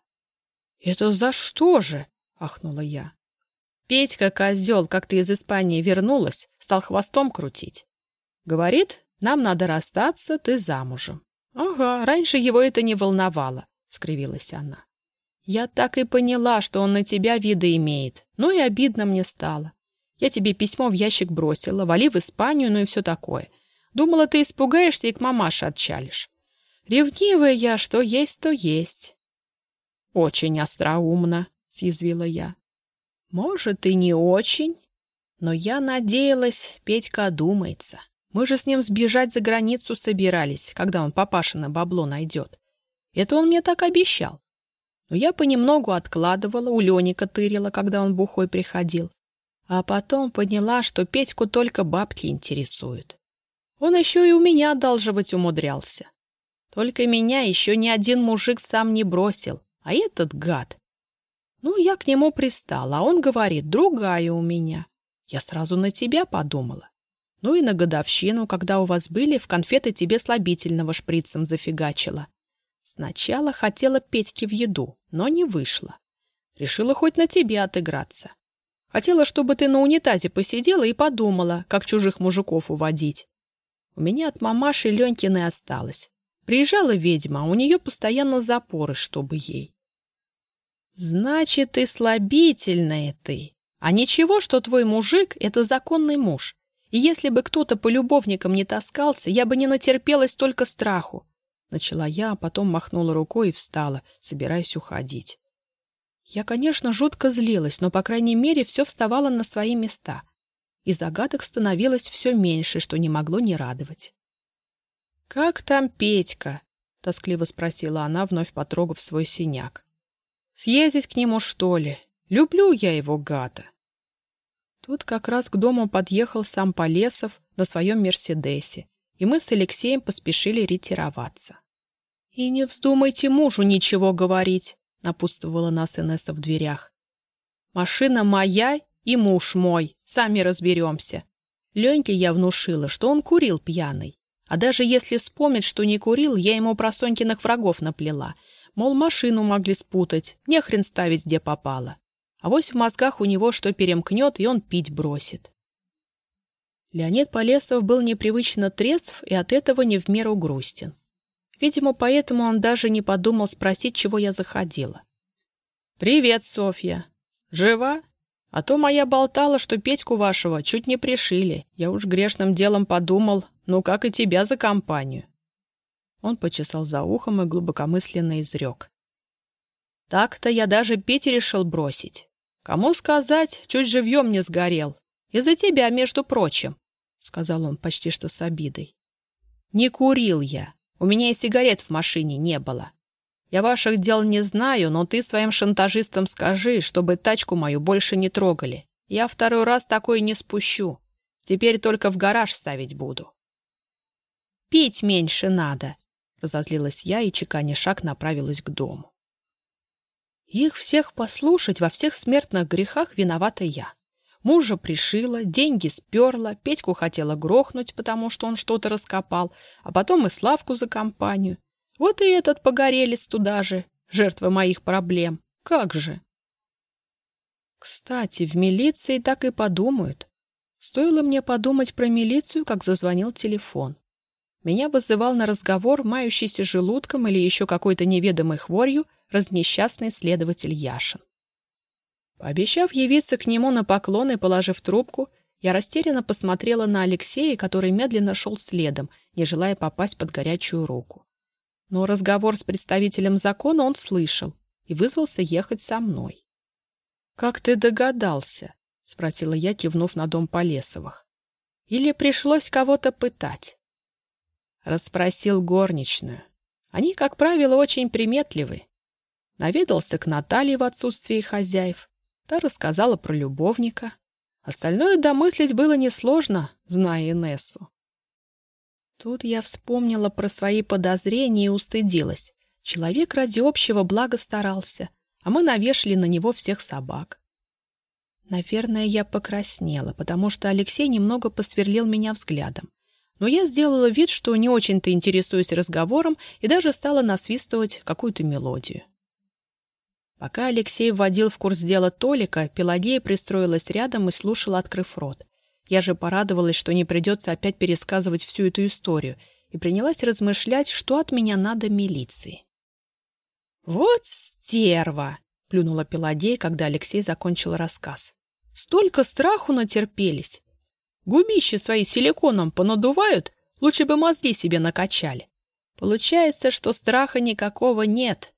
«Это за что же?» — ахнула я. Петька, козел, как ты из Испании вернулась, стал хвостом крутить. Говорит, нам надо расстаться, ты замужем. Ага, раньше его это не волновало. скривилась она. «Я так и поняла, что он на тебя виды имеет. Ну и обидно мне стало. Я тебе письмо в ящик бросила, вали в Испанию, ну и все такое. Думала, ты испугаешься и к мамаше отчалишь. Ревнивая я, что есть, то есть». «Очень остроумно», — съязвила я. «Может, и не очень, но я надеялась, Петька одумается. Мы же с ним сбежать за границу собирались, когда он папашина бабло найдет. Это он мне так обещал. Но я понемногу откладывала, у Леника тырила, когда он бухой приходил. А потом поняла, что Петьку только бабки интересуют. Он еще и у меня одалживать умудрялся. Только меня еще ни один мужик сам не бросил, а этот гад. Ну, я к нему пристала, а он говорит, другая у меня. Я сразу на тебя подумала. Ну и на годовщину, когда у вас были, в конфеты тебе слабительного шприцем зафигачила. Сначала хотела Петьке в еду, но не вышло. Решила хоть на тебе отыграться. Хотела, чтобы ты на унитазе посидела и подумала, как чужих мужиков уводить. У меня от мамаши Ленькиной осталось. Приезжала ведьма, у нее постоянно запоры, чтобы ей. Значит, ты слабительная ты. А ничего, что твой мужик — это законный муж. И если бы кто-то по любовникам не таскался, я бы не натерпелась только страху. Начала я, а потом махнула рукой и встала, собираясь уходить. Я, конечно, жутко злилась, но, по крайней мере, все вставало на свои места. И загадок становилось все меньше, что не могло не радовать. «Как там Петька?» — тоскливо спросила она, вновь потрогав свой синяк. «Съездить к нему, что ли? Люблю я его, гада!» Тут как раз к дому подъехал сам Полесов на своем «Мерседесе», и мы с Алексеем поспешили ретироваться. «И не вздумайте мужу ничего говорить», — напутствовала нас Инесса в дверях. «Машина моя и муж мой, сами разберемся». Леньке я внушила, что он курил пьяный. А даже если вспомнит, что не курил, я ему про Сонькиных врагов наплела. Мол, машину могли спутать, не хрен ставить, где попало. А вось в мозгах у него что перемкнет, и он пить бросит. Леонид Полесов был непривычно трезв и от этого не в меру грустен. Видимо, поэтому он даже не подумал спросить, чего я заходила. «Привет, Софья. Жива? А то моя болтала, что Петьку вашего чуть не пришили. Я уж грешным делом подумал, ну как и тебя за компанию». Он почесал за ухом и глубокомысленно изрек. «Так-то я даже Пете решил бросить. «Кому сказать, чуть живьем не сгорел. Из-за тебя, между прочим», — сказал он почти что с обидой. «Не курил я. У меня и сигарет в машине не было. Я ваших дел не знаю, но ты своим шантажистам скажи, чтобы тачку мою больше не трогали. Я второй раз такое не спущу. Теперь только в гараж ставить буду». «Пить меньше надо», — разозлилась я и, чеканя шаг, направилась к дому. Их всех послушать во всех смертных грехах виновата я. Мужа пришила, деньги сперла, Петьку хотела грохнуть, потому что он что-то раскопал, а потом и Славку за компанию. Вот и этот погорелец туда же, жертва моих проблем. Как же? Кстати, в милиции так и подумают. Стоило мне подумать про милицию, как зазвонил телефон. Меня вызывал на разговор мающийся желудком или еще какой-то неведомой хворью разнесчастный следователь Яшин. Пообещав явиться к нему на поклон и положив трубку, я растерянно посмотрела на Алексея, который медленно шел следом, не желая попасть под горячую руку. Но разговор с представителем закона он слышал и вызвался ехать со мной. «Как ты догадался?» — спросила я, кивнув на дом Полесовых. «Или пришлось кого-то пытать?» Расспросил горничную. Они, как правило, очень приметливы наведался к Наталье в отсутствие хозяев. Та рассказала про любовника. Остальное домыслить было несложно, зная Инессу. Тут я вспомнила про свои подозрения и устыдилась. Человек ради общего блага старался, а мы навешали на него всех собак. Наверное, я покраснела, потому что Алексей немного посверлил меня взглядом. Но я сделала вид, что не очень-то интересуюсь разговором и даже стала насвистывать какую-то мелодию. Пока Алексей вводил в курс дела Толика, Пелагея пристроилась рядом и слушала, открыв рот. Я же порадовалась, что не придется опять пересказывать всю эту историю, и принялась размышлять, что от меня надо милиции. «Вот стерва!» — плюнула Пелагея, когда Алексей закончил рассказ. «Столько страху натерпелись! Губища свои силиконом понадувают, лучше бы мозги себе накачали. Получается, что страха никакого нет.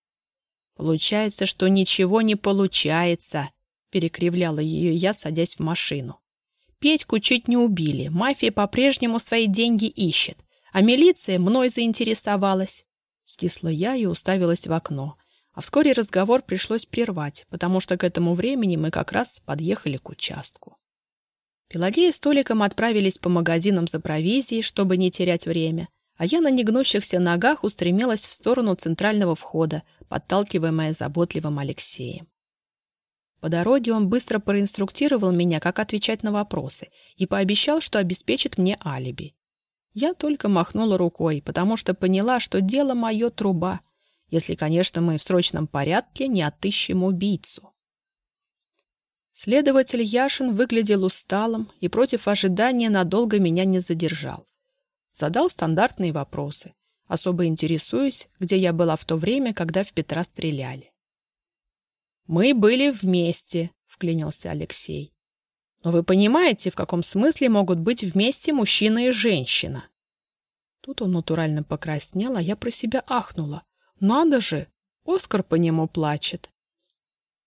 Получается, что ничего не получается, перекривляла ее я, садясь в машину. Петьку чуть не убили, мафия по-прежнему свои деньги ищет, а милиция мной заинтересовалась. Стисла я и уставилась в окно. А вскоре разговор пришлось прервать, потому что к этому времени мы как раз подъехали к участку. Пелагея с Толиком отправились по магазинам за провизией, чтобы не терять время, а я на негнущихся ногах устремилась в сторону центрального входа, подталкиваемая заботливым Алексеем. По дороге он быстро проинструктировал меня, как отвечать на вопросы, и пообещал, что обеспечит мне алиби. Я только махнула рукой, потому что поняла, что дело мое труба, если, конечно, мы в срочном порядке не отыщем убийцу. Следователь Яшин выглядел усталым и против ожидания надолго меня не задержал. Задал стандартные вопросы, особо интересуясь, где я была в то время, когда в Петра стреляли. «Мы были вместе», — вклинился Алексей. «Но вы понимаете, в каком смысле могут быть вместе мужчина и женщина?» Тут он натурально покраснел, а я про себя ахнула. «Надо же! Оскар по нему плачет!»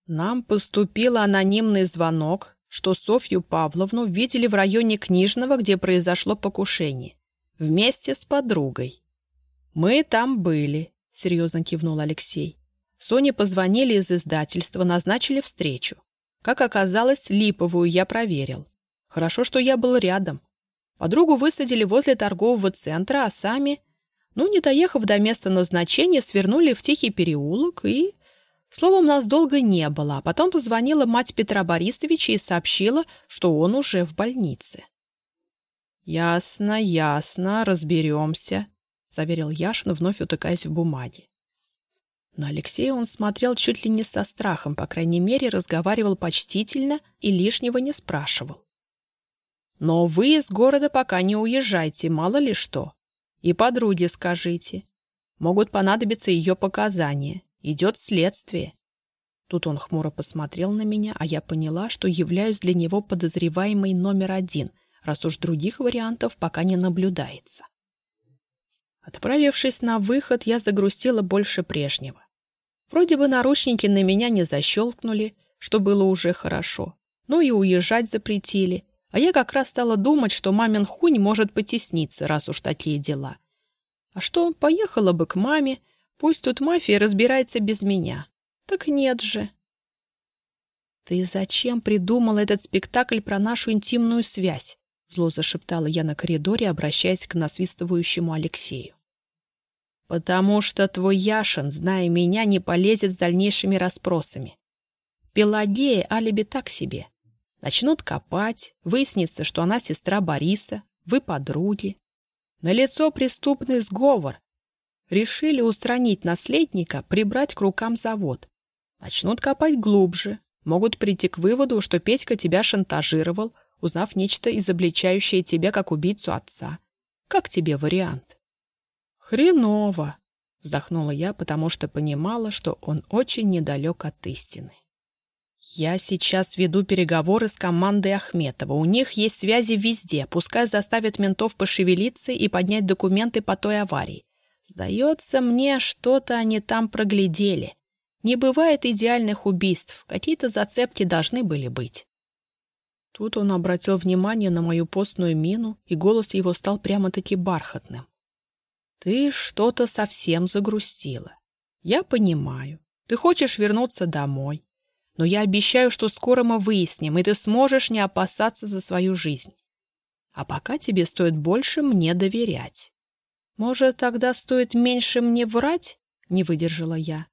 Нам поступил анонимный звонок, что Софью Павловну видели в районе Книжного, где произошло покушение, вместе с подругой. «Мы там были», — серьезно кивнул Алексей. Соне позвонили из издательства, назначили встречу. Как оказалось, липовую я проверил. Хорошо, что я был рядом. Подругу высадили возле торгового центра, а сами, ну, не доехав до места назначения, свернули в тихий переулок и... Словом, нас долго не было, а потом позвонила мать Петра Борисовича и сообщила, что он уже в больнице. «Ясно, ясно, разберемся», — заверил Яшин, вновь утыкаясь в бумаге. На Алексея он смотрел чуть ли не со страхом, по крайней мере, разговаривал почтительно и лишнего не спрашивал. «Но вы из города пока не уезжайте, мало ли что. И подруге скажите. Могут понадобиться ее показания. Идет следствие». Тут он хмуро посмотрел на меня, а я поняла, что являюсь для него подозреваемой номер один, раз уж других вариантов пока не наблюдается. Отправившись на выход, я загрустила больше прежнего. Вроде бы наручники на меня не защелкнули, что было уже хорошо, но и уезжать запретили, а я как раз стала думать, что мамин хунь может потесниться, раз уж такие дела. А что, поехала бы к маме, пусть тут мафия разбирается без меня. Так нет же. «Ты зачем придумал этот спектакль про нашу интимную связь?» Зло зашептала я на коридоре, обращаясь к насвистывающему Алексею. «Потому что твой Яшин, зная меня, не полезет с дальнейшими расспросами. Пелагея алиби так себе. Начнут копать, выяснится, что она сестра Бориса, вы подруги. Налицо преступный сговор. Решили устранить наследника, прибрать к рукам завод. Начнут копать глубже, могут прийти к выводу, что Петька тебя шантажировал, узнав нечто, изобличающее тебя как убийцу отца. Как тебе вариант? Хреново, вздохнула я, потому что понимала, что он очень недалек от истины. Я сейчас веду переговоры с командой Ахметова. У них есть связи везде. Пускай заставят ментов пошевелиться и поднять документы по той аварии. Сдается мне, что-то они там проглядели. Не бывает идеальных убийств. Какие-то зацепки должны были быть. Тут он обратил внимание на мою постную мину, и голос его стал прямо-таки бархатным. «Ты что-то совсем загрустила. Я понимаю. Ты хочешь вернуться домой. Но я обещаю, что скоро мы выясним, и ты сможешь не опасаться за свою жизнь. А пока тебе стоит больше мне доверять. Может, тогда стоит меньше мне врать?» — не выдержала я.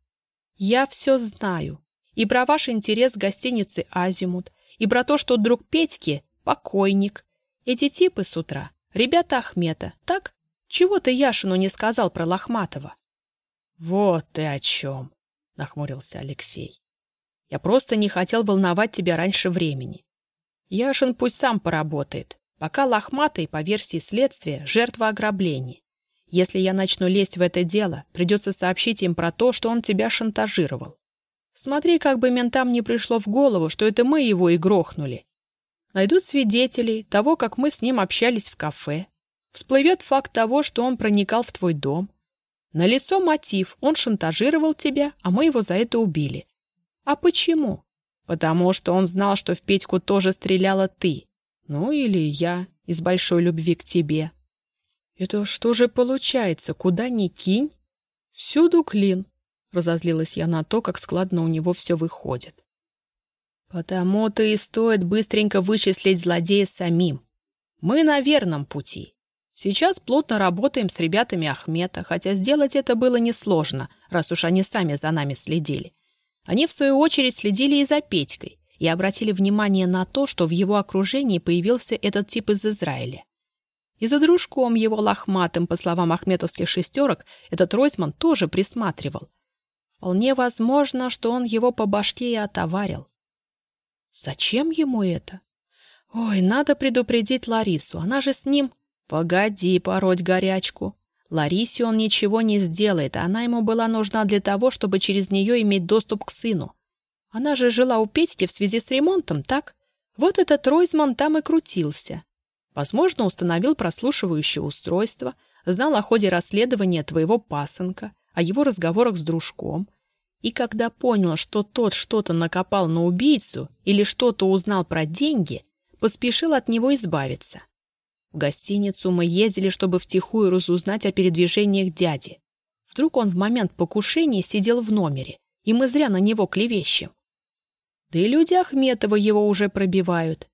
«Я все знаю. И про ваш интерес к гостинице «Азимут», и про то, что друг Петьки — покойник. Эти типы с утра — ребята Ахмета, так? Чего ты Яшину не сказал про Лохматова? — Вот ты о чем, — нахмурился Алексей. — Я просто не хотел волновать тебя раньше времени. Яшин пусть сам поработает, пока Лохматый, по версии следствия, жертва ограбления. Если я начну лезть в это дело, придется сообщить им про то, что он тебя шантажировал. Смотри, как бы ментам не пришло в голову, что это мы его и грохнули. Найдут свидетелей того, как мы с ним общались в кафе. Всплывет факт того, что он проникал в твой дом. Налицо мотив, он шантажировал тебя, а мы его за это убили. А почему? Потому что он знал, что в Петьку тоже стреляла ты. Ну или я из большой любви к тебе. Это что же получается, куда ни кинь? Всюду клин. Разозлилась я на то, как складно у него все выходит. Потому-то и стоит быстренько вычислить злодея самим. Мы на верном пути. Сейчас плотно работаем с ребятами Ахмета, хотя сделать это было несложно, раз уж они сами за нами следили. Они, в свою очередь, следили и за Петькой, и обратили внимание на то, что в его окружении появился этот тип из Израиля. И за дружком его лохматым, по словам ахметовских шестерок, этот Ройсман тоже присматривал. Вполне возможно, что он его по башке и отоварил. Зачем ему это? Ой, надо предупредить Ларису, она же с ним... «Погоди пороть горячку. Ларисе он ничего не сделает, а она ему была нужна для того, чтобы через нее иметь доступ к сыну. Она же жила у Петьки в связи с ремонтом, так? Вот этот Ройзман там и крутился. Возможно, установил прослушивающее устройство, знал о ходе расследования твоего пасынка, о его разговорах с дружком. И когда понял, что тот что-то накопал на убийцу или что-то узнал про деньги, поспешил от него избавиться. В гостиницу мы ездили, чтобы втихую разузнать о передвижениях дяди. Вдруг он в момент покушения сидел в номере, и мы зря на него клевещем. Да и люди Ахметова его уже пробивают.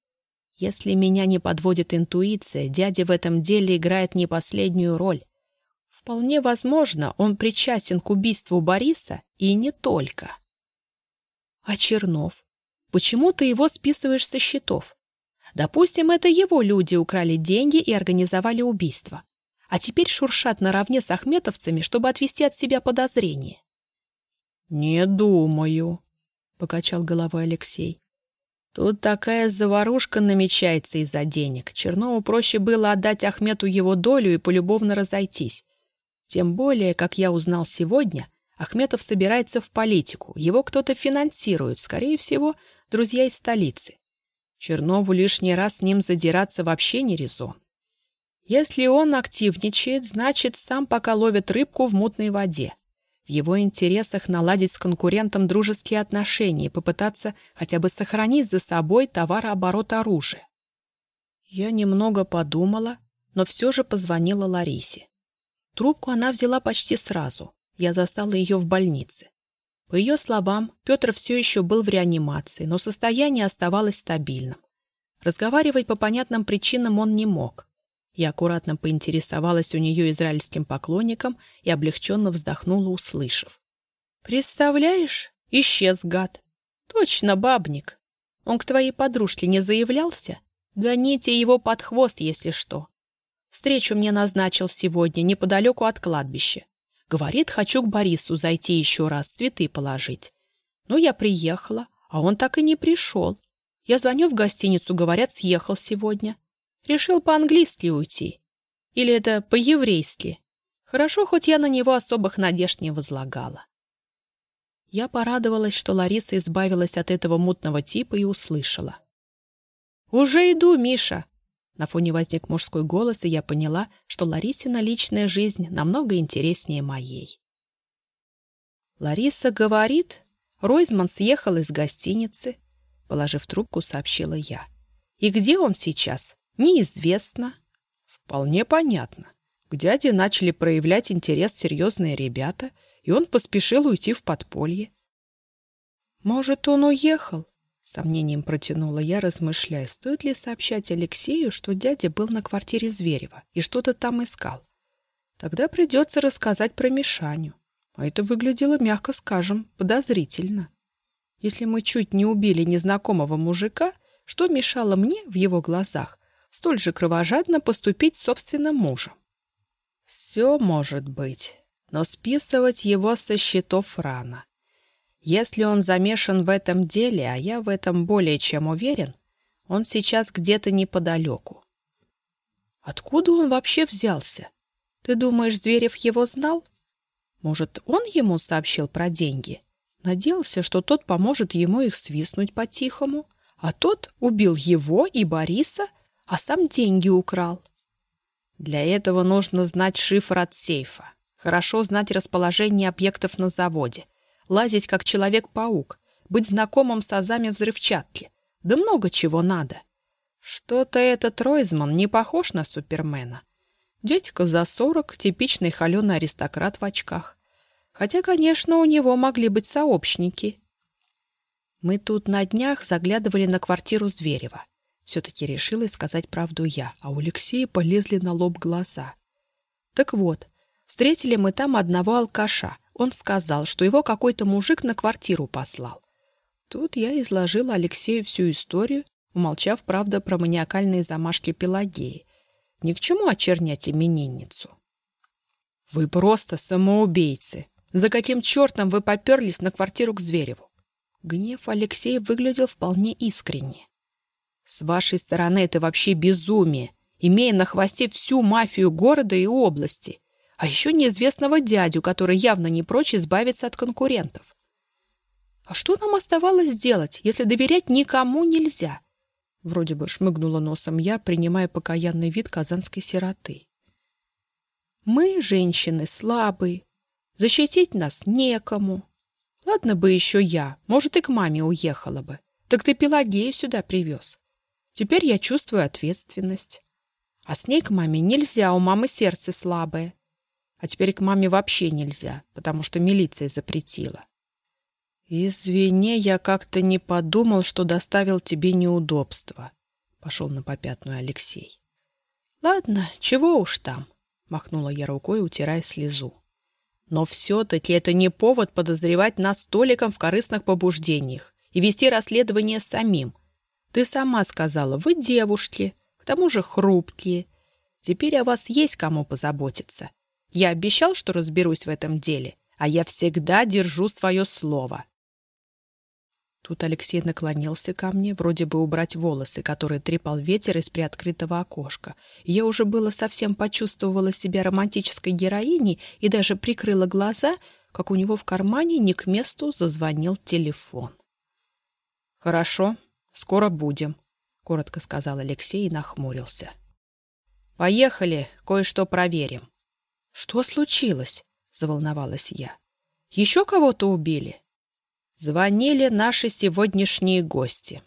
Если меня не подводит интуиция, дядя в этом деле играет не последнюю роль. Вполне возможно, он причастен к убийству Бориса и не только. А Чернов? Почему ты его списываешь со счетов? Допустим, это его люди украли деньги и организовали убийство. А теперь шуршат наравне с ахметовцами, чтобы отвести от себя подозрения. «Не думаю», — покачал головой Алексей. «Тут такая заварушка намечается из-за денег. Чернову проще было отдать Ахмету его долю и полюбовно разойтись. Тем более, как я узнал сегодня, Ахметов собирается в политику. Его кто-то финансирует, скорее всего, друзья из столицы. Чернову лишний раз с ним задираться вообще не резон. Если он активничает, значит, сам пока ловит рыбку в мутной воде. В его интересах наладить с конкурентом дружеские отношения и попытаться хотя бы сохранить за собой товарооборот оружия. Я немного подумала, но все же позвонила Ларисе. Трубку она взяла почти сразу. Я застала ее в больнице. По ее словам, Петр все еще был в реанимации, но состояние оставалось стабильным. Разговаривать по понятным причинам он не мог. Я аккуратно поинтересовалась у нее израильским поклонником и облегченно вздохнула, услышав. «Представляешь, исчез гад. Точно бабник. Он к твоей подружке не заявлялся? Гоните его под хвост, если что. Встречу мне назначил сегодня неподалеку от кладбища. Говорит, хочу к Борису зайти еще раз, цветы положить. Ну, я приехала, а он так и не пришел. Я звоню в гостиницу, говорят, съехал сегодня. Решил по-английски уйти. Или это по-еврейски. Хорошо, хоть я на него особых надежд не возлагала. Я порадовалась, что Лариса избавилась от этого мутного типа и услышала. «Уже иду, Миша!» На фоне возник мужской голос, и я поняла, что Ларисина личная жизнь намного интереснее моей. Лариса говорит, Ройзман съехал из гостиницы, положив трубку, сообщила я. И где он сейчас? Неизвестно. Вполне понятно. К дяде начали проявлять интерес серьезные ребята, и он поспешил уйти в подполье. Может, он уехал? Сомнением протянула я, размышляя, стоит ли сообщать Алексею, что дядя был на квартире Зверева и что-то там искал. Тогда придется рассказать про Мишаню. А это выглядело, мягко скажем, подозрительно. Если мы чуть не убили незнакомого мужика, что мешало мне в его глазах столь же кровожадно поступить с собственным мужем? Все может быть, но списывать его со счетов рано. Если он замешан в этом деле, а я в этом более чем уверен, он сейчас где-то неподалеку. Откуда он вообще взялся? Ты думаешь, Зверев его знал? Может, он ему сообщил про деньги? Надеялся, что тот поможет ему их свистнуть по-тихому, а тот убил его и Бориса, а сам деньги украл. Для этого нужно знать шифр от сейфа, хорошо знать расположение объектов на заводе, лазить как Человек-паук, быть знакомым с азами взрывчатки. Да много чего надо. Что-то этот Ройзман не похож на Супермена. Дядька за сорок, типичный холеный аристократ в очках. Хотя, конечно, у него могли быть сообщники. Мы тут на днях заглядывали на квартиру Зверева. Все-таки решила сказать правду я, а у Алексея полезли на лоб глаза. Так вот, встретили мы там одного алкаша. Он сказал, что его какой-то мужик на квартиру послал. Тут я изложила Алексею всю историю, умолчав, правда, про маниакальные замашки Пелагеи. Ни к чему очернять именинницу. «Вы просто самоубийцы! За каким чертом вы поперлись на квартиру к Звереву?» Гнев Алексея выглядел вполне искренне. «С вашей стороны это вообще безумие, имея на хвосте всю мафию города и области, а еще неизвестного дядю, который явно не прочь избавиться от конкурентов. А что нам оставалось делать, если доверять никому нельзя? Вроде бы шмыгнула носом я, принимая покаянный вид казанской сироты. Мы, женщины, слабые. Защитить нас некому. Ладно бы еще я, может, и к маме уехала бы. Так ты Пелагею сюда привез. Теперь я чувствую ответственность. А с ней к маме нельзя, у мамы сердце слабое. А теперь к маме вообще нельзя, потому что милиция запретила. «Извини, я как-то не подумал, что доставил тебе неудобства», — пошел на попятную Алексей. «Ладно, чего уж там», — махнула я рукой, утирая слезу. «Но все-таки это не повод подозревать нас столиком в корыстных побуждениях и вести расследование самим. Ты сама сказала, вы девушки, к тому же хрупкие. Теперь о вас есть кому позаботиться. Я обещал, что разберусь в этом деле, а я всегда держу свое слово». Тут Алексей наклонился ко мне, вроде бы убрать волосы, которые трепал ветер из приоткрытого окошка. Я уже было совсем почувствовала себя романтической героиней и даже прикрыла глаза, как у него в кармане не к месту зазвонил телефон. «Хорошо, скоро будем», — коротко сказал Алексей и нахмурился. «Поехали, кое-что проверим». «Что случилось?» — заволновалась я. «Еще кого-то убили?» Звонили наши сегодняшние гости.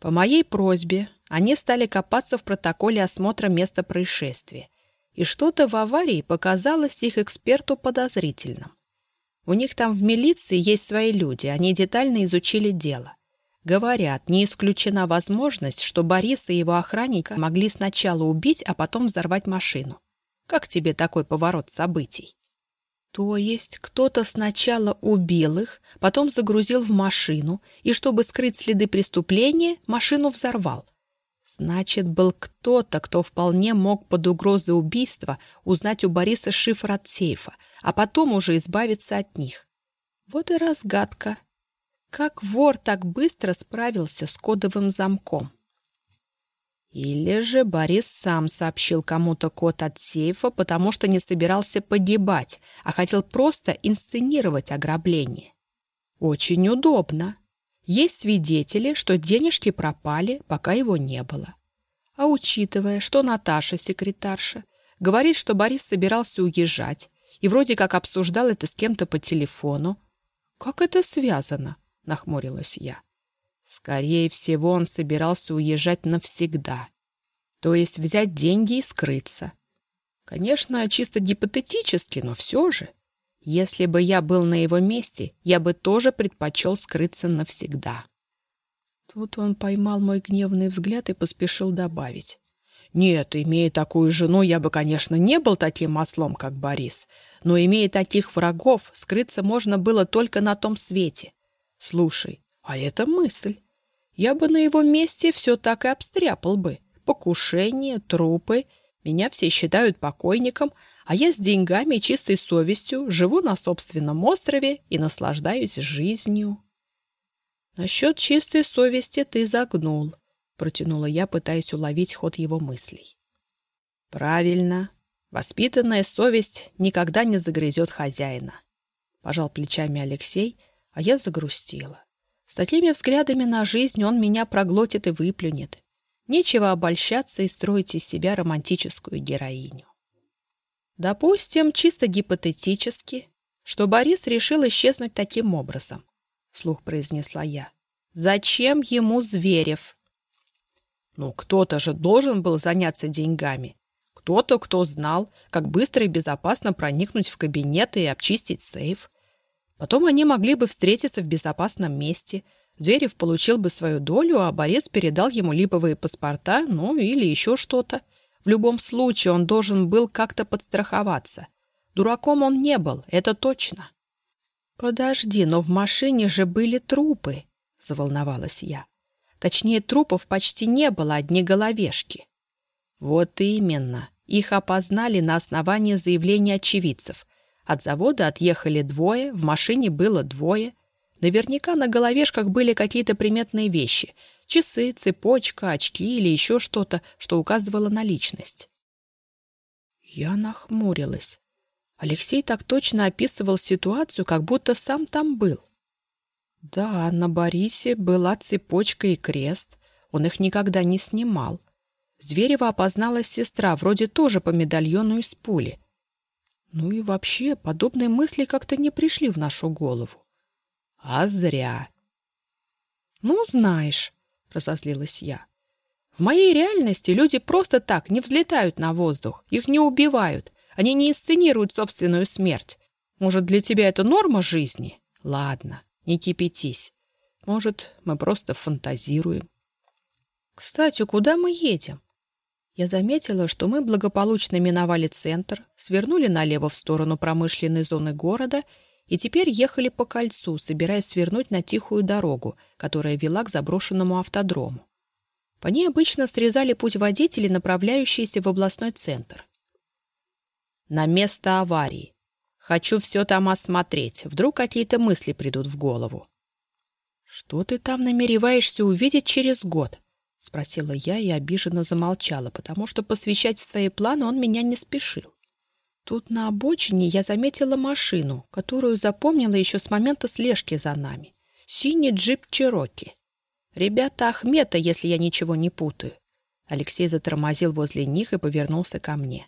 По моей просьбе они стали копаться в протоколе осмотра места происшествия, и что-то в аварии показалось их эксперту подозрительным. У них там в милиции есть свои люди, они детально изучили дело. Говорят, не исключена возможность, что Борис и его охранника могли сначала убить, а потом взорвать машину. Как тебе такой поворот событий? То есть кто-то сначала убил их, потом загрузил в машину, и чтобы скрыть следы преступления, машину взорвал. Значит, был кто-то, кто вполне мог под угрозой убийства узнать у Бориса шифр от сейфа, а потом уже избавиться от них. Вот и разгадка. Как вор так быстро справился с кодовым замком? Или же Борис сам сообщил кому-то код от сейфа, потому что не собирался погибать, а хотел просто инсценировать ограбление. Очень удобно. Есть свидетели, что денежки пропали, пока его не было. А учитывая, что Наташа, секретарша, говорит, что Борис собирался уезжать и вроде как обсуждал это с кем-то по телефону, «Как это связано?» — нахмурилась я. Скорее всего, он собирался уезжать навсегда. То есть взять деньги и скрыться. Конечно, чисто гипотетически, но все же. Если бы я был на его месте, я бы тоже предпочел скрыться навсегда. Тут он поймал мой гневный взгляд и поспешил добавить. Нет, имея такую жену, я бы, конечно, не был таким ослом, как Борис. Но имея таких врагов, скрыться можно было только на том свете. Слушай, а это мысль. Я бы на его месте все так и обстряпал бы. Покушение, трупы. Меня все считают покойником, а я с деньгами и чистой совестью живу на собственном острове и наслаждаюсь жизнью. Насчет чистой совести ты загнул, протянула я, пытаясь уловить ход его мыслей. Правильно. Воспитанная совесть никогда не загрызет хозяина. Пожал плечами Алексей, а я загрустила. С такими взглядами на жизнь он меня проглотит и выплюнет. Нечего обольщаться и строить из себя романтическую героиню. Допустим, чисто гипотетически, что Борис решил исчезнуть таким образом, — вслух произнесла я. Зачем ему Зверев? Ну, кто-то же должен был заняться деньгами. Кто-то, кто знал, как быстро и безопасно проникнуть в кабинет и обчистить сейф. Потом они могли бы встретиться в безопасном месте. Зверев получил бы свою долю, а Борис передал ему липовые паспорта, ну или еще что-то. В любом случае он должен был как-то подстраховаться. Дураком он не был, это точно. «Подожди, но в машине же были трупы», — заволновалась я. Точнее, трупов почти не было, одни головешки. Вот именно. Их опознали на основании заявления очевидцев. От завода отъехали двое, в машине было двое. Наверняка на головешках были какие-то приметные вещи. Часы, цепочка, очки или еще что-то, что указывало на личность. Я нахмурилась. Алексей так точно описывал ситуацию, как будто сам там был. Да, на Борисе была цепочка и крест. Он их никогда не снимал. Зверева опознала сестра, вроде тоже по медальону из пули. Ну и вообще, подобные мысли как-то не пришли в нашу голову. А зря. «Ну, знаешь», — разозлилась я, — «в моей реальности люди просто так не взлетают на воздух, их не убивают, они не инсценируют собственную смерть. Может, для тебя это норма жизни? Ладно, не кипятись. Может, мы просто фантазируем. Кстати, куда мы едем? Я заметила, что мы благополучно миновали центр, свернули налево в сторону промышленной зоны города и теперь ехали по кольцу, собираясь свернуть на тихую дорогу, которая вела к заброшенному автодрому. По ней обычно срезали путь водители, направляющиеся в областной центр. На место аварии. Хочу все там осмотреть. Вдруг какие-то мысли придут в голову. «Что ты там намереваешься увидеть через год?» — спросила я и обиженно замолчала, потому что посвящать в свои планы он меня не спешил. Тут на обочине я заметила машину, которую запомнила еще с момента слежки за нами. Синий джип Чероки. Ребята Ахмета, если я ничего не путаю. Алексей затормозил возле них и повернулся ко мне.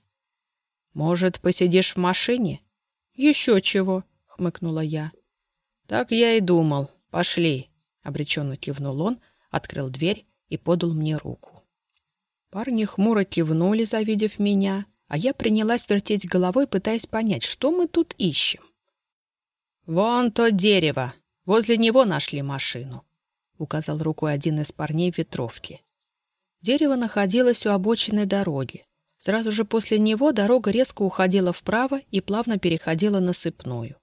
«Может, посидишь в машине?» «Еще чего», — хмыкнула я. «Так я и думал. Пошли», — обреченно кивнул он, открыл дверь и подал мне руку. Парни хмуро кивнули, завидев меня, а я принялась вертеть головой, пытаясь понять, что мы тут ищем. «Вон то дерево! Возле него нашли машину», — указал рукой один из парней в ветровке. Дерево находилось у обочины дороги. Сразу же после него дорога резко уходила вправо и плавно переходила на сыпную.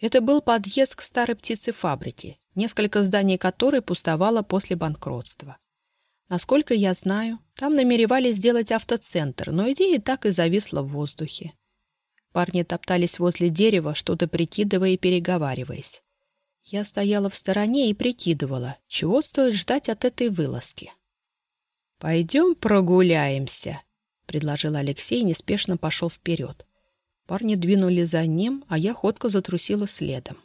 Это был подъезд к старой птицефабрике, несколько зданий которой пустовало после банкротства. Насколько я знаю, там намеревались сделать автоцентр, но идея так и зависла в воздухе. Парни топтались возле дерева, что-то прикидывая и переговариваясь. Я стояла в стороне и прикидывала, чего стоит ждать от этой вылазки. «Пойдем прогуляемся», — предложил Алексей и неспешно пошел вперед. Парни двинули за ним, а я ходко затрусила следом.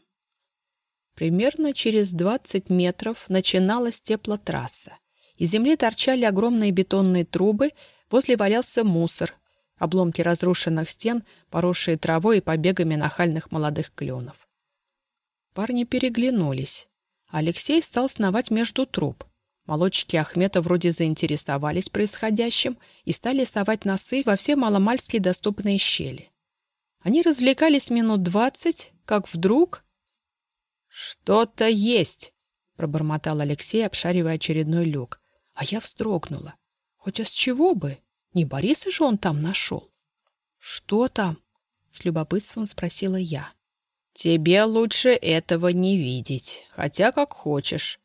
Примерно через двадцать метров начиналась теплотрасса. Из земли торчали огромные бетонные трубы, возле валялся мусор, обломки разрушенных стен, поросшие травой и побегами нахальных молодых кленов. Парни переглянулись. Алексей стал сновать между труб. Молодчики Ахмета вроде заинтересовались происходящим и стали совать носы во все маломальские доступные щели. Они развлекались минут двадцать, как вдруг... «Что-то есть!» — пробормотал Алексей, обшаривая очередной люк. А я вздрогнула. Хотя с чего бы? Не Бориса же он там нашел. «Что там?» — с любопытством спросила я. «Тебе лучше этого не видеть, хотя как хочешь.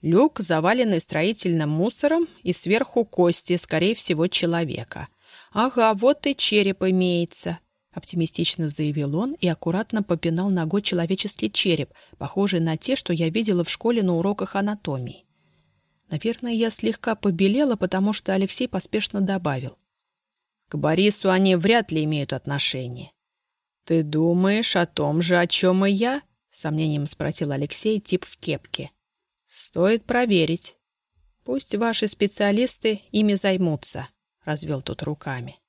Люк, заваленный строительным мусором, и сверху кости, скорее всего, человека. Ага, вот и череп имеется», — оптимистично заявил он и аккуратно попинал ногой человеческий череп, похожий на те, что я видела в школе на уроках анатомии. Наверное, я слегка побелела, потому что Алексей поспешно добавил. К Борису они вряд ли имеют отношение. «Ты думаешь о том же, о чем и я?» — сомнением спросил Алексей, тип в кепке. «Стоит проверить. Пусть ваши специалисты ими займутся», — развел тот руками.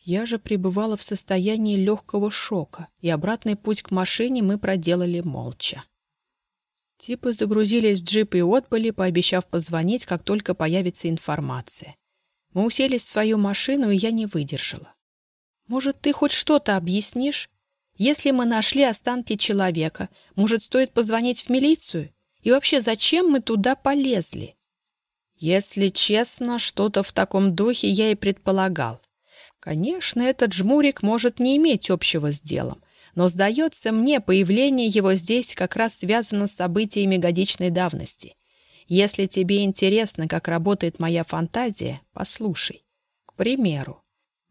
Я же пребывала в состоянии легкого шока, и обратный путь к машине мы проделали молча. Типы загрузились в джип и отбыли, пообещав позвонить, как только появится информация. Мы уселись в свою машину, и я не выдержала. «Может, ты хоть что-то объяснишь? Если мы нашли останки человека, может, стоит позвонить в милицию? И вообще, зачем мы туда полезли?» Если честно, что-то в таком духе я и предполагал. Конечно, этот жмурик может не иметь общего с делом, но, сдается мне, появление его здесь как раз связано с событиями годичной давности. Если тебе интересно, как работает моя фантазия, послушай. К примеру,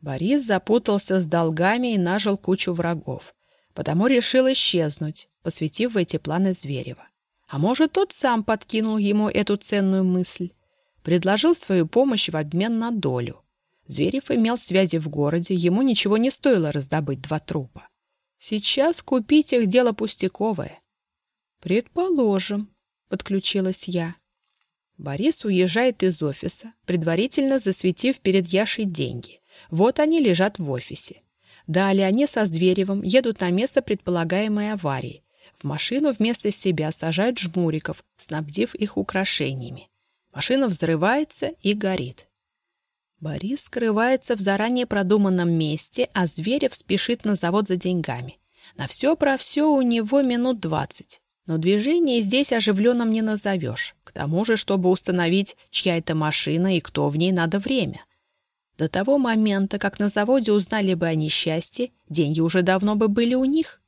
Борис запутался с долгами и нажил кучу врагов, потому решил исчезнуть, посвятив в эти планы Зверева. А может, тот сам подкинул ему эту ценную мысль, предложил свою помощь в обмен на долю. Зверев имел связи в городе, ему ничего не стоило раздобыть два трупа. Сейчас купить их дело пустяковое. Предположим, подключилась я. Борис уезжает из офиса, предварительно засветив перед Яшей деньги. Вот они лежат в офисе. Далее они со Зверевым едут на место предполагаемой аварии. В машину вместо себя сажают жмуриков, снабдив их украшениями. Машина взрывается и горит. Борис скрывается в заранее продуманном месте, а Зверев спешит на завод за деньгами. На все про все у него минут двадцать. Но движение здесь оживленным не назовешь. К тому же, чтобы установить, чья это машина и кто в ней, надо время. До того момента, как на заводе узнали бы о несчастье, деньги уже давно бы были у них.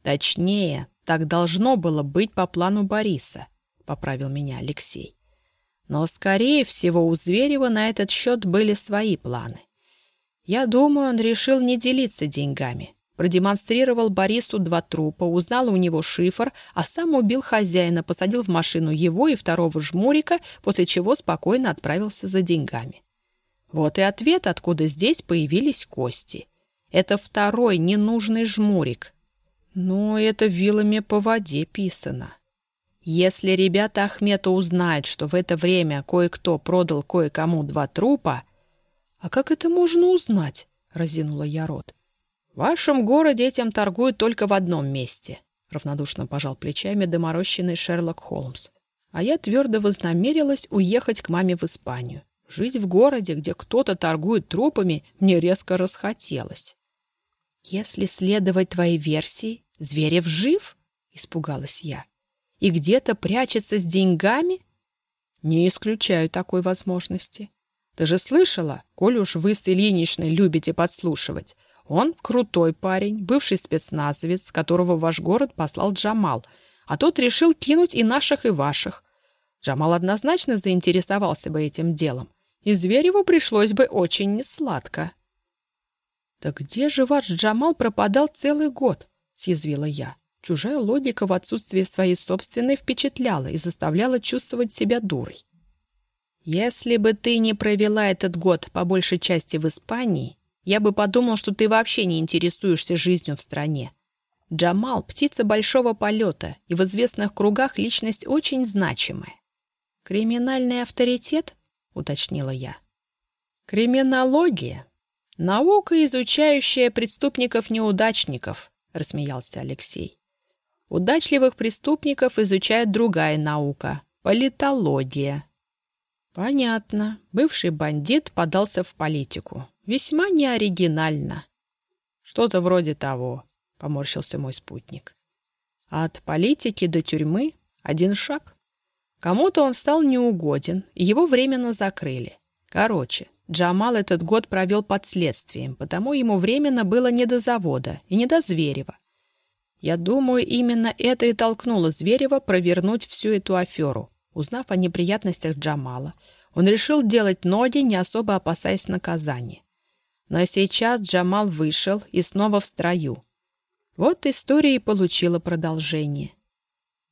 Точнее, так должно было быть по плану Бориса, поправил меня Алексей. Но, скорее всего, у Зверева на этот счет были свои планы. Я думаю, он решил не делиться деньгами. Продемонстрировал Борису два трупа, узнал у него шифр, а сам убил хозяина, посадил в машину его и второго жмурика, после чего спокойно отправился за деньгами. Вот и ответ, откуда здесь появились кости. Это второй ненужный жмурик. Но это вилами по воде писано. Если ребята Ахмета узнают, что в это время кое-кто продал кое-кому два трупа... — А как это можно узнать? — разинула я рот. — В вашем городе этим торгуют только в одном месте, — равнодушно пожал плечами доморощенный Шерлок Холмс. А я твердо вознамерилась уехать к маме в Испанию. Жить в городе, где кто-то торгует трупами, мне резко расхотелось. — Если следовать твоей версии, Зверев жив? — испугалась я и где-то прячется с деньгами? Не исключаю такой возможности. Ты же слышала, коль уж вы с Ильиничной любите подслушивать. Он крутой парень, бывший спецназовец, которого ваш город послал Джамал, а тот решил кинуть и наших, и ваших. Джамал однозначно заинтересовался бы этим делом, и Звереву пришлось бы очень несладко. «Да где же ваш Джамал пропадал целый год?» — съязвила я. Чужая логика в отсутствии своей собственной впечатляла и заставляла чувствовать себя дурой. «Если бы ты не провела этот год по большей части в Испании, я бы подумал, что ты вообще не интересуешься жизнью в стране. Джамал — птица большого полета и в известных кругах личность очень значимая. «Криминальный авторитет?» — уточнила я. «Криминология. Наука, изучающая преступников-неудачников», — рассмеялся Алексей. Удачливых преступников изучает другая наука – политология. Понятно. Бывший бандит подался в политику. Весьма неоригинально. Что-то вроде того, поморщился мой спутник. От политики до тюрьмы один шаг. Кому-то он стал неугоден, и его временно закрыли. Короче, Джамал этот год провел под следствием, потому ему временно было не до завода и не до Зверева. Я думаю, именно это и толкнуло Зверева провернуть всю эту аферу. Узнав о неприятностях Джамала, он решил делать ноги, не особо опасаясь наказания. Но сейчас Джамал вышел и снова в строю. Вот история и получила продолжение.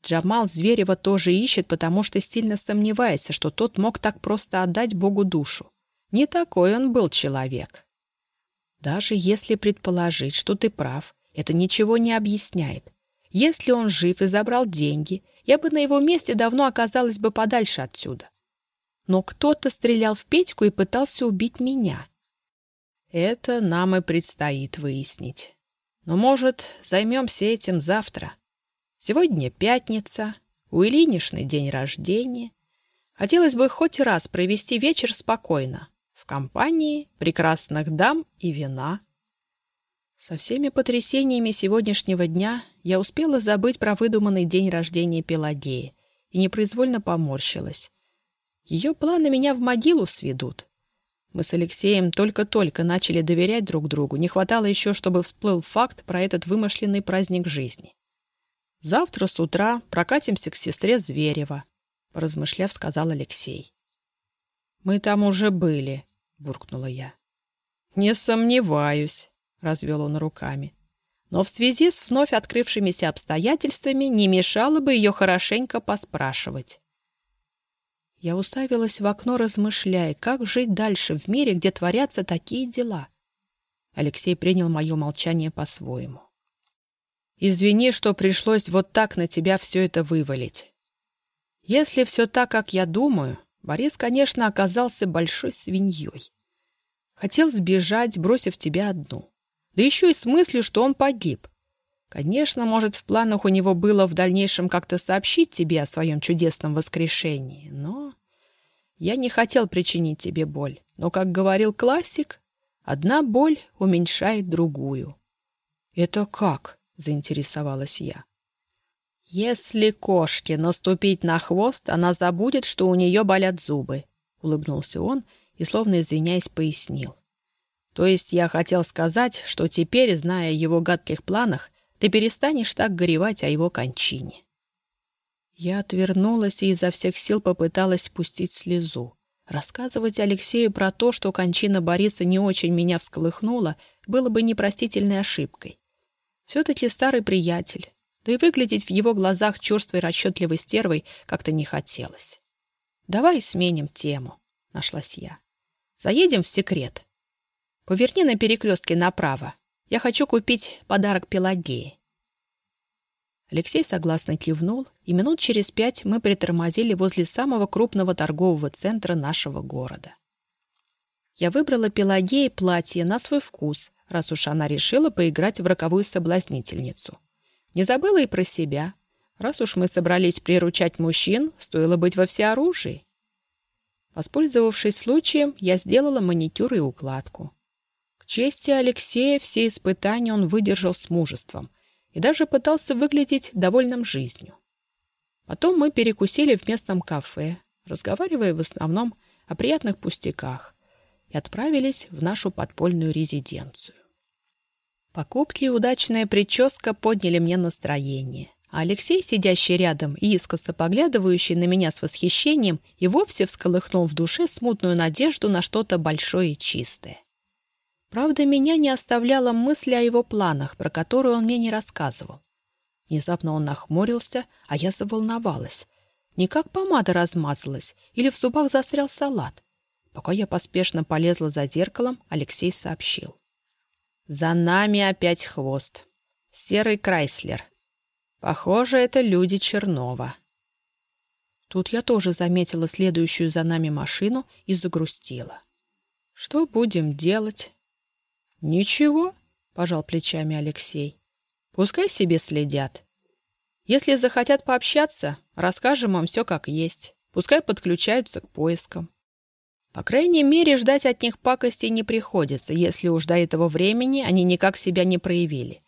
Джамал Зверева тоже ищет, потому что сильно сомневается, что тот мог так просто отдать Богу душу. Не такой он был человек. Даже если предположить, что ты прав, это ничего не объясняет. Если он жив и забрал деньги, я бы на его месте давно оказалась бы подальше отсюда. Но кто-то стрелял в Петьку и пытался убить меня. Это нам и предстоит выяснить. Но, может, займемся этим завтра. Сегодня пятница, у Ильинишны день рождения. Хотелось бы хоть раз провести вечер спокойно, в компании прекрасных дам и вина. Со всеми потрясениями сегодняшнего дня я успела забыть про выдуманный день рождения Пелагеи и непроизвольно поморщилась. Ее планы меня в могилу сведут. Мы с Алексеем только-только начали доверять друг другу. Не хватало еще, чтобы всплыл факт про этот вымышленный праздник жизни. Завтра с утра прокатимся к сестре Зверева, поразмышляв, сказал Алексей. Мы там уже были, буркнула я. Не сомневаюсь, развел он руками. Но в связи с вновь открывшимися обстоятельствами не мешало бы ее хорошенько поспрашивать. Я уставилась в окно, размышляя, как жить дальше в мире, где творятся такие дела. Алексей принял мое молчание по-своему. «Извини, что пришлось вот так на тебя все это вывалить. Если все так, как я думаю, Борис, конечно, оказался большой свиньей. Хотел сбежать, бросив тебя одну. Да еще и с мыслью, что он погиб. Конечно, может, в планах у него было в дальнейшем как-то сообщить тебе о своем чудесном воскрешении, но... Я не хотел причинить тебе боль, но, как говорил классик, одна боль уменьшает другую. «Это как?» — заинтересовалась я. «Если кошке наступить на хвост, она забудет, что у нее болят зубы», — улыбнулся он и, словно извиняясь, пояснил. «То есть я хотел сказать, что теперь, зная о его гадких планах, ты перестанешь так горевать о его кончине». Я отвернулась и изо всех сил попыталась спустить слезу. Рассказывать Алексею про то, что кончина Бориса не очень меня всколыхнула, было бы непростительной ошибкой. Все-таки старый приятель, да и выглядеть в его глазах черствой расчетливой стервой как-то не хотелось. «Давай сменим тему», — нашлась я. «Заедем в секрет. Поверни на перекрестке направо. Я хочу купить подарок Пелагеи». Алексей согласно кивнул, и минут через пять мы притормозили возле самого крупного торгового центра нашего города. Я выбрала Пелагеи платье на свой вкус, раз уж она решила поиграть в роковую соблазнительницу. Не забыла и про себя. Раз уж мы собрались приручать мужчин, стоило быть во всеоружии. Воспользовавшись случаем, я сделала маникюр и укладку. К чести Алексея все испытания он выдержал с мужеством и даже пытался выглядеть довольным жизнью. Потом мы перекусили в местном кафе, разговаривая в основном о приятных пустяках, и отправились в нашу подпольную резиденцию. Покупки и удачная прическа подняли мне настроение. А Алексей, сидящий рядом и искоса поглядывающий на меня с восхищением, и вовсе всколыхнул в душе смутную надежду на что-то большое и чистое. Правда, меня не оставляла мысль о его планах, про которые он мне не рассказывал. Внезапно он нахмурился, а я заволновалась. Не как помада размазалась или в зубах застрял салат. Пока я поспешно полезла за зеркалом, Алексей сообщил. «За нами опять хвост. Серый Крайслер. Похоже, это люди Чернова». Тут я тоже заметила следующую за нами машину и загрустила. «Что будем делать?» «Ничего», — пожал плечами Алексей. «Пускай себе следят. Если захотят пообщаться, расскажем им все как есть. Пускай подключаются к поискам. По крайней мере, ждать от них пакости не приходится, если уж до этого времени они никак себя не проявили.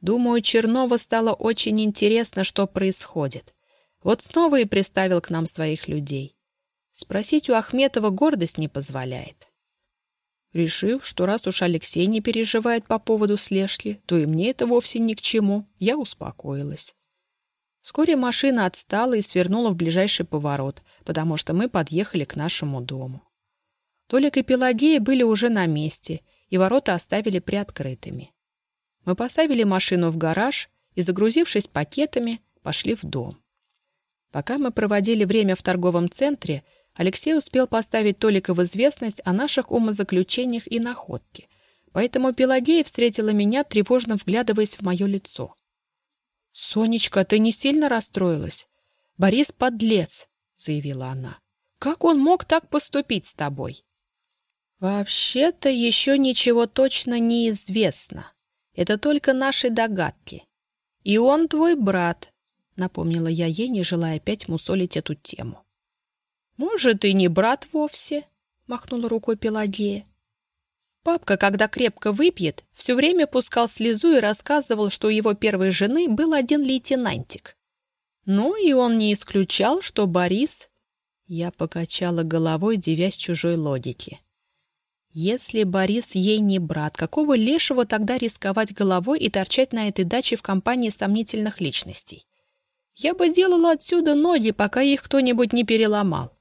Думаю, Чернова стало очень интересно, что происходит. Вот снова и приставил к нам своих людей. Спросить у Ахметова гордость не позволяет. Решив, что раз уж Алексей не переживает по поводу слежки, то и мне это вовсе ни к чему, я успокоилась. Вскоре машина отстала и свернула в ближайший поворот, потому что мы подъехали к нашему дому. Толик и Пелагея были уже на месте, и ворота оставили приоткрытыми. Мы поставили машину в гараж и, загрузившись пакетами, пошли в дом. Пока мы проводили время в торговом центре, Алексей успел поставить Толика в известность о наших умозаключениях и находке, поэтому Пелагея встретила меня, тревожно вглядываясь в мое лицо. «Сонечка, ты не сильно расстроилась? Борис — подлец», — заявила она. «Как он мог так поступить с тобой?» «Вообще-то еще ничего точно не известно. Это только наши догадки. И он твой брат», — напомнила я ей, не желая опять мусолить эту тему. «Может, и не брат вовсе», — махнула рукой Пелагея. Папка, когда крепко выпьет, все время пускал слезу и рассказывал, что у его первой жены был один лейтенантик. Ну и он не исключал, что Борис... Я покачала головой, девясь чужой логике. Если Борис ей не брат, какого лешего тогда рисковать головой и торчать на этой даче в компании сомнительных личностей? Я бы делала отсюда ноги, пока их кто-нибудь не переломал.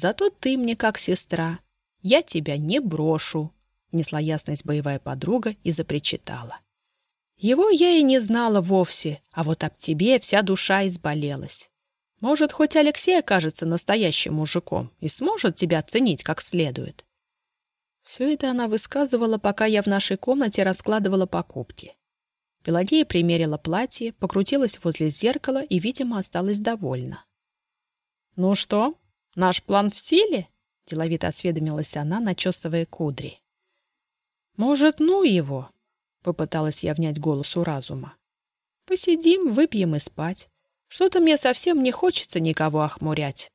Зато ты мне как сестра. Я тебя не брошу», — внесла ясность боевая подруга и запричитала. «Его я и не знала вовсе, а вот об тебе вся душа изболелась. Может, хоть Алексей окажется настоящим мужиком и сможет тебя оценить как следует». Все это она высказывала, пока я в нашей комнате раскладывала покупки. Пелагея примерила платье, покрутилась возле зеркала и, видимо, осталась довольна. «Ну что, «Наш план в силе?» — деловито осведомилась она, начесывая кудри. «Может, ну его?» — попыталась я внять голосу разума. «Посидим, выпьем и спать. Что-то мне совсем не хочется никого охмурять.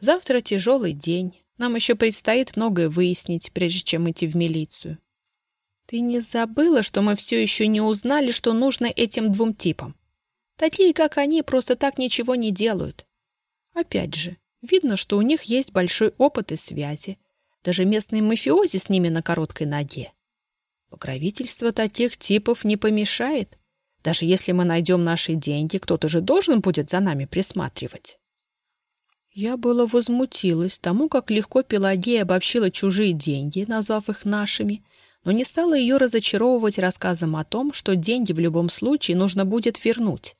Завтра тяжелый день. Нам еще предстоит многое выяснить, прежде чем идти в милицию. Ты не забыла, что мы все еще не узнали, что нужно этим двум типам? Такие, как они, просто так ничего не делают. Опять же, Видно, что у них есть большой опыт и связи. Даже местные мафиози с ними на короткой ноге. Покровительство таких типов не помешает. Даже если мы найдем наши деньги, кто-то же должен будет за нами присматривать. Я было возмутилась тому, как легко Пелагея обобщила чужие деньги, назвав их нашими, но не стала ее разочаровывать рассказом о том, что деньги в любом случае нужно будет вернуть.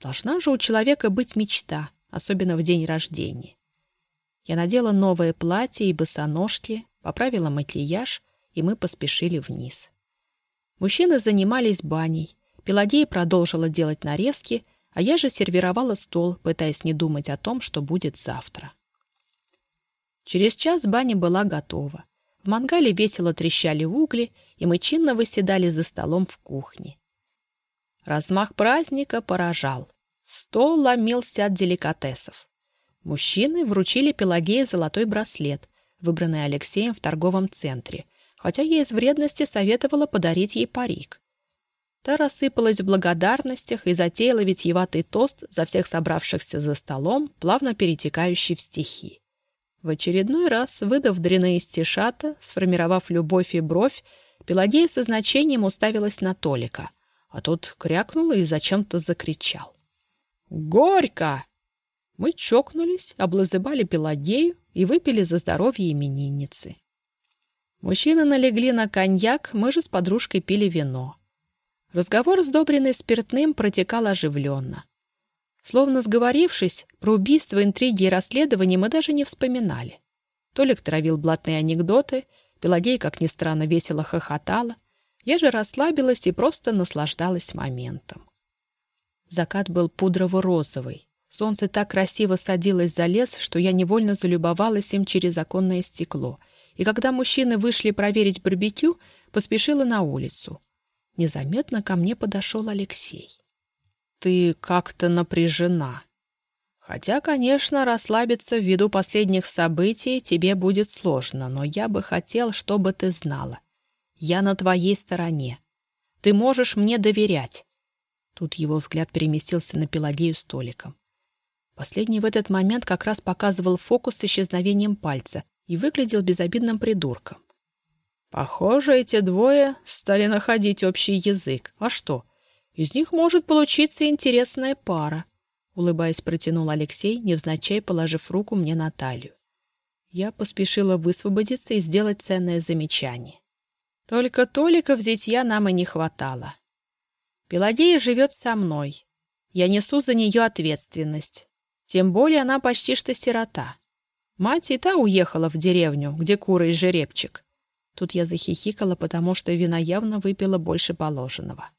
Должна же у человека быть мечта, особенно в день рождения. Я надела новое платье и босоножки, поправила макияж, и мы поспешили вниз. Мужчины занимались баней. Пелагея продолжила делать нарезки, а я же сервировала стол, пытаясь не думать о том, что будет завтра. Через час баня была готова. В мангале весело трещали угли, и мы чинно выседали за столом в кухне. Размах праздника поражал. Стол ломился от деликатесов. Мужчины вручили Пелагее золотой браслет, выбранный Алексеем в торговом центре, хотя я из вредности советовала подарить ей парик. Та рассыпалась в благодарностях и затеяла витьеватый тост за всех собравшихся за столом, плавно перетекающий в стихи. В очередной раз, выдав дряные стишата, сформировав любовь и бровь, Пелагея со значением уставилась на Толика, а тот крякнул и зачем-то закричал. «Горько!» Мы чокнулись, облазыбали Пелагею и выпили за здоровье именинницы. Мужчины налегли на коньяк, мы же с подружкой пили вино. Разговор, сдобренный спиртным, протекал оживленно. Словно сговорившись, про убийство, интриги и расследования мы даже не вспоминали. Толик травил блатные анекдоты, Пелагея, как ни странно, весело хохотала. Я же расслабилась и просто наслаждалась моментом. Закат был пудрово-розовый. Солнце так красиво садилось за лес, что я невольно залюбовалась им через оконное стекло. И когда мужчины вышли проверить барбекю, поспешила на улицу. Незаметно ко мне подошел Алексей. «Ты как-то напряжена. Хотя, конечно, расслабиться ввиду последних событий тебе будет сложно, но я бы хотел, чтобы ты знала. Я на твоей стороне. Ты можешь мне доверять. Тут его взгляд переместился на Пелагею столиком. Последний в этот момент как раз показывал фокус с исчезновением пальца и выглядел безобидным придурком. Похоже, эти двое стали находить общий язык. А что? Из них может получиться интересная пара. Улыбаясь, протянул Алексей, невзначай положив руку мне на талию. Я поспешила высвободиться и сделать ценное замечание. Только Толика взятья нам и не хватало. Пелагея живет со мной. Я несу за нее ответственность. Тем более она почти что сирота. Мать и та уехала в деревню, где куры и жеребчик. Тут я захихикала, потому что вина явно выпила больше положенного.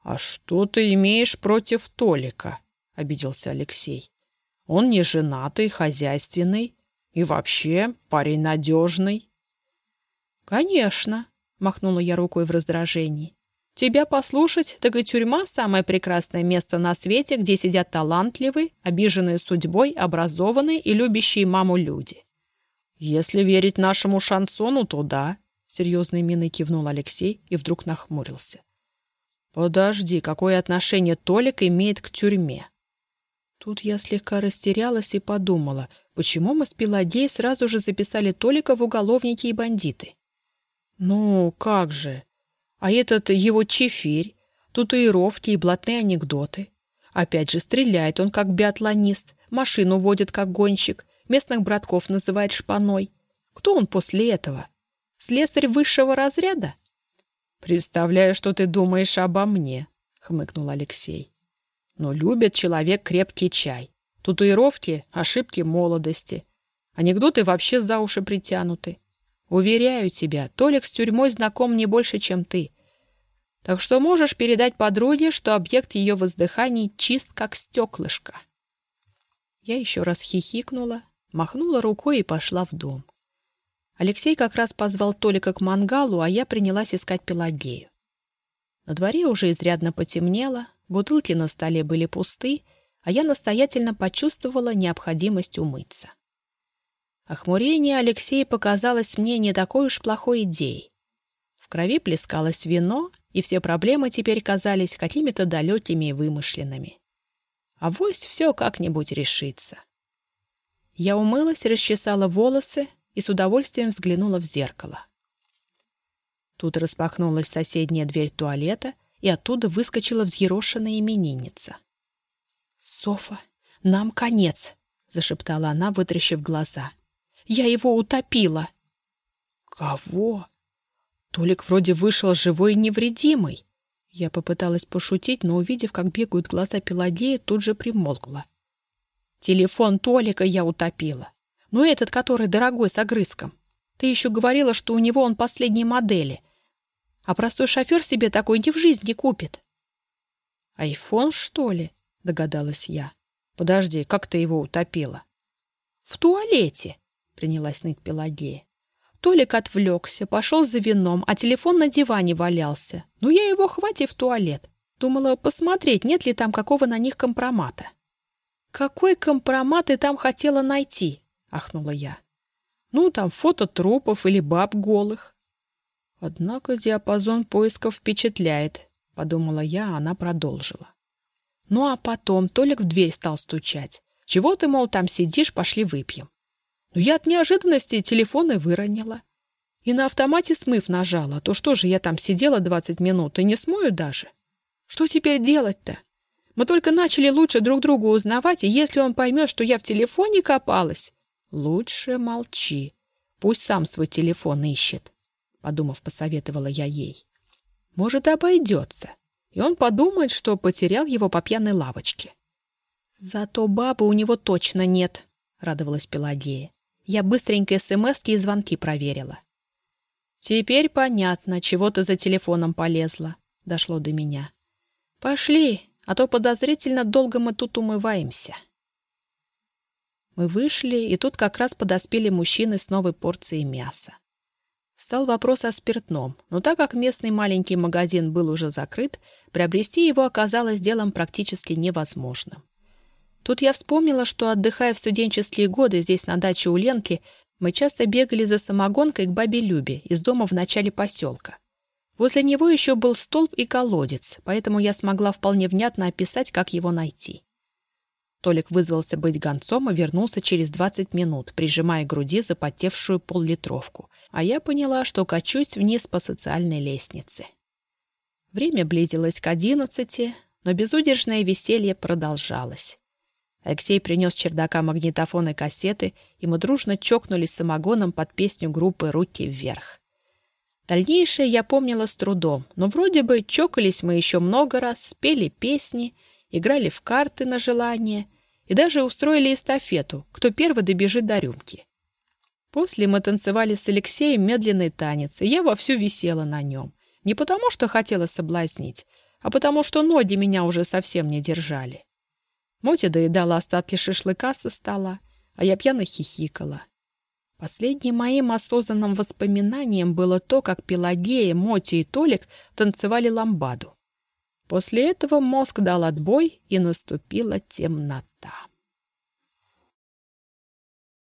«А что ты имеешь против Толика?» — обиделся Алексей. «Он не женатый, хозяйственный и вообще парень надежный». «Конечно», — махнула я рукой в раздражении. «Тебя послушать, так и тюрьма — самое прекрасное место на свете, где сидят талантливые, обиженные судьбой, образованные и любящие маму люди». «Если верить нашему шансону, то да», — серьезной миной кивнул Алексей и вдруг нахмурился. «Подожди, какое отношение Толик имеет к тюрьме?» Тут я слегка растерялась и подумала, почему мы с Пелагеей сразу же записали Толика в уголовники и бандиты. «Ну, как же? А этот его чефирь, татуировки и блатные анекдоты. Опять же, стреляет он как биатлонист, машину водит как гонщик, местных братков называет шпаной. Кто он после этого? Слесарь высшего разряда?» «Представляю, что ты думаешь обо мне», — хмыкнул Алексей. «Но любит человек крепкий чай. Татуировки — ошибки молодости. Анекдоты вообще за уши притянуты. Уверяю тебя, Толик с тюрьмой знаком не больше, чем ты. Так что можешь передать подруге, что объект ее воздыханий чист, как стеклышко». Я еще раз хихикнула, махнула рукой и пошла в дом. Алексей как раз позвал Толика к мангалу, а я принялась искать Пелагею. На дворе уже изрядно потемнело, бутылки на столе были пусты, а я настоятельно почувствовала необходимость умыться. Охмурение Алексея показалось мне не такой уж плохой идеей. В крови плескалось вино, и все проблемы теперь казались какими-то далекими и вымышленными. А вось все как-нибудь решится. Я умылась, расчесала волосы, и с удовольствием взглянула в зеркало. Тут распахнулась соседняя дверь туалета, и оттуда выскочила взъерошенная именинница. «Софа, нам конец!» — зашептала она, вытрящив глаза. «Я его утопила!» «Кого?» Толик вроде вышел живой и невредимый. Я попыталась пошутить, но, увидев, как бегают глаза Пелагеи, тут же примолкла. «Телефон Толика я утопила. Ну, этот, который дорогой, с огрызком. Ты еще говорила, что у него он последней модели. А простой шофер себе такой ни в жизни купит. «Айфон, что ли?» — догадалась я. «Подожди, как ты его утопила?» «В туалете», — принялась ныть Пелагея. Толик отвлекся, пошел за вином, а телефон на диване валялся. Ну, я его хватит в туалет. Думала посмотреть, нет ли там какого на них компромата. «Какой компромат ты там хотела найти?» ахнула я. Ну, там фото трупов или баб голых. Однако диапазон поисков впечатляет, подумала я, а она продолжила. Ну, а потом Толик в дверь стал стучать. Чего ты, мол, там сидишь, пошли выпьем. Ну, я от неожиданности телефон и выронила. И на автомате смыв нажала. То что же я там сидела двадцать минут и не смою даже? Что теперь делать-то? Мы только начали лучше друг друга узнавать, и если он поймет, что я в телефоне копалась, «Лучше молчи. Пусть сам свой телефон ищет», — подумав, посоветовала я ей. «Может, обойдется, и он подумает, что потерял его по пьяной лавочке». «Зато бабы у него точно нет», — радовалась Пелагея. Я быстренько смс и звонки проверила. «Теперь понятно, чего ты за телефоном полезла», — дошло до меня. «Пошли, а то подозрительно долго мы тут умываемся». Мы вышли, и тут как раз подоспели мужчины с новой порцией мяса. Встал вопрос о спиртном, но так как местный маленький магазин был уже закрыт, приобрести его оказалось делом практически невозможным. Тут я вспомнила, что, отдыхая в студенческие годы здесь на даче у Ленки, мы часто бегали за самогонкой к бабе Любе из дома в начале поселка. Возле него еще был столб и колодец, поэтому я смогла вполне внятно описать, как его найти. Толик вызвался быть гонцом и вернулся через 20 минут, прижимая к груди запотевшую поллитровку. А я поняла, что качусь вниз по социальной лестнице. Время близилось к одиннадцати, но безудержное веселье продолжалось. Алексей принес чердака магнитофон и кассеты, и мы дружно чокнулись самогоном под песню группы «Руки вверх». Дальнейшее я помнила с трудом, но вроде бы чокались мы еще много раз, пели песни, играли в карты на желание, и даже устроили эстафету, кто первый добежит до рюмки. После мы танцевали с Алексеем медленный танец, и я вовсю висела на нем. Не потому, что хотела соблазнить, а потому, что ноги меня уже совсем не держали. Мотя доедала остатки шашлыка со стола, а я пьяно хихикала. Последним моим осознанным воспоминанием было то, как Пелагея, Мотя и Толик танцевали ламбаду. После этого мозг дал отбой, и наступила темнота.